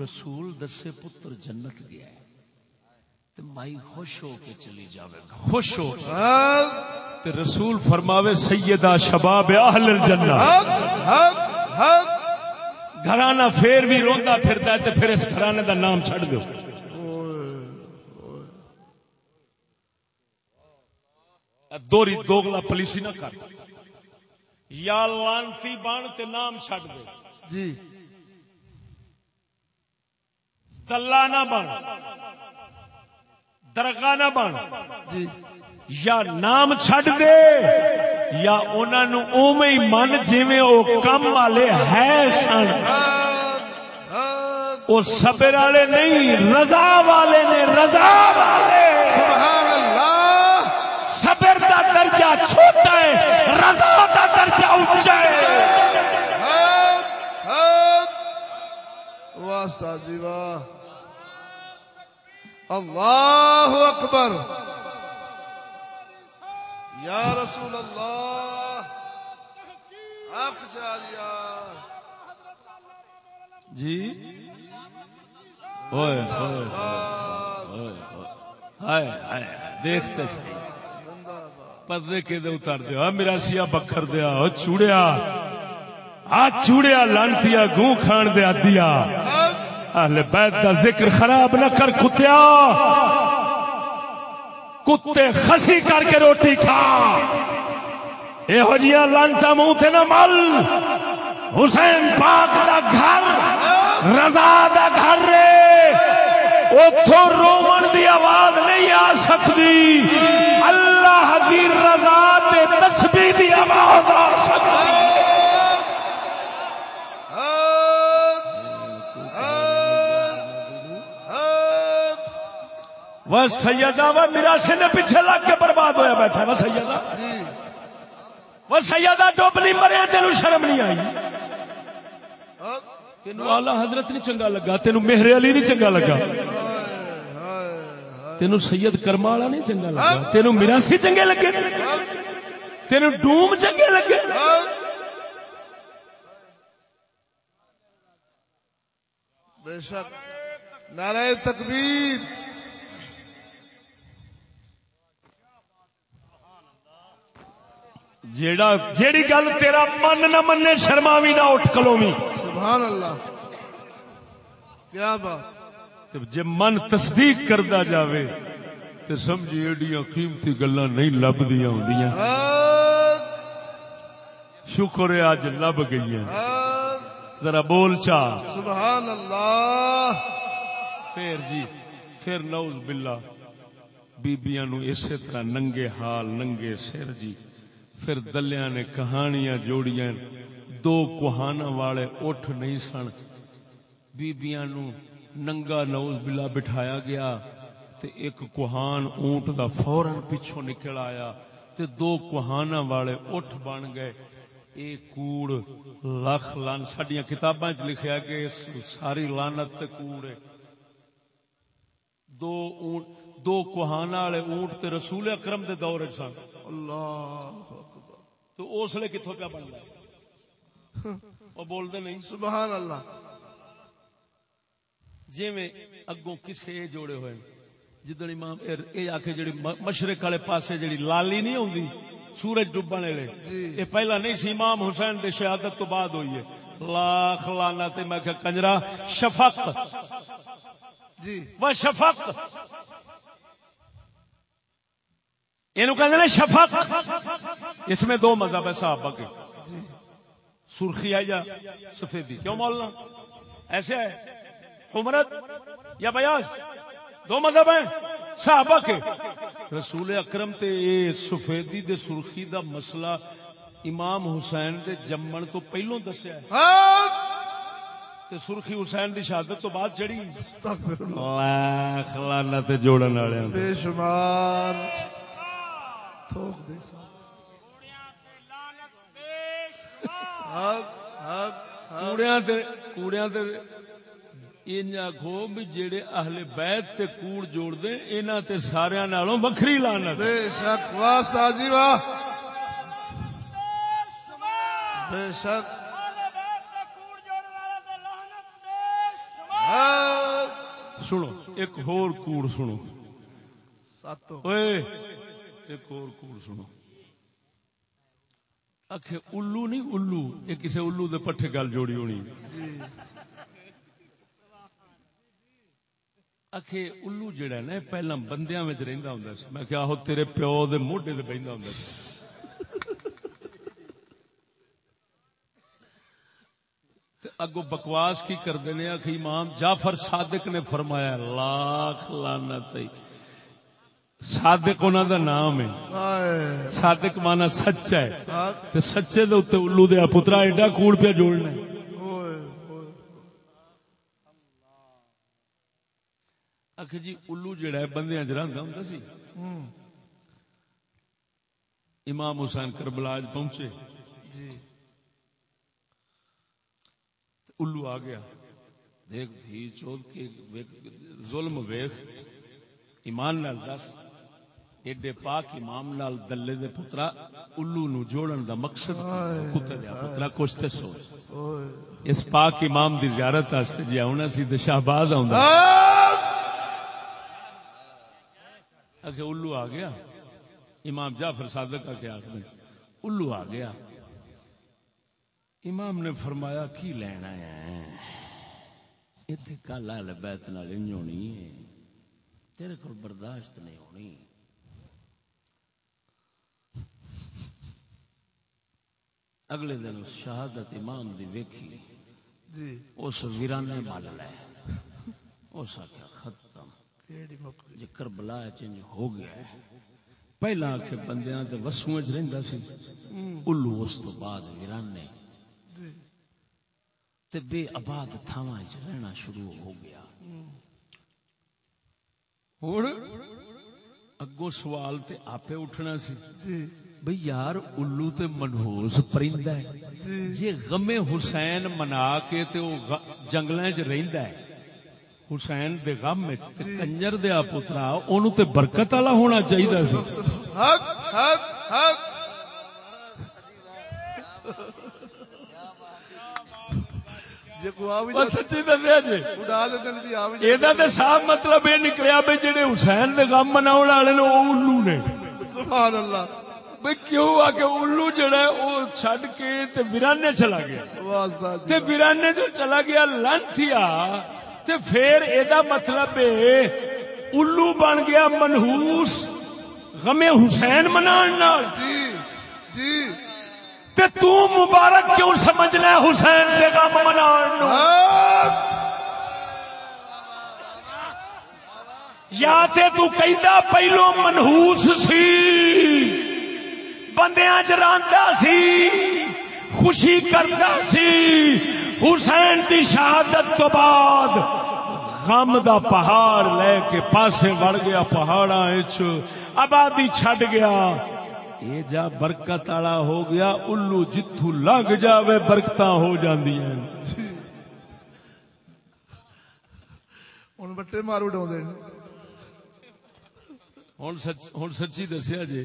رسول دسے پتر جنت گیا ہے۔ تے مائی خوش ہو کے چلی جاوے گا۔ خوش ہو تے رسول فرماوے سیدہ شباب اہل الجنہ۔ حق حق گھرانہ پھر بھی روندا پھردا ہے تے پھر اس گھرانے دا نام چھڑ دو دوری دوگلا پلیسی نہ کر۔ یا لانتی بن تے نام چھڈ دے۔ جی۔ دلہ نہ بن درگاہ نہ بن جی۔ یا نام چھڈ دے۔ یا انہوں ہی من جویں او کم والے ہے سن۔ وہ صبر والے نہیں رضا والے نے رضا والے۔ سبحان صبر کا درجہ چھوٹا ہے رضا کا درجہ اونچا ہے۔ واسطہ جی واہ اللہ اکبر۔ یا رسول اللہ حق چالیا جی؟ ہوئے ہوئے ہوئے ہائے ہائے دیکھتے پردے کے دے اتار دیا۔ میرا سیا بکھر دیا۔ چوڑیا۔ آ چوڑیا لانتیا گوں کھان دیا دیا۔ اہل بیت دا ذکر خراب نہ کر کتیا۔ کتے خسی کر کے روٹی کھا۔ یہو جہاں لانتا منہ تے نہ مل۔ حسین پاک دا گھر، رضا دا گھر رے۔ اتو رومن دی آواز نہیں آ سکتی اللہ دی رضا تے تسبیح دی آواز آ سکتی وہ سیدہ وہ میرا سے نے پیچھے لگ کے برباد ہویا بیٹھا وہ سیدہ۔ وہ سیدہ ڈوبلی مرے تینوں شرم نہیں آئی۔ تینوں آلہ حضرت نہیں چنگا لگا، تینوں مہر علی نہیں چنگا لگا۔ تینوں سید کرما والا نہیں چنگا لگا؟ تینوں میراسی چنگے لگے؟ تینوں ڈوم چنگے لگے؟ بے شک نعرہ تکبیر۔ جیڑا جیڑی گل تیرا من نہ منے شرماوی نہ اٹھ کلومی۔ سبحان اللہ۔ کیا بات۔ جے من تصدیق کردا جاوے تے سمجھی ایڈیاں قیمتی گلاں نہیں لبدیاں ہوندیاں شکر ہے اج لب گئی ہیں ذرا بول چا۔ سبحان اللہ پھر جی پھر نوز باللہ۔ بیبیاں نو اسی طرح ننگے حال ننگے سر جی۔ پھر دلیاں نے کہانیاں جوڑیاں۔ دو کوہانا والے اٹھ نہیں سن۔ بیبیاں نو ننگا نوز بلا بٹھایا گیا تے ایک کوہان اونٹ دا فورن پیچھوں نکل آیا تے دو کوہانا والے اٹھ بن گئے۔ اے کوڑ لکھ لان سڈیا کتاباں چ لکھیا کہ ساری لانت تے کوڑ ہے۔ دو اونٹ دو کوہانا والے اونٹ تے رسول اکرم دے دور سن۔ اللہ تو اس لیے کتوں پیا بن گیا وہ بولتے نہیں۔ سبحان اللہ۔ جی میں اگوں کسے جوڑے ہوئے جدن امام یہ آخ جی مشرق والے پاسے جڑی لالی نہیں ہوندی سورج ڈبن والے یہ پہلا نہیں سی امام حسین دے شہادت تو بعد ہوئی ہے۔ لاکھ لانا تے میں کہ کنجرا شفق۔ جی۔ وہ شفق۔ شفق۔ اس میں دو مذہب ہے صحابہ کے۔ سرخی ہے یا سفیدی۔ کیوں مولنا ایسے ہے۔ حمرت یا بیاض؟ دو مذہب ہیں صحابہ کے۔ رسول اکرم تے اے سفیدی دے سرخی دا مسئلہ امام حسین دے جمن تو پہلوں دسیا ہے۔ تے سرخی حسین دی شہادت تو بعد چڑھی۔ استغفر اللہ لاکھ لعنت جوڑن والے بے شمار۔ تھوک دے۔ حق حق حق کوڑیاں تے کوڑیاں تے آخو بھی جڑے اہل بیت تے کوڑ جوڑ دے انہاں تے سارے نالوں وکھری لعنت۔ بے شک واہ ساجی واہ۔ بے شک۔ حق سنو ایک ہور کوڑ سنو۔ اوئے ایک اور کوڑ سنو۔ آخ الو نہیں الو۔ یہ کسی الو دے پٹھے گل جوڑی ہونی۔ آخ الو ہے نا پہلا بندیاں میں رہندا ہوندا سی۔ میں کہ آہو تیرے پیو دے موڈے تے بہندا ہوندا سی۔ تے اگو بکواس کی کرتے ہیں آخ امام جعفر صادق نے فرمایا لاکھ لعنت ہے۔ صادق انہوں دا نام ہے۔ صادق مانا سچا ہے۔ تے سچے دے اتنے الو دیا پترا ایڈا کوڑ پیا جوڑنا ہے ہوئے ہوئے آخ جی الو جڑا ہے بندیاں چ رہندا ہوندا سی۔ ہوں۔ امام حسین کربلا پہنچے۔ جی۔ الو آ گیا۔ دیکھ دھی چوت کے ظلم ویخ ایمان نال دس۔ ایڈے پاک امام نال دلے دے پترا الو نو جوڑن دا مقصد کتے دیا پترا کچھ تے سوچ۔ اس پاک امام دی زیارت واسطے جے آنا سی تے شہباز آوندا۔ اگے الو آ گیا۔ امام جعفر صادق آ کے آخر الو آ گیا۔ امام نے فرمایا کی لینا ہے اتنے کل آل بیت نال انج ہونی ہے۔ تیرے کو برداشت نہیں ہونی۔ اگلے دن اس شہادت امام دی ویکھی۔ جی۔ اس ویرانے مل لے۔ اس آخیا ختم جے کربلا چنج ہو گیا ہے۔ پہلا کہ بندیاں تے وسوں وچ رہندا سی۔ الو اس تو بعد ویرانے۔ جی۔ تے بے آباد تھاواں وچ رہنا شروع ہو گیا۔ ہن اگوں سوال تے آپے اٹھنا سی۔ جی۔ بھئی یار الو تے منحوس پرندہ ہے۔ جی۔ جی غم حسین منا کے تے او جنگلاں چ رہندا ہے۔ حسین دے غم وچ کنجر دیا پترا اونوں تے برکت والا ہونا چاہیدا سی۔ حق حق حق۔ دسیا جی۔ صاف مطلب یہ نکلیا بھی جڑے حسین غم مناون والے نے او الو نے۔ سبحان اللہ۔ بھئی کیوں آ کہ الو جڑا او چھڈ کے تے ویرانے چلا گیا۔ جی۔ تے ویرانے جو چلا گیا لنتھیا تے پھر ایدا مطلب ہے الو بن گیا منحوس غم حسین منان نال۔ جی جی۔ تے تو مبارک کیوں سمجھنا ہے حسین دے غم منان نو؟ حق یا تے تو کہندا پہلو منحوس سی بندیاں چ راندا سی خوشی کردا سی حسین دی شہادت تو بعد غم دا پہاڑ لے کے پاسے وڑ گیا پہاڑاں وچ آبادی چھڈ گیا۔ یہ جا برکت والا ہو گیا الو جتھو لگ جاوے برکتاں ہو جاندیاں۔ ہن بٹے مار نے ہوں سچ ہوں سچی دسیا جی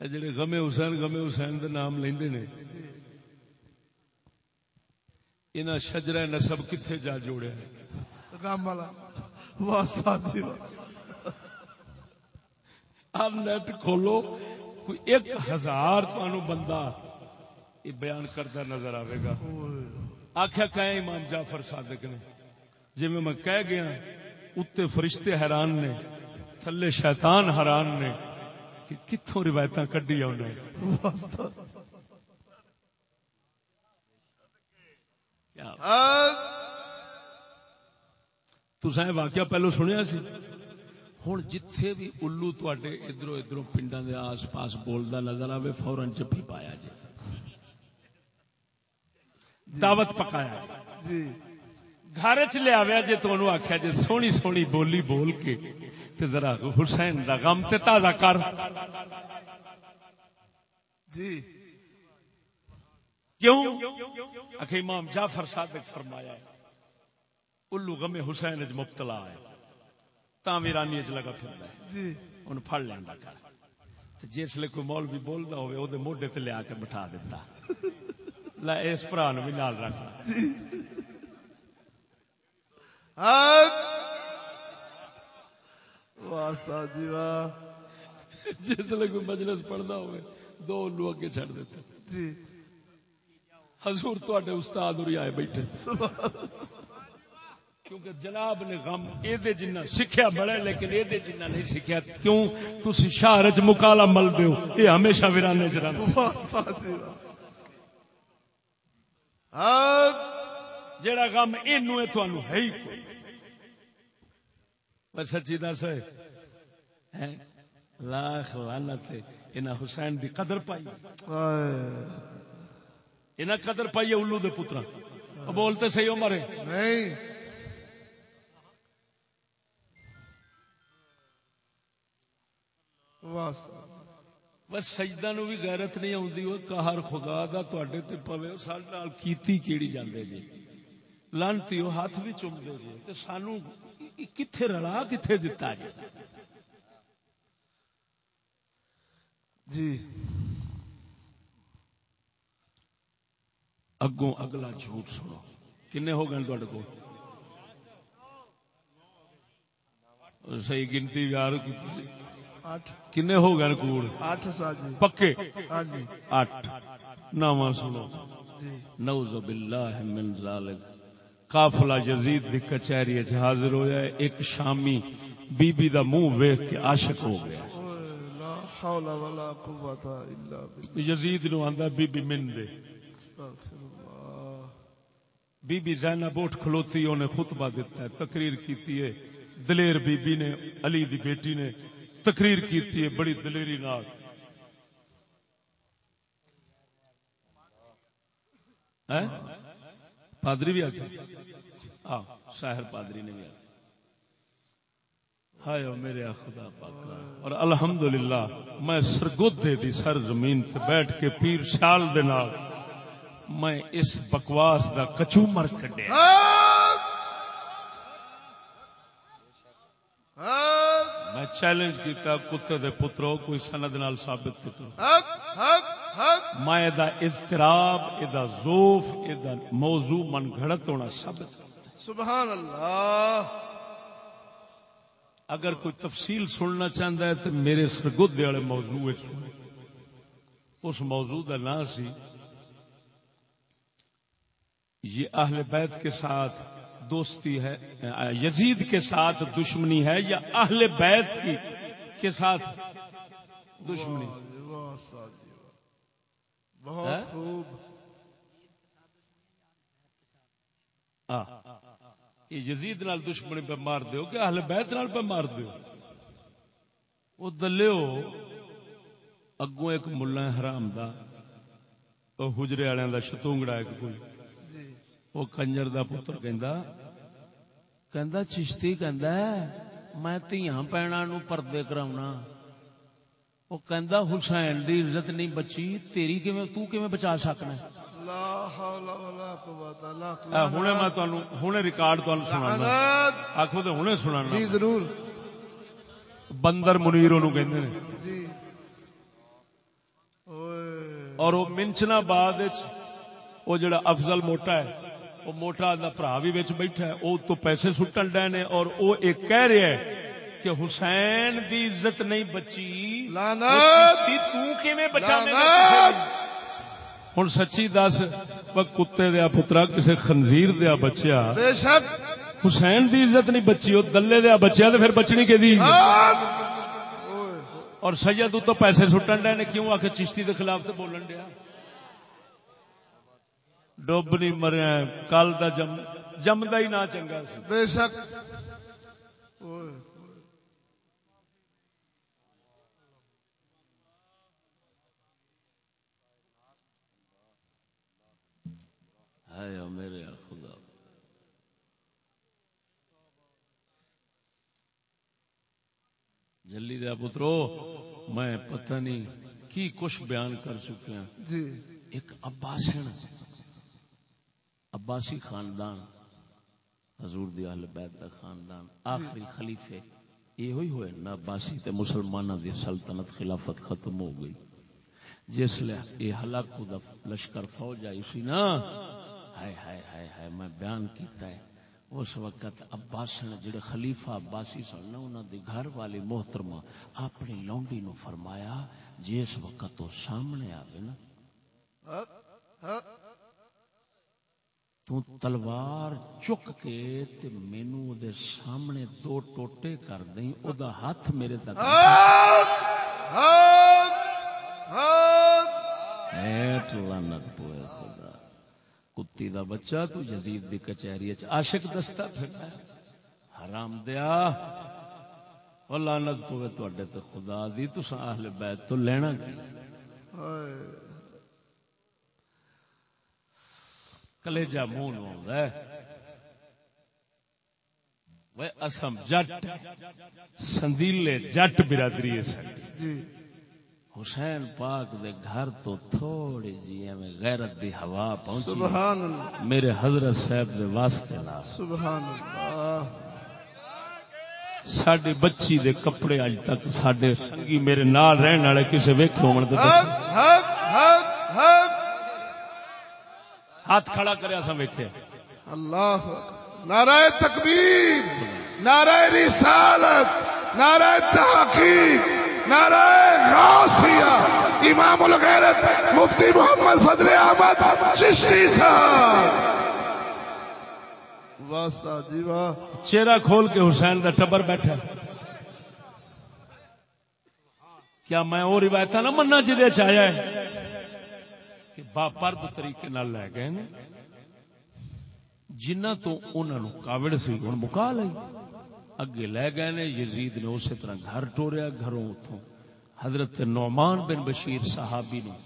جڑے غمے حسین غمے حسین دے نام لیندے نے۔ انہاں شجرہ نسب کتھے جا جوڑیا ہے؟ کام والا۔ واسطہ جی۔ آپ نیٹ کھولو کوئی ایک ہزار تمہوں بندہ یہ بیان کرتا نظر آئے گا۔ آخیا کہ امام جعفر صادق نے؟ جی میں کہہ گیا اتنے فرشتے حیران نے تھلے شیطان حیران نے کہ کتوں روایت کڈی واسطہ۔ کیا؟ تسا واقعہ پہلو سنیا سی؟ ہوں جتھے بھی الو تے ادھر ادھر پنڈا دے آس پاس بولدا نظر آئے فورن چپی پایا جی دعوت پکایا۔ جی۔ گھر چ لیا جی تمہوں آخیا جی سونی سونی بولی بول کے تے ذرا حسین دا غم تے تازہ کر۔ جی۔ کیوں؟ امام جعفر صادق فرمایا ہے۔ الو غم حسین اج مبتلا ہے۔ تا ویرانی اچ لگا پھردا ہے۔ جی۔ ان پڑ لینا کر۔ تے جس لے کوئی مولوی بولدا ہوے او دے موڈے تے لیا کے بٹھا دیتا لے اس بھرا نو بھی نال رکھ حق۔ واسطہ جی واہ۔ جس لے کوئی مجلس پڑھدا ہوے دو الو اگے چھڑ دیتے جی۔ حضور تواڈے استاد ہوری آئے بیٹھے۔ کیونکہ جناب نے غم دے جنہ سکھیا بڑے لیکن دے جنہ نہیں سکھیا۔ کیوں؟ تسی شہر وچ مکالا مل دیو اے ہمیشہ ویرانے چ حق جیڑا غم اینو ہے تانوں ہے ہی کوئی۔ پر سچی دس ہے؟ لاکھ لعنت ہے۔ انہاں حسین دی قدر پائی۔ انہاں قدر پائی ہے الو دے پتراں۔ او بولتے صحیح عمر ہے۔ نہیں۔ بس سجدہ نو بھی غیرت نہیں آتی وہ کہر خدا دا تے تے پوے سارے نال کیتی کیڑی جاندے جی لانتی وہ ہاتھ بھی چومتے جی تے سانو کتھے رلا کتھے دتا جی جی۔ اگوں اگلا جھوٹ سنو۔ کنے ہو گئے تھوڑے کو صحیح گنتی یار کنے ہو گئے کوڑ اٹھ پکے اٹھ نواں سنو نعوذ باللہ من ذالک قافلہ یزید دی کچہری وچ حاضر ہویا ہے ایک شامی بی بی دا منہ ویکھ کے عاشق ہو گیا حول ولا قوت الا بالله یزید نو آندا بی بی من دے بی بی زینب اٹھ کھلوتی انہیں خطبہ دیتا ہے تقریر کیتی ہے دلیر بی بی نے علی دی بیٹی نے تقریر کیتی ہے بڑی دلیری نال پادری بھی آگے ہاں شاہر پادری نے بھی آگے ہائے میرے خدا پاکا اور الحمدللہ، میں سرگودے دی سر زمین تے بیٹھ کے پیر شال دے نال میں اس بکواس دا کچومر کڈیا۔ میں چیلنج کیتا کتے دے پترو کوئی سند نال ثابت کرو میں دا اضطراب زوف ادا موضوع من گھڑت ہونا ثابت سبحان اللہ اگر کوئی تفصیل سننا چاہتا ہے تو میرے سرگودے والے موضوع سنے اس موضوع کا نام سی یہ اہل بیت کے ساتھ دوستی ہے یزید کے ساتھ دشمنی ہے یا اہل بیت کی کے ساتھ دشمنی؟ بہت خوب۔ ہاں یہ یزید نال دشمنی پہ مار دیو کہ اہل بیت نال پہ مار دیو؟ وہ دلیو اگوں ایک ملا حرام دا حجرے والوں دا شتونگڑا ایک کوئی۔ وہ کنجر دا پتر کہندا کہندا چشتی کہندا میں تیاں پینا نو پردے کراونا وہ کہندا حسین دی عزت نہیں بچی تیری کیویں تو کیویں بچا سکنا ہنے میں ہنے ریکارڈ باللہ آکھو تے ہنے سنانا۔ جی ضرور۔ بندر منیر جی۔ اور وہ منچنا بعد وہ جڑا افضل موٹا ہے وہ موٹا دا بھرا بھی بیٹھا ہے وہ تو پیسے سٹن ڈے نے اور وہ ایک کہہ رہا ہے کہ حسین دی عزت نہیں بچی۔ لعنت! تو کیویں بچانے لعنت! ہن سچی دس وہ کتے دیا پترا کسے خنزیر دیا بچیا۔ بے شک! حسین دی عزت نہیں بچی وہ دلے دیا بچیا تو پھر بچنی کہ دی اور سید تو پیسے سٹن ڈے نے کیوں آ کے چشتی کے خلاف تو بولن ڈیا؟ ڈب نہیں مریا کل دا جم جمدا ہی نہ چنگا سی۔ بے شک۔ اوئے ہے میرے خدا۔ جلی دیا پترو میں پتہ نہیں کی کچھ بیان کر چکے ہیں۔ جی۔ ایک عباسن عباسی خاندان، حضور دی اہل بیت دا خاندان، آخری خلیفے یہ ہوئی ہوئے نا عباسی تے مسلمانوں دی سلطنت خلافت ختم ہو گئی۔ جس لیے یہ ہلاکو دا لشکر فوج آئی سی نا، ہائے ہائے ہائے ہائے، میں بیان کیتا ہے۔ اس وقت عباسن جڑے خلیفہ عباسی سن نا، انہاں دی گھر والی محترمہ اپنی لونڈی نو فرمایا، جس وقت تو سامنے آوے نا۔ تو تلوار چک کے تے مینو دے سامنے دو ٹوٹے کر دیں او دا ہاتھ میرے تک۔ پوئے خدا۔ کتی دا بچہ تو یزید دی کچہری وچ عاشق دستا پھردا ہے۔ حرام دیا۔ او لعنت پوئے تے خدا دی تساں اہل بیت تو لینا کی اوئے کلیجا منہ نو وہ اسم جٹ سندیلے جٹ برادری جی۔ حسین پاک دے گھر تو تھوڑی جی میں غیرت دی ہوا پہنچی۔ سبحان اللہ۔ میرے حضرت صاحب دے واسطے سبحان اللہ۔ بچی دے کپڑے اج تک سڈے سنگی میرے نال رہن والے کسی ویک ہو حق حق حق حق۔ ہاتھ کھڑا کریا سا ویکھے اللہ نعرہ تکبیر نعرہ رسالت نعرہ تحقیق نعرہ غوثیہ امام الغیرت مفتی محمد فضل احمد چشتی صاحب۔ واسطہ جی واہ۔ چہرہ کھول کے حسین دا ٹبر بیٹھا۔ کیا میں وہ روایت نہ مننا جہد چیا ہے؟ کہ با پرد طریقے نال لے گئے نے جنہ تو انہوں نے کاوڑ سی ہوں مکا لئی۔ اگے لے گئے نے یزید نے اسی طرح گھر ٹوریا گھروں اتوں حضرت نعمان بن بشیر صحابی نے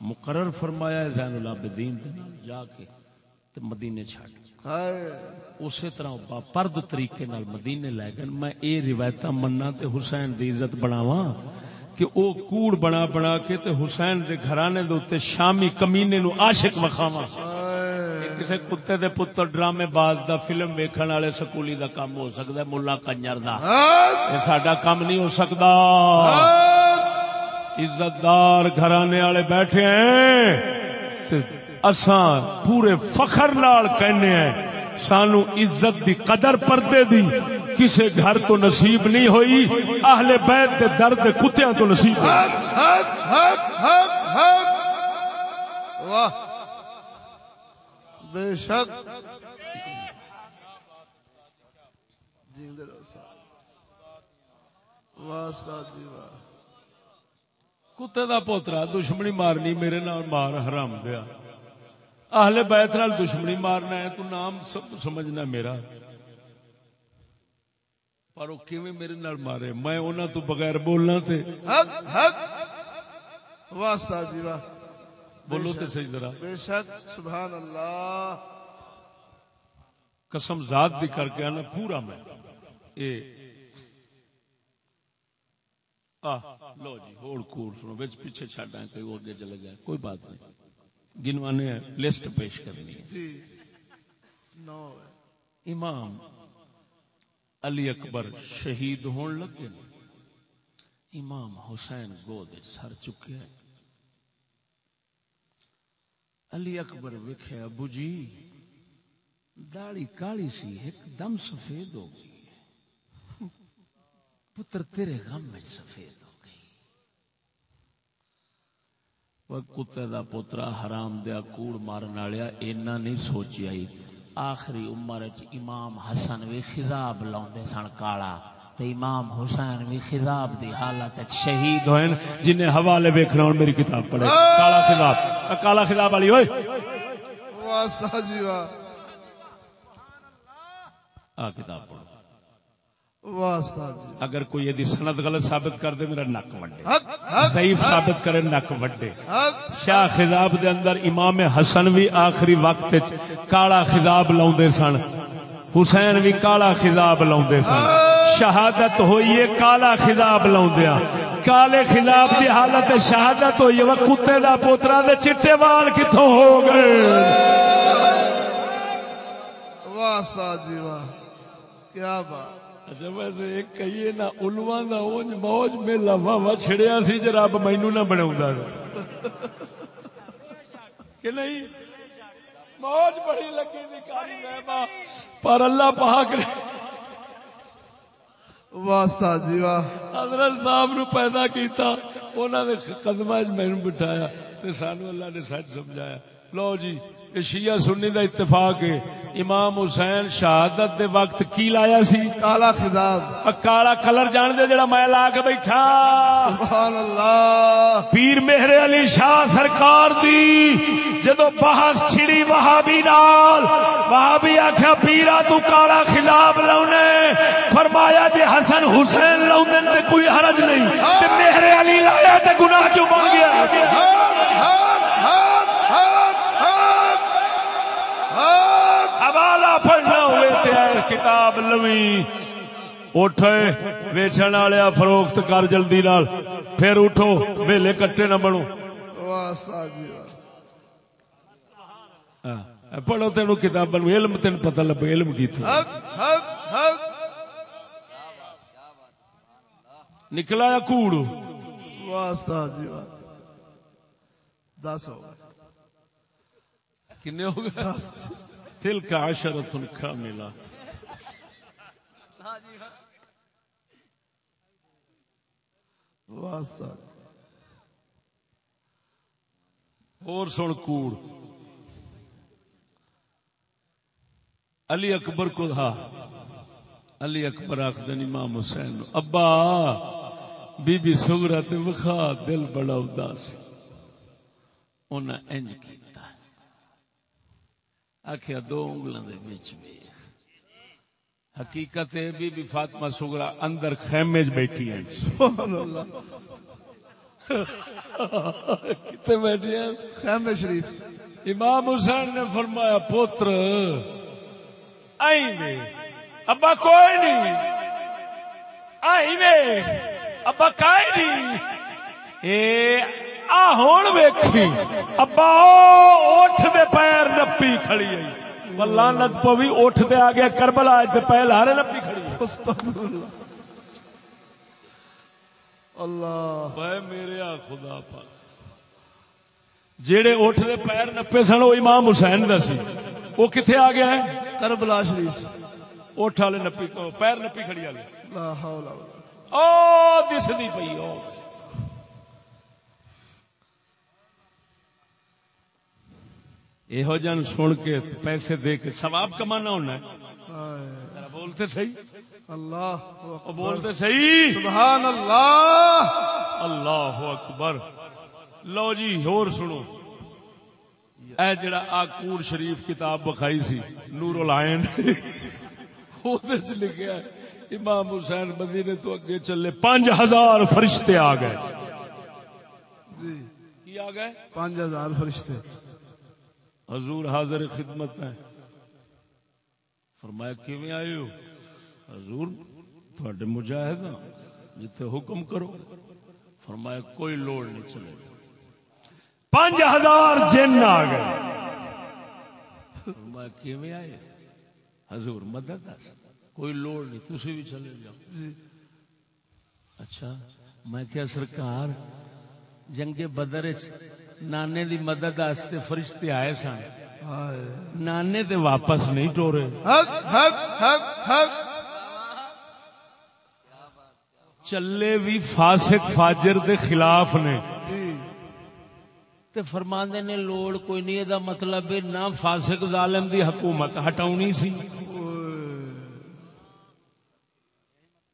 مقرر فرمایا زین العابدین دے جا کے تے مدینے چھڈ۔ اسی طرح با پرد طریقے نال مدینے لے گئے۔ میں اے روایت مننا تے حسین دی عزت بناواں۔ کہ او کوڑ بنا بنا کے تے حسین دے گھرانے دے اوتے شامی کمینے نو عاشق وکھاواں۔ کسی کتے دے پتر ڈرامے باز دا فلم ویکھن والے سکولی دا کام ہو سکدا ہے ملا کنجر دا۔ حق یہ ساڈا کام نہیں ہو سکدا۔ حق عزت دار گھرانے والے بیٹھے ہیں۔ تے اساں پورے فخر نال کہنے ہیں سانو عزت دی قدر پردے دی کسے گھر تو نصیب نہیں ہوئی اہل بیت دے درد کتیاں تو نصیب ہوئی۔ حق حق حق حق حق۔ واہ۔ بے شک۔ جیندے رہو سارے واہ استاد جی واہ۔ کتے دا پوترا دشمنی مارنی میرے نال مار حرام دیا۔ اہل بیت نال دشمنی مارنا ہے تو نام سمجھنا میرا۔ پر وہ کیویں میرے نال مارے؟ میں انہاں تو بغیر بولنا تے۔ حق حق۔ استاد جی واہ۔ بولو تے صحیح ذرا۔ بے شک سبحان اللہ۔ قسم ذات دی کر کے آنا پورا میں۔ اے۔ آہ لو جی ہوڑ کوڑ سنو بچ پیچھے چھڈا کوئی اگے چلے گیا کوئی بات نہیں۔ گنوانے لسٹ پیش کرنی ہے۔ جی۔ امام علی اکبر شہید ہون لگے۔ امام حسین گود سر چکے۔ علی اکبر ویکھے ابو جی داڑی کالی سی ایک دم سفید ہو گئی پتر تیرے غم میں سفید ہو گئی وہ کتے دا پوترا حرام دیا کوڑ مارن والیا اینا نہیں سوچیا ہی آخری عمر چ امام حسن بھی خزاب لاؤندے سن کالا تے امام حسین بھی خزاب دی حالت شہید ہوئے جن حوالے ویکھنا ہن میری کتاب پڑھے کالا خزاب کالا خزاب والی اوئے واہ استاد جی واہ آ کتاب پڑھو اگر کوئی یہ سند غلط ثابت کر دے میرا نک وڈے۔ ضعیف ثابت کرے نک وڈے۔ شاہ خزاب دے اندر امام حسن بھی آخری وقت کالا خزاب لاؤندے سن۔ حسین بھی کالا خزاب لاؤندے سن۔ شہادت ہوئی کالا خزاب لاؤندیا کالے خزاب دی حالت شہادت ہوئی وہ کتے دا پوترا دے چٹے وال کتوں ہو گئے۔ واہ جی واہ۔ کیا بات۔ اچھا ویسے ایک کہیے نا الواں دا اونج موج میلا واوا چھڑیا سی جے رب مینوں نہ بناوندا کہ نہیں؟ موج بڑی لگی دی کاری رحمہ۔ پر اللہ پاک نے استاد جی واہ۔ حضرت صاحب نو پیدا کیتا انہاں دے قدماں وچ مینوں بٹھایا تے سانو اللہ نے سچ سمجھایا۔ لو جی شیعہ سنی دا اتفاق ہے۔ امام حسین شہادت دے وقت کی لایا سی؟ کالا خطاب آ کالا کلر جان دے جڑا میں لا کے بیٹھا۔ سبحان اللہ۔ پیر مہر علی شاہ سرکار دی جدو بحث چھڑی وہابی نال وہابی آخیا پیرا تو کالا خلاف لاؤنے۔ فرمایا جی حسن حسین لاؤنے تے کوئی حرج نہیں۔ تے مہر علی لایا تے گناہ کیوں بن گیا؟ حوالہ پڑھنا ہوئے کتاب لوی۔ اٹھے ویچن والے فروخت کر جلدی نال پھر اٹھو ویلے کٹے نہ بنو۔ ہاں، پڑھو تینو کتاب علم تین پتہ لگے علم کی تھی۔ نکلا یا کوڑ؟ واسطہ جی دس ہو کنے ہو گئے؟ دل کا عشرت کا ملا واسطہ۔ اور سن کوڑ۔ علی اکبر کو تھا علی اکبر آخد امام حسین ابا بی بی سگرا تے وکھا دل بڑا اداس۔ انہیں انج کیتا۔ آخیا دو انگلوں دے بچ ویخ حقیقت ہے بی بی فاطمہ سگرا اندر خیمے بیٹھی ہیں۔ (laughs) کتنے بیٹھی ہیں۔ خیمے شریف۔ امام حسین نے فرمایا پوتر آئی ابا کوئی نہیں۔ آئی ابا کائی نہیں۔ اے آ ہون ویکھی۔ ابا اٹھ دے پیر نپی کھڑی پوی اٹھ دے آ گیا کربلا تے ہارے نپی کھڑی اللہ۔ میرے خدا پاک۔ جیڑے اٹھ دے پیر نپے سن وہ امام حسین دا سی۔ وہ کتنے آ گیا ہے؟ کربلا شریف۔ اٹھ والے نپی پیر نپی کھڑی والے۔ دسدی پئی یہو جن سن کے پیسے دے کے ثواب کمانا ہونا ہے بولتے صحیح اللہ بولتے صحیح سبحان اللہ اللہ اکبر لو جی ہور سنو اے جڑا آکور شریف کتاب بخائی سی نور العین وہ لکھا ہے امام حسین مدینے تو اگے چلے پانچ ہزار فرشتے آ گئے جی کی آ گئے پانچ ہزار فرشتے حضور حاضر خدمت ہے فرمایا کیویں آئے ہو؟ حضور تھوڑے مجاہد جتھے حکم کرو۔ فرمایا کوئی لوڑ نہیں چلے پانچ ہزار جن آ گئے۔ فرمایا کیویں آئے؟ حضور مدد کوئی لوڑ نہیں تسی بھی چلے جاؤ۔ جی۔ اچھا میں کیا سرکار جنگ بدر چ نانے دی مدد واسطے فرشتے آئے سن۔ نانے تے واپس نہیں ٹورے۔ چلے بھی فاسق فاجر دے خلاف نے۔ جی۔ تے فرماندے نے لوڑ کوئی نہیں دا مطلب ہے نہ فاسق ظالم دی حکومت ہٹاونی سی۔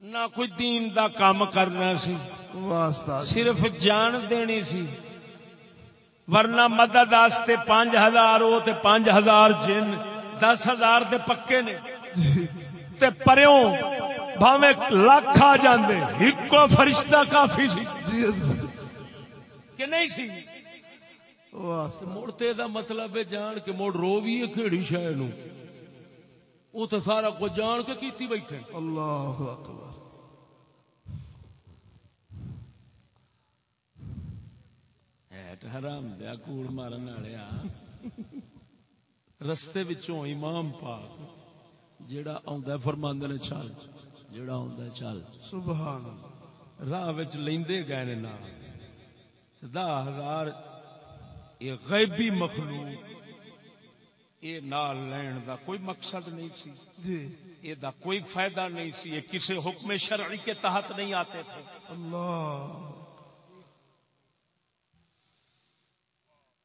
نہ کوئی دین دا کام کرنا سی۔ واسطہ۔ صرف جان دینی سی۔ ورنہ مدد واسطے پانچ ہزار ہو تے پانچ ہزار جن دس ہزار تے پکے نے۔ تے پریوں بھاوے لاکھ آ جاندے۔ ہکو فرشتہ کافی سی۔ جی کہ نہیں سی؟ مڑتے دا مطلب ہے جان کے مڑ رو بھی ہے کہڑی شہ نو۔ وہ تو سارا کچھ جان کے کیتی بیٹھے۔ اللہ اکبر۔ ہیٹ حرام دیا کوڑ مارن والے رستے وچوں امام پاک جیڑا آندا فرماندے نے چل جیڑا آندا چل۔ سبحان راہ وچ لیندے گئے نے نام۔ دہ ہزار یہ غیبی مخلوق یہ نال لین دا کوئی مقصد نہیں سی۔ جی۔ یہ دا کوئی فائدہ نہیں سی۔ یہ کسی حکم شرعی کے تحت نہیں آتے تھے۔ اللہ۔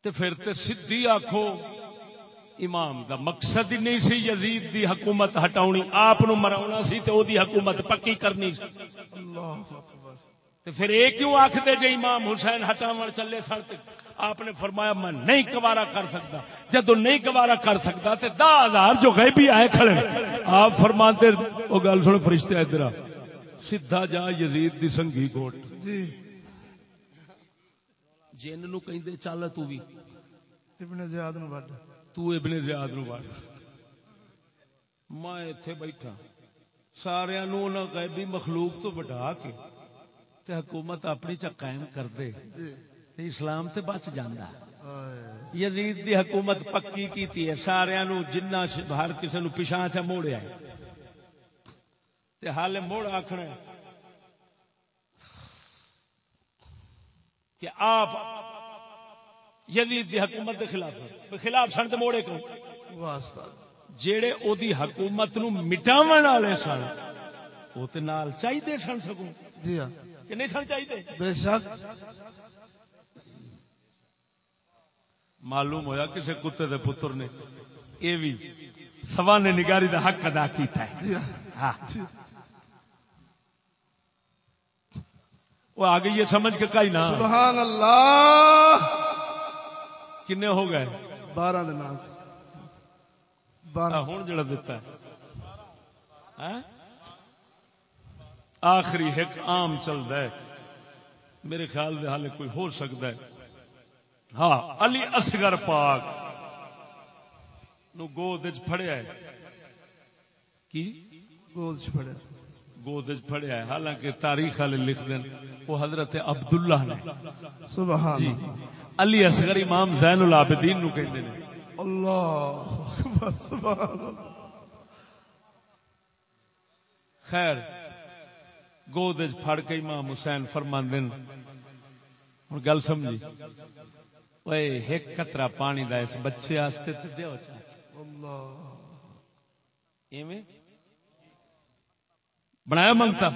تے پھر تے سدھی آخو امام دا مقصد ہی نہیں سی یزید دی حکومت ہٹاونی آپ نو مراونا سی تے او دی حکومت پکی کرنی سی۔ تے پھر یہ کیوں آخدے جے امام حسین ہٹاون چلے سن تے آپ نے فرمایا میں نہیں گوارا کر سکتا۔ جدو نہیں گوارا کر سکتا تے دہ ہزار جو غیبی آئے کھڑے آپ فرماتے وہ گل سن فرشتے ادھر۔ سیدھا جا یزید دی سنگھی کوٹ جی۔ جن نو کہندے چل تو بھی۔ ابن زیاد نو بڑھ تو ابن زیاد نو وڑ میں ایتھے بیٹھا۔ سارے نو انہاں غیبی مخلوق تو بٹھا کے تے حکومت اپنی چ قائم کر دے۔ جی۔ تے اسلام تے بچ جاندا۔ یزید دی حکومت پکی کیتی ہے۔ سارے نو جنہ ہر کسے نو پیچھا چ موڑیا ہے۔ تے حال موڑ آکھنا ہے۔ کہ آپ یزید دی حکومت دے خلاف خلاف سن تو موڑے کو جیڑے او دی حکومت نو مٹاون والے سن وہ تے نال چاہیے سن سکوں۔ جی ہاں۔ کہ نہیں سن چاہیے بے شک۔ معلوم ہویا کسی کتے دے پتر نے یہ بھی سوان نگاری دا حق ادا کیتا ہے۔ جی ہاں۔ وہ آگے یہ سمجھ کے کئی نہ سبحان اللہ۔ کنے ہو گئے؟ بارہ دن بارہ۔ ہوں جڑا دیتا ہے؟ آخری ایک عام چلتا ہے۔ میرے خیال دے حال کوئی ہو سکتا ہے۔ ہاں علی اصغر پاک نو گود پھڑیا ہے۔ کی؟ گول چھڑے گود پھڑیا ہے۔ حالانکہ تاریخ والے لکھ دیں وہ حضرت عبداللہ نے۔ سبحان جی۔ علی اصغر امام زین العابدین نو کہندے نے۔ اللہ اکبر سبحان اللہ۔ خیر گود پھڑ کے امام حسین فرماندے نے۔ ہن گل سمجھی۔ اوے ایک قطرہ پانی دا اس بچے واسطے تے دیو چا۔ اللہ۔ ایویں؟ بنایا منگتا۔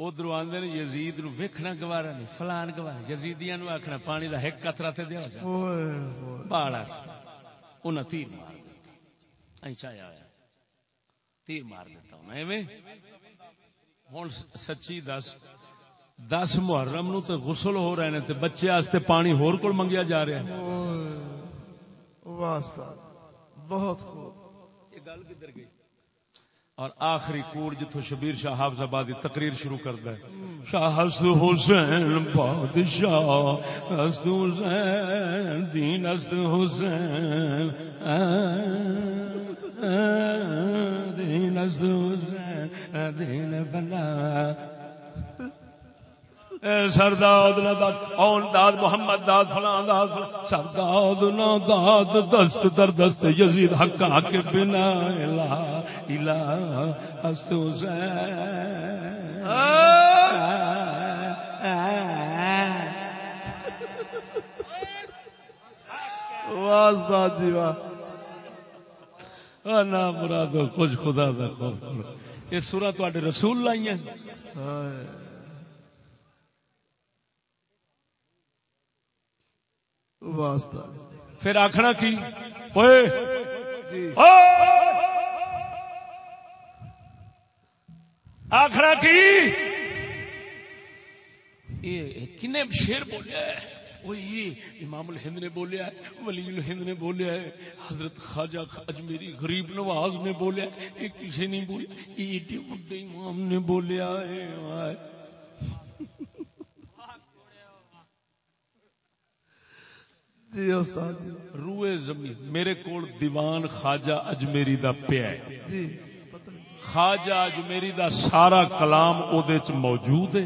ادھر آدھے یزید نو ویکھنا گوارا نہیں فلان گوارا یزیدیاں نو آخنا پانی دا ایک قطرہ تے ہوئے۔ باڑا انہیں تیر مار دیتا۔ ہوا تیر مار دیتا ہوں۔ ایویں۔ ہوں سچی دس۔ دس محرم نو تے غسل ہو رہے ہیں تے بچے واسطے پانی ہور کول منگیا جا رہا ہے واسطہ بہت خوب۔ یہ گل کدھر گئی؟ اور آخری کوڑ جتوں شبیر شاہ حافظ آبادی تقریر شروع کرتا ہے۔ شاہ حسین بادشاہ حسن حسین، دین حسن حسین، دین حسن حسین، دین بنا۔ اے سرداد نہ داد، اون داد، محمد داد، فلان داد فلان سرداد نہ داد، دست در دست یزید حق حق بنا الہ الہ ہست واسطہ جی واہ۔ نا مراد کچھ خدا دا خوف۔ کرو یہ سورہ تے رسول لائی ہیں واسطہ۔ پھر آخنا کی؟ اوئے۔ جی۔ آخنا کی؟ یہ کنے شیر بولیا ہے؟ وہ یہ امام الہند نے بولیا ہے ولی الہند نے بولیا ہے حضرت خواجہ اجمیری غریب نواز نے بولیا ہے۔ یہ کسی نہیں بولیا؟ یہ امام نے بولیا ہے۔ جی استاد جی۔ روئے زمین میرے کول دیوان خواجہ اجمیری دا پیا ہے۔ جی خواجہ اجمیری دا سارا کلام او دے چ موجود ہے۔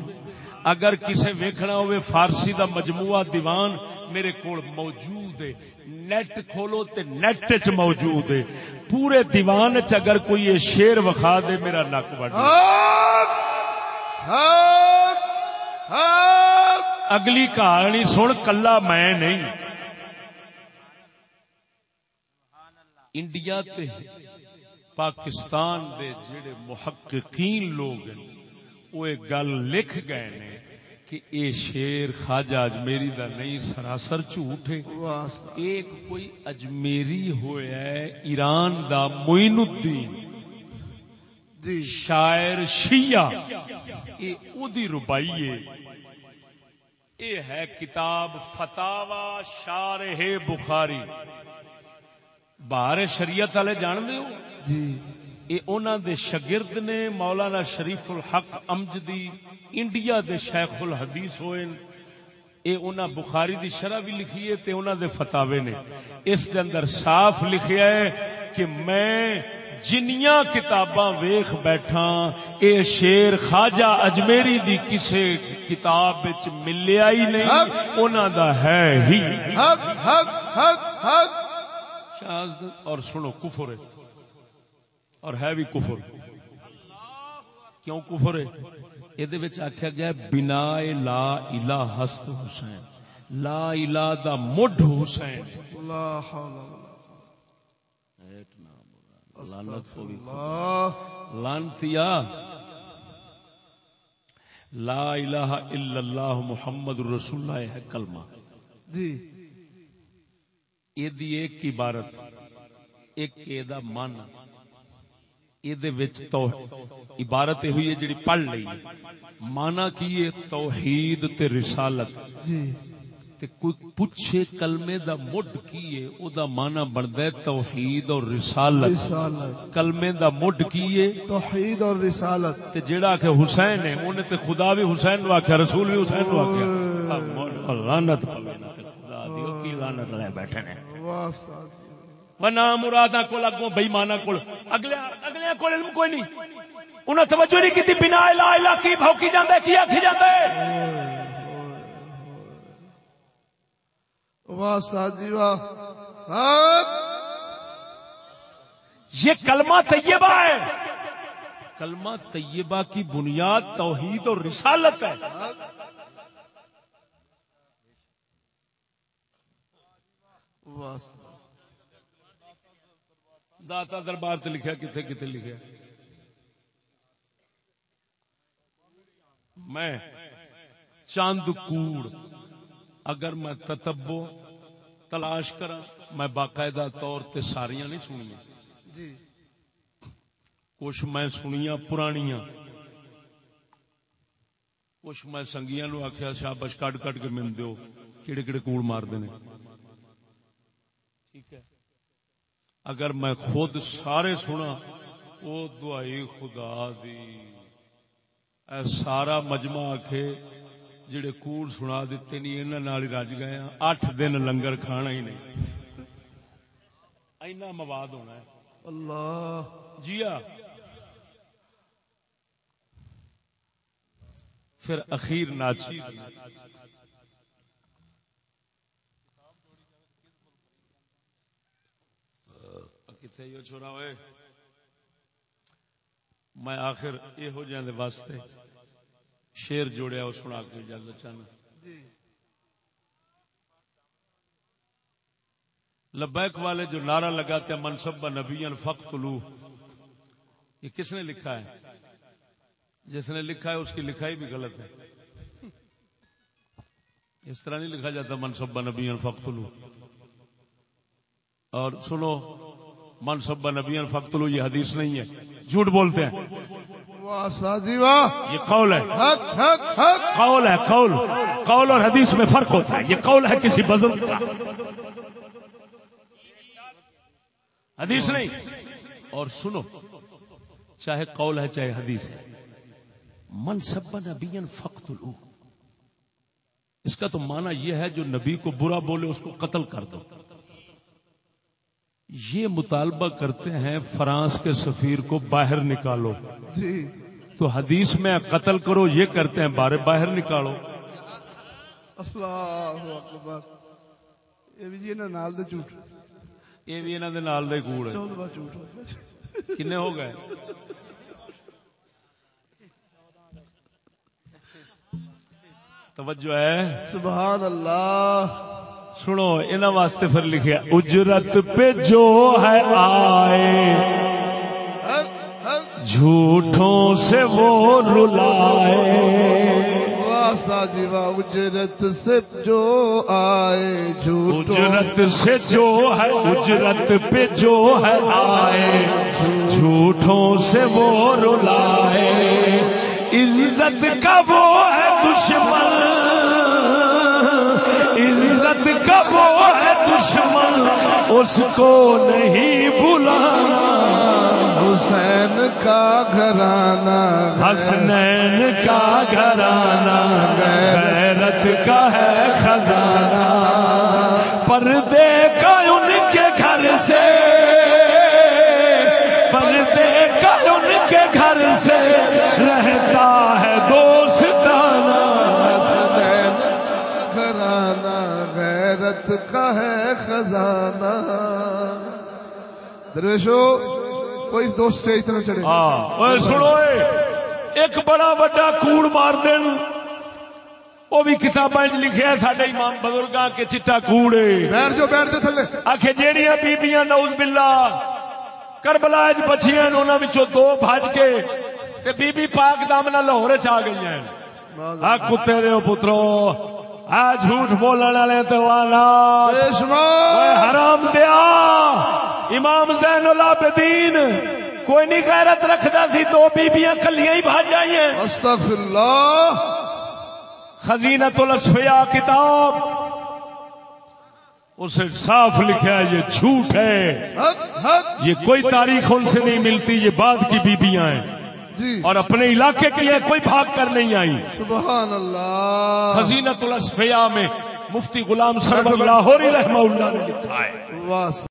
اگر کسے ویکھنا ہوئے فارسی دا مجموعہ دیوان میرے کول موجود ہے۔ نیٹ کھولو تے نیٹ چ موجود ہے۔ پورے دیوان چ اگر کوئی یہ شیر وکھا دے میرا نک وڈ۔ حق۔ اگلی کہانی سن کلا میں نہیں۔ انڈیا تے پاکستان دے جڑے محققین لوگ ہیں وہ ایک گل لکھ گئے نے کہ اے شیر خواجہ اجمیری دا نہیں سراسر جھوٹ ہے۔ ایک کوئی اجمیری ہویا ہے ایران دا معین الدین۔ جی۔ شاعر شیعہ۔ اے او دی ربائی ہے۔ اے ہے کتاب فتاوا شارح بخاری۔ باہر شریعت والے جان دے ہو جی یہ انہوں دے شگرد نے مولانا شریف الحق امجدی انڈیا دے شیخ الحدیث ہوئے اے انہاں بخاری دی شرح بھی لکھی ہے تے انہاں دے فتاوے نے اس دے اندر صاف لکھیا ہے کہ میں جنیاں کتاباں ویخ بیٹھا اے شیر خواجہ اجمیری دی کسے کتاب وچ ملیا ہی نہیں انہاں دا ہے ہی حق حق حق حق شاذ اور سنو کفر ہے۔ اور ہے بھی کفر۔ کیوں کفر ہے؟ یہ آخیا گیا بنا لا الہ ہست حسین۔ لا الہ دا مڈ حسین۔ لانت لانتیا لا الہ الا اللہ محمد رسول اللہ ہے کلمہ۔ جی۔ ایک عبارت ایک دا من یہ عبارت یہ ہوئی ہے جی پڑھ لی مانا کی توحید تے رسالت جی تے کوئی پوچھے کلمے دا مڈ کی ہے او دا مانا بندا ہے توحید اور رسالت رسالت کلمے دا مڈ کی ہے توحید اور رسالت تے جیڑا کہ حسین ہے اونے تے خدا بھی حسین نو آکھیا رسول بھی حسین نو آکھیا لعنت تے خدا دیو کی لعنت لے بیٹھے نے واہ استاد جی۔ ونا مراداں کول، اگوں بے ایماناں اگلے اگلے کول علم کوئی نہیں۔ انہاں توجہ نہیں کیتی، بنا الہ الا کی، بھوکی جاندے، کی آکھی جاندے؟ واہ استاد واہ یہ کلمہ طیبہ ہے۔ کلمہ طیبہ کی بنیاد توحید اور رسالت ہے واہ استاد داتا دربار سے لکھا کتنے کتنے لکھا میں چاند کوڑ اگر میں تتبو تلاش کرا میں باقاعدہ طور تے ساریاں نہیں سنیا جی۔ کچھ میں سنیا پرانیاں۔ کچھ میں سنگیاں نو آخیا شابش کٹ کٹ کے من دیو کہڑے کہڑے کوڑ مار دینے۔ ٹھیک ہے۔ اگر میں خود سارے سنا او دعائی خدا دی۔ اے سارا مجمع آکھے جڑے کوڑ سنا دیتے نہیں انہاں نال ہی رج گئے ہیں اٹھ دن لنگر کھانا ہی نہیں۔ اینا مواد ہونا ہے۔ اللہ۔ جی ہاں۔ پھر اخیر ناچی۔ کتنے یہ چھوڑا ہوئے۔ میں آخر یہ ہو جانے واسطے شیر جوڑیا وہ سنا کے اجازت چاہنا جی۔ لبیک والے جو نعرہ لگاتے ہیں منصب نبی فخت لو یہ کس نے لکھا ہے؟ جس نے لکھا ہے اس کی لکھائی بھی غلط ہے۔ اس طرح نہیں لکھا جاتا منصب نبی فخت لو اور سنو منصب نبی فخت لو یہ حدیث نہیں ہے۔ جھوٹ بولتے ہیں۔ یہ قول ہے۔ قول ہے قول۔ قول اور حدیث میں فرق ہوتا ہے۔ یہ قول ہے کسی بزرگ کا۔ حدیث نہیں۔ اور سنو چاہے قول ہے چاہے حدیث ہے۔ من سب نبی فخت لو اس کا تو مانا یہ ہے جو نبی کو برا بولے اس کو قتل کر دو۔ یہ مطالبہ کرتے ہیں فرانس کے سفیر کو باہر نکالو۔ جی۔ تو حدیث میں قتل کرو یہ کرتے ہیں بارے باہر نکالو۔ اللہ اکبر۔ یہ بھی جی نا نال دے جھوٹ۔ یہ بھی انہوں نے نال دے کوڑ ہے جھوٹ کنے ہو گئے؟ توجہ ہے۔ سبحان اللہ۔ سنو انہوں واسطے پھر لکھیا اجرت پہ جو ہے آئے جھوٹوں سے وہ رلائے۔ جی اجرت سے جو آئے اجرت سے جو ہے اجرت پہ جو ہے آئے جھوٹوں سے وہ رلائے۔ عزت کا وہ ہے دشمن۔ عزت کا وہ ہے دشمن اس کو نہیں بلانا حسین کا گھرانہ۔ حسنین کا گھرانہ غیرت کا ہے خزانہ۔ پردے کا درویشو کوئی دوست اسٹیج نہ چڑھے ہاں۔ سنو ایک بڑا وڈا کوڑ مار دین۔ وہ بھی کتاباں لکھیا سڈے امام بزرگاں کے چٹا کوڑ ہے بیٹھ جو بیٹھ جو تھلے۔ آخ جیڑیاں بیبیاں نوز باللہ۔ کربلا چ بچیاں انہاں وچوں دو بھج کے تے بی بی پاک دامنا لاہور چ آ گئی ہیں۔ آ کتے دے پترو آ جھوٹ بولن والے تے والا۔ بے شمار۔ حرام دیا۔ امام زین العابدین کوئی نہیں غیرت رکھدا سی دو بیبیاں کلیاں ہی بھج آئی ہیں استغفر اللہ الاسفیاء کتاب۔ اسے صاف لکھا ہے یہ جھوٹ ہے۔ حق حق۔ یہ کوئی تاریخ ان سے نہیں ملتی یہ بعد کی بیبیاں ہیں۔ جی۔ اور اپنے علاقے کے لیے کوئی بھاگ کر نہیں آئی۔ سبحان اللہ خزینت الاسفیاء میں مفتی غلام سرور لاہوری رحمہ اللہ نے لکھا ہے۔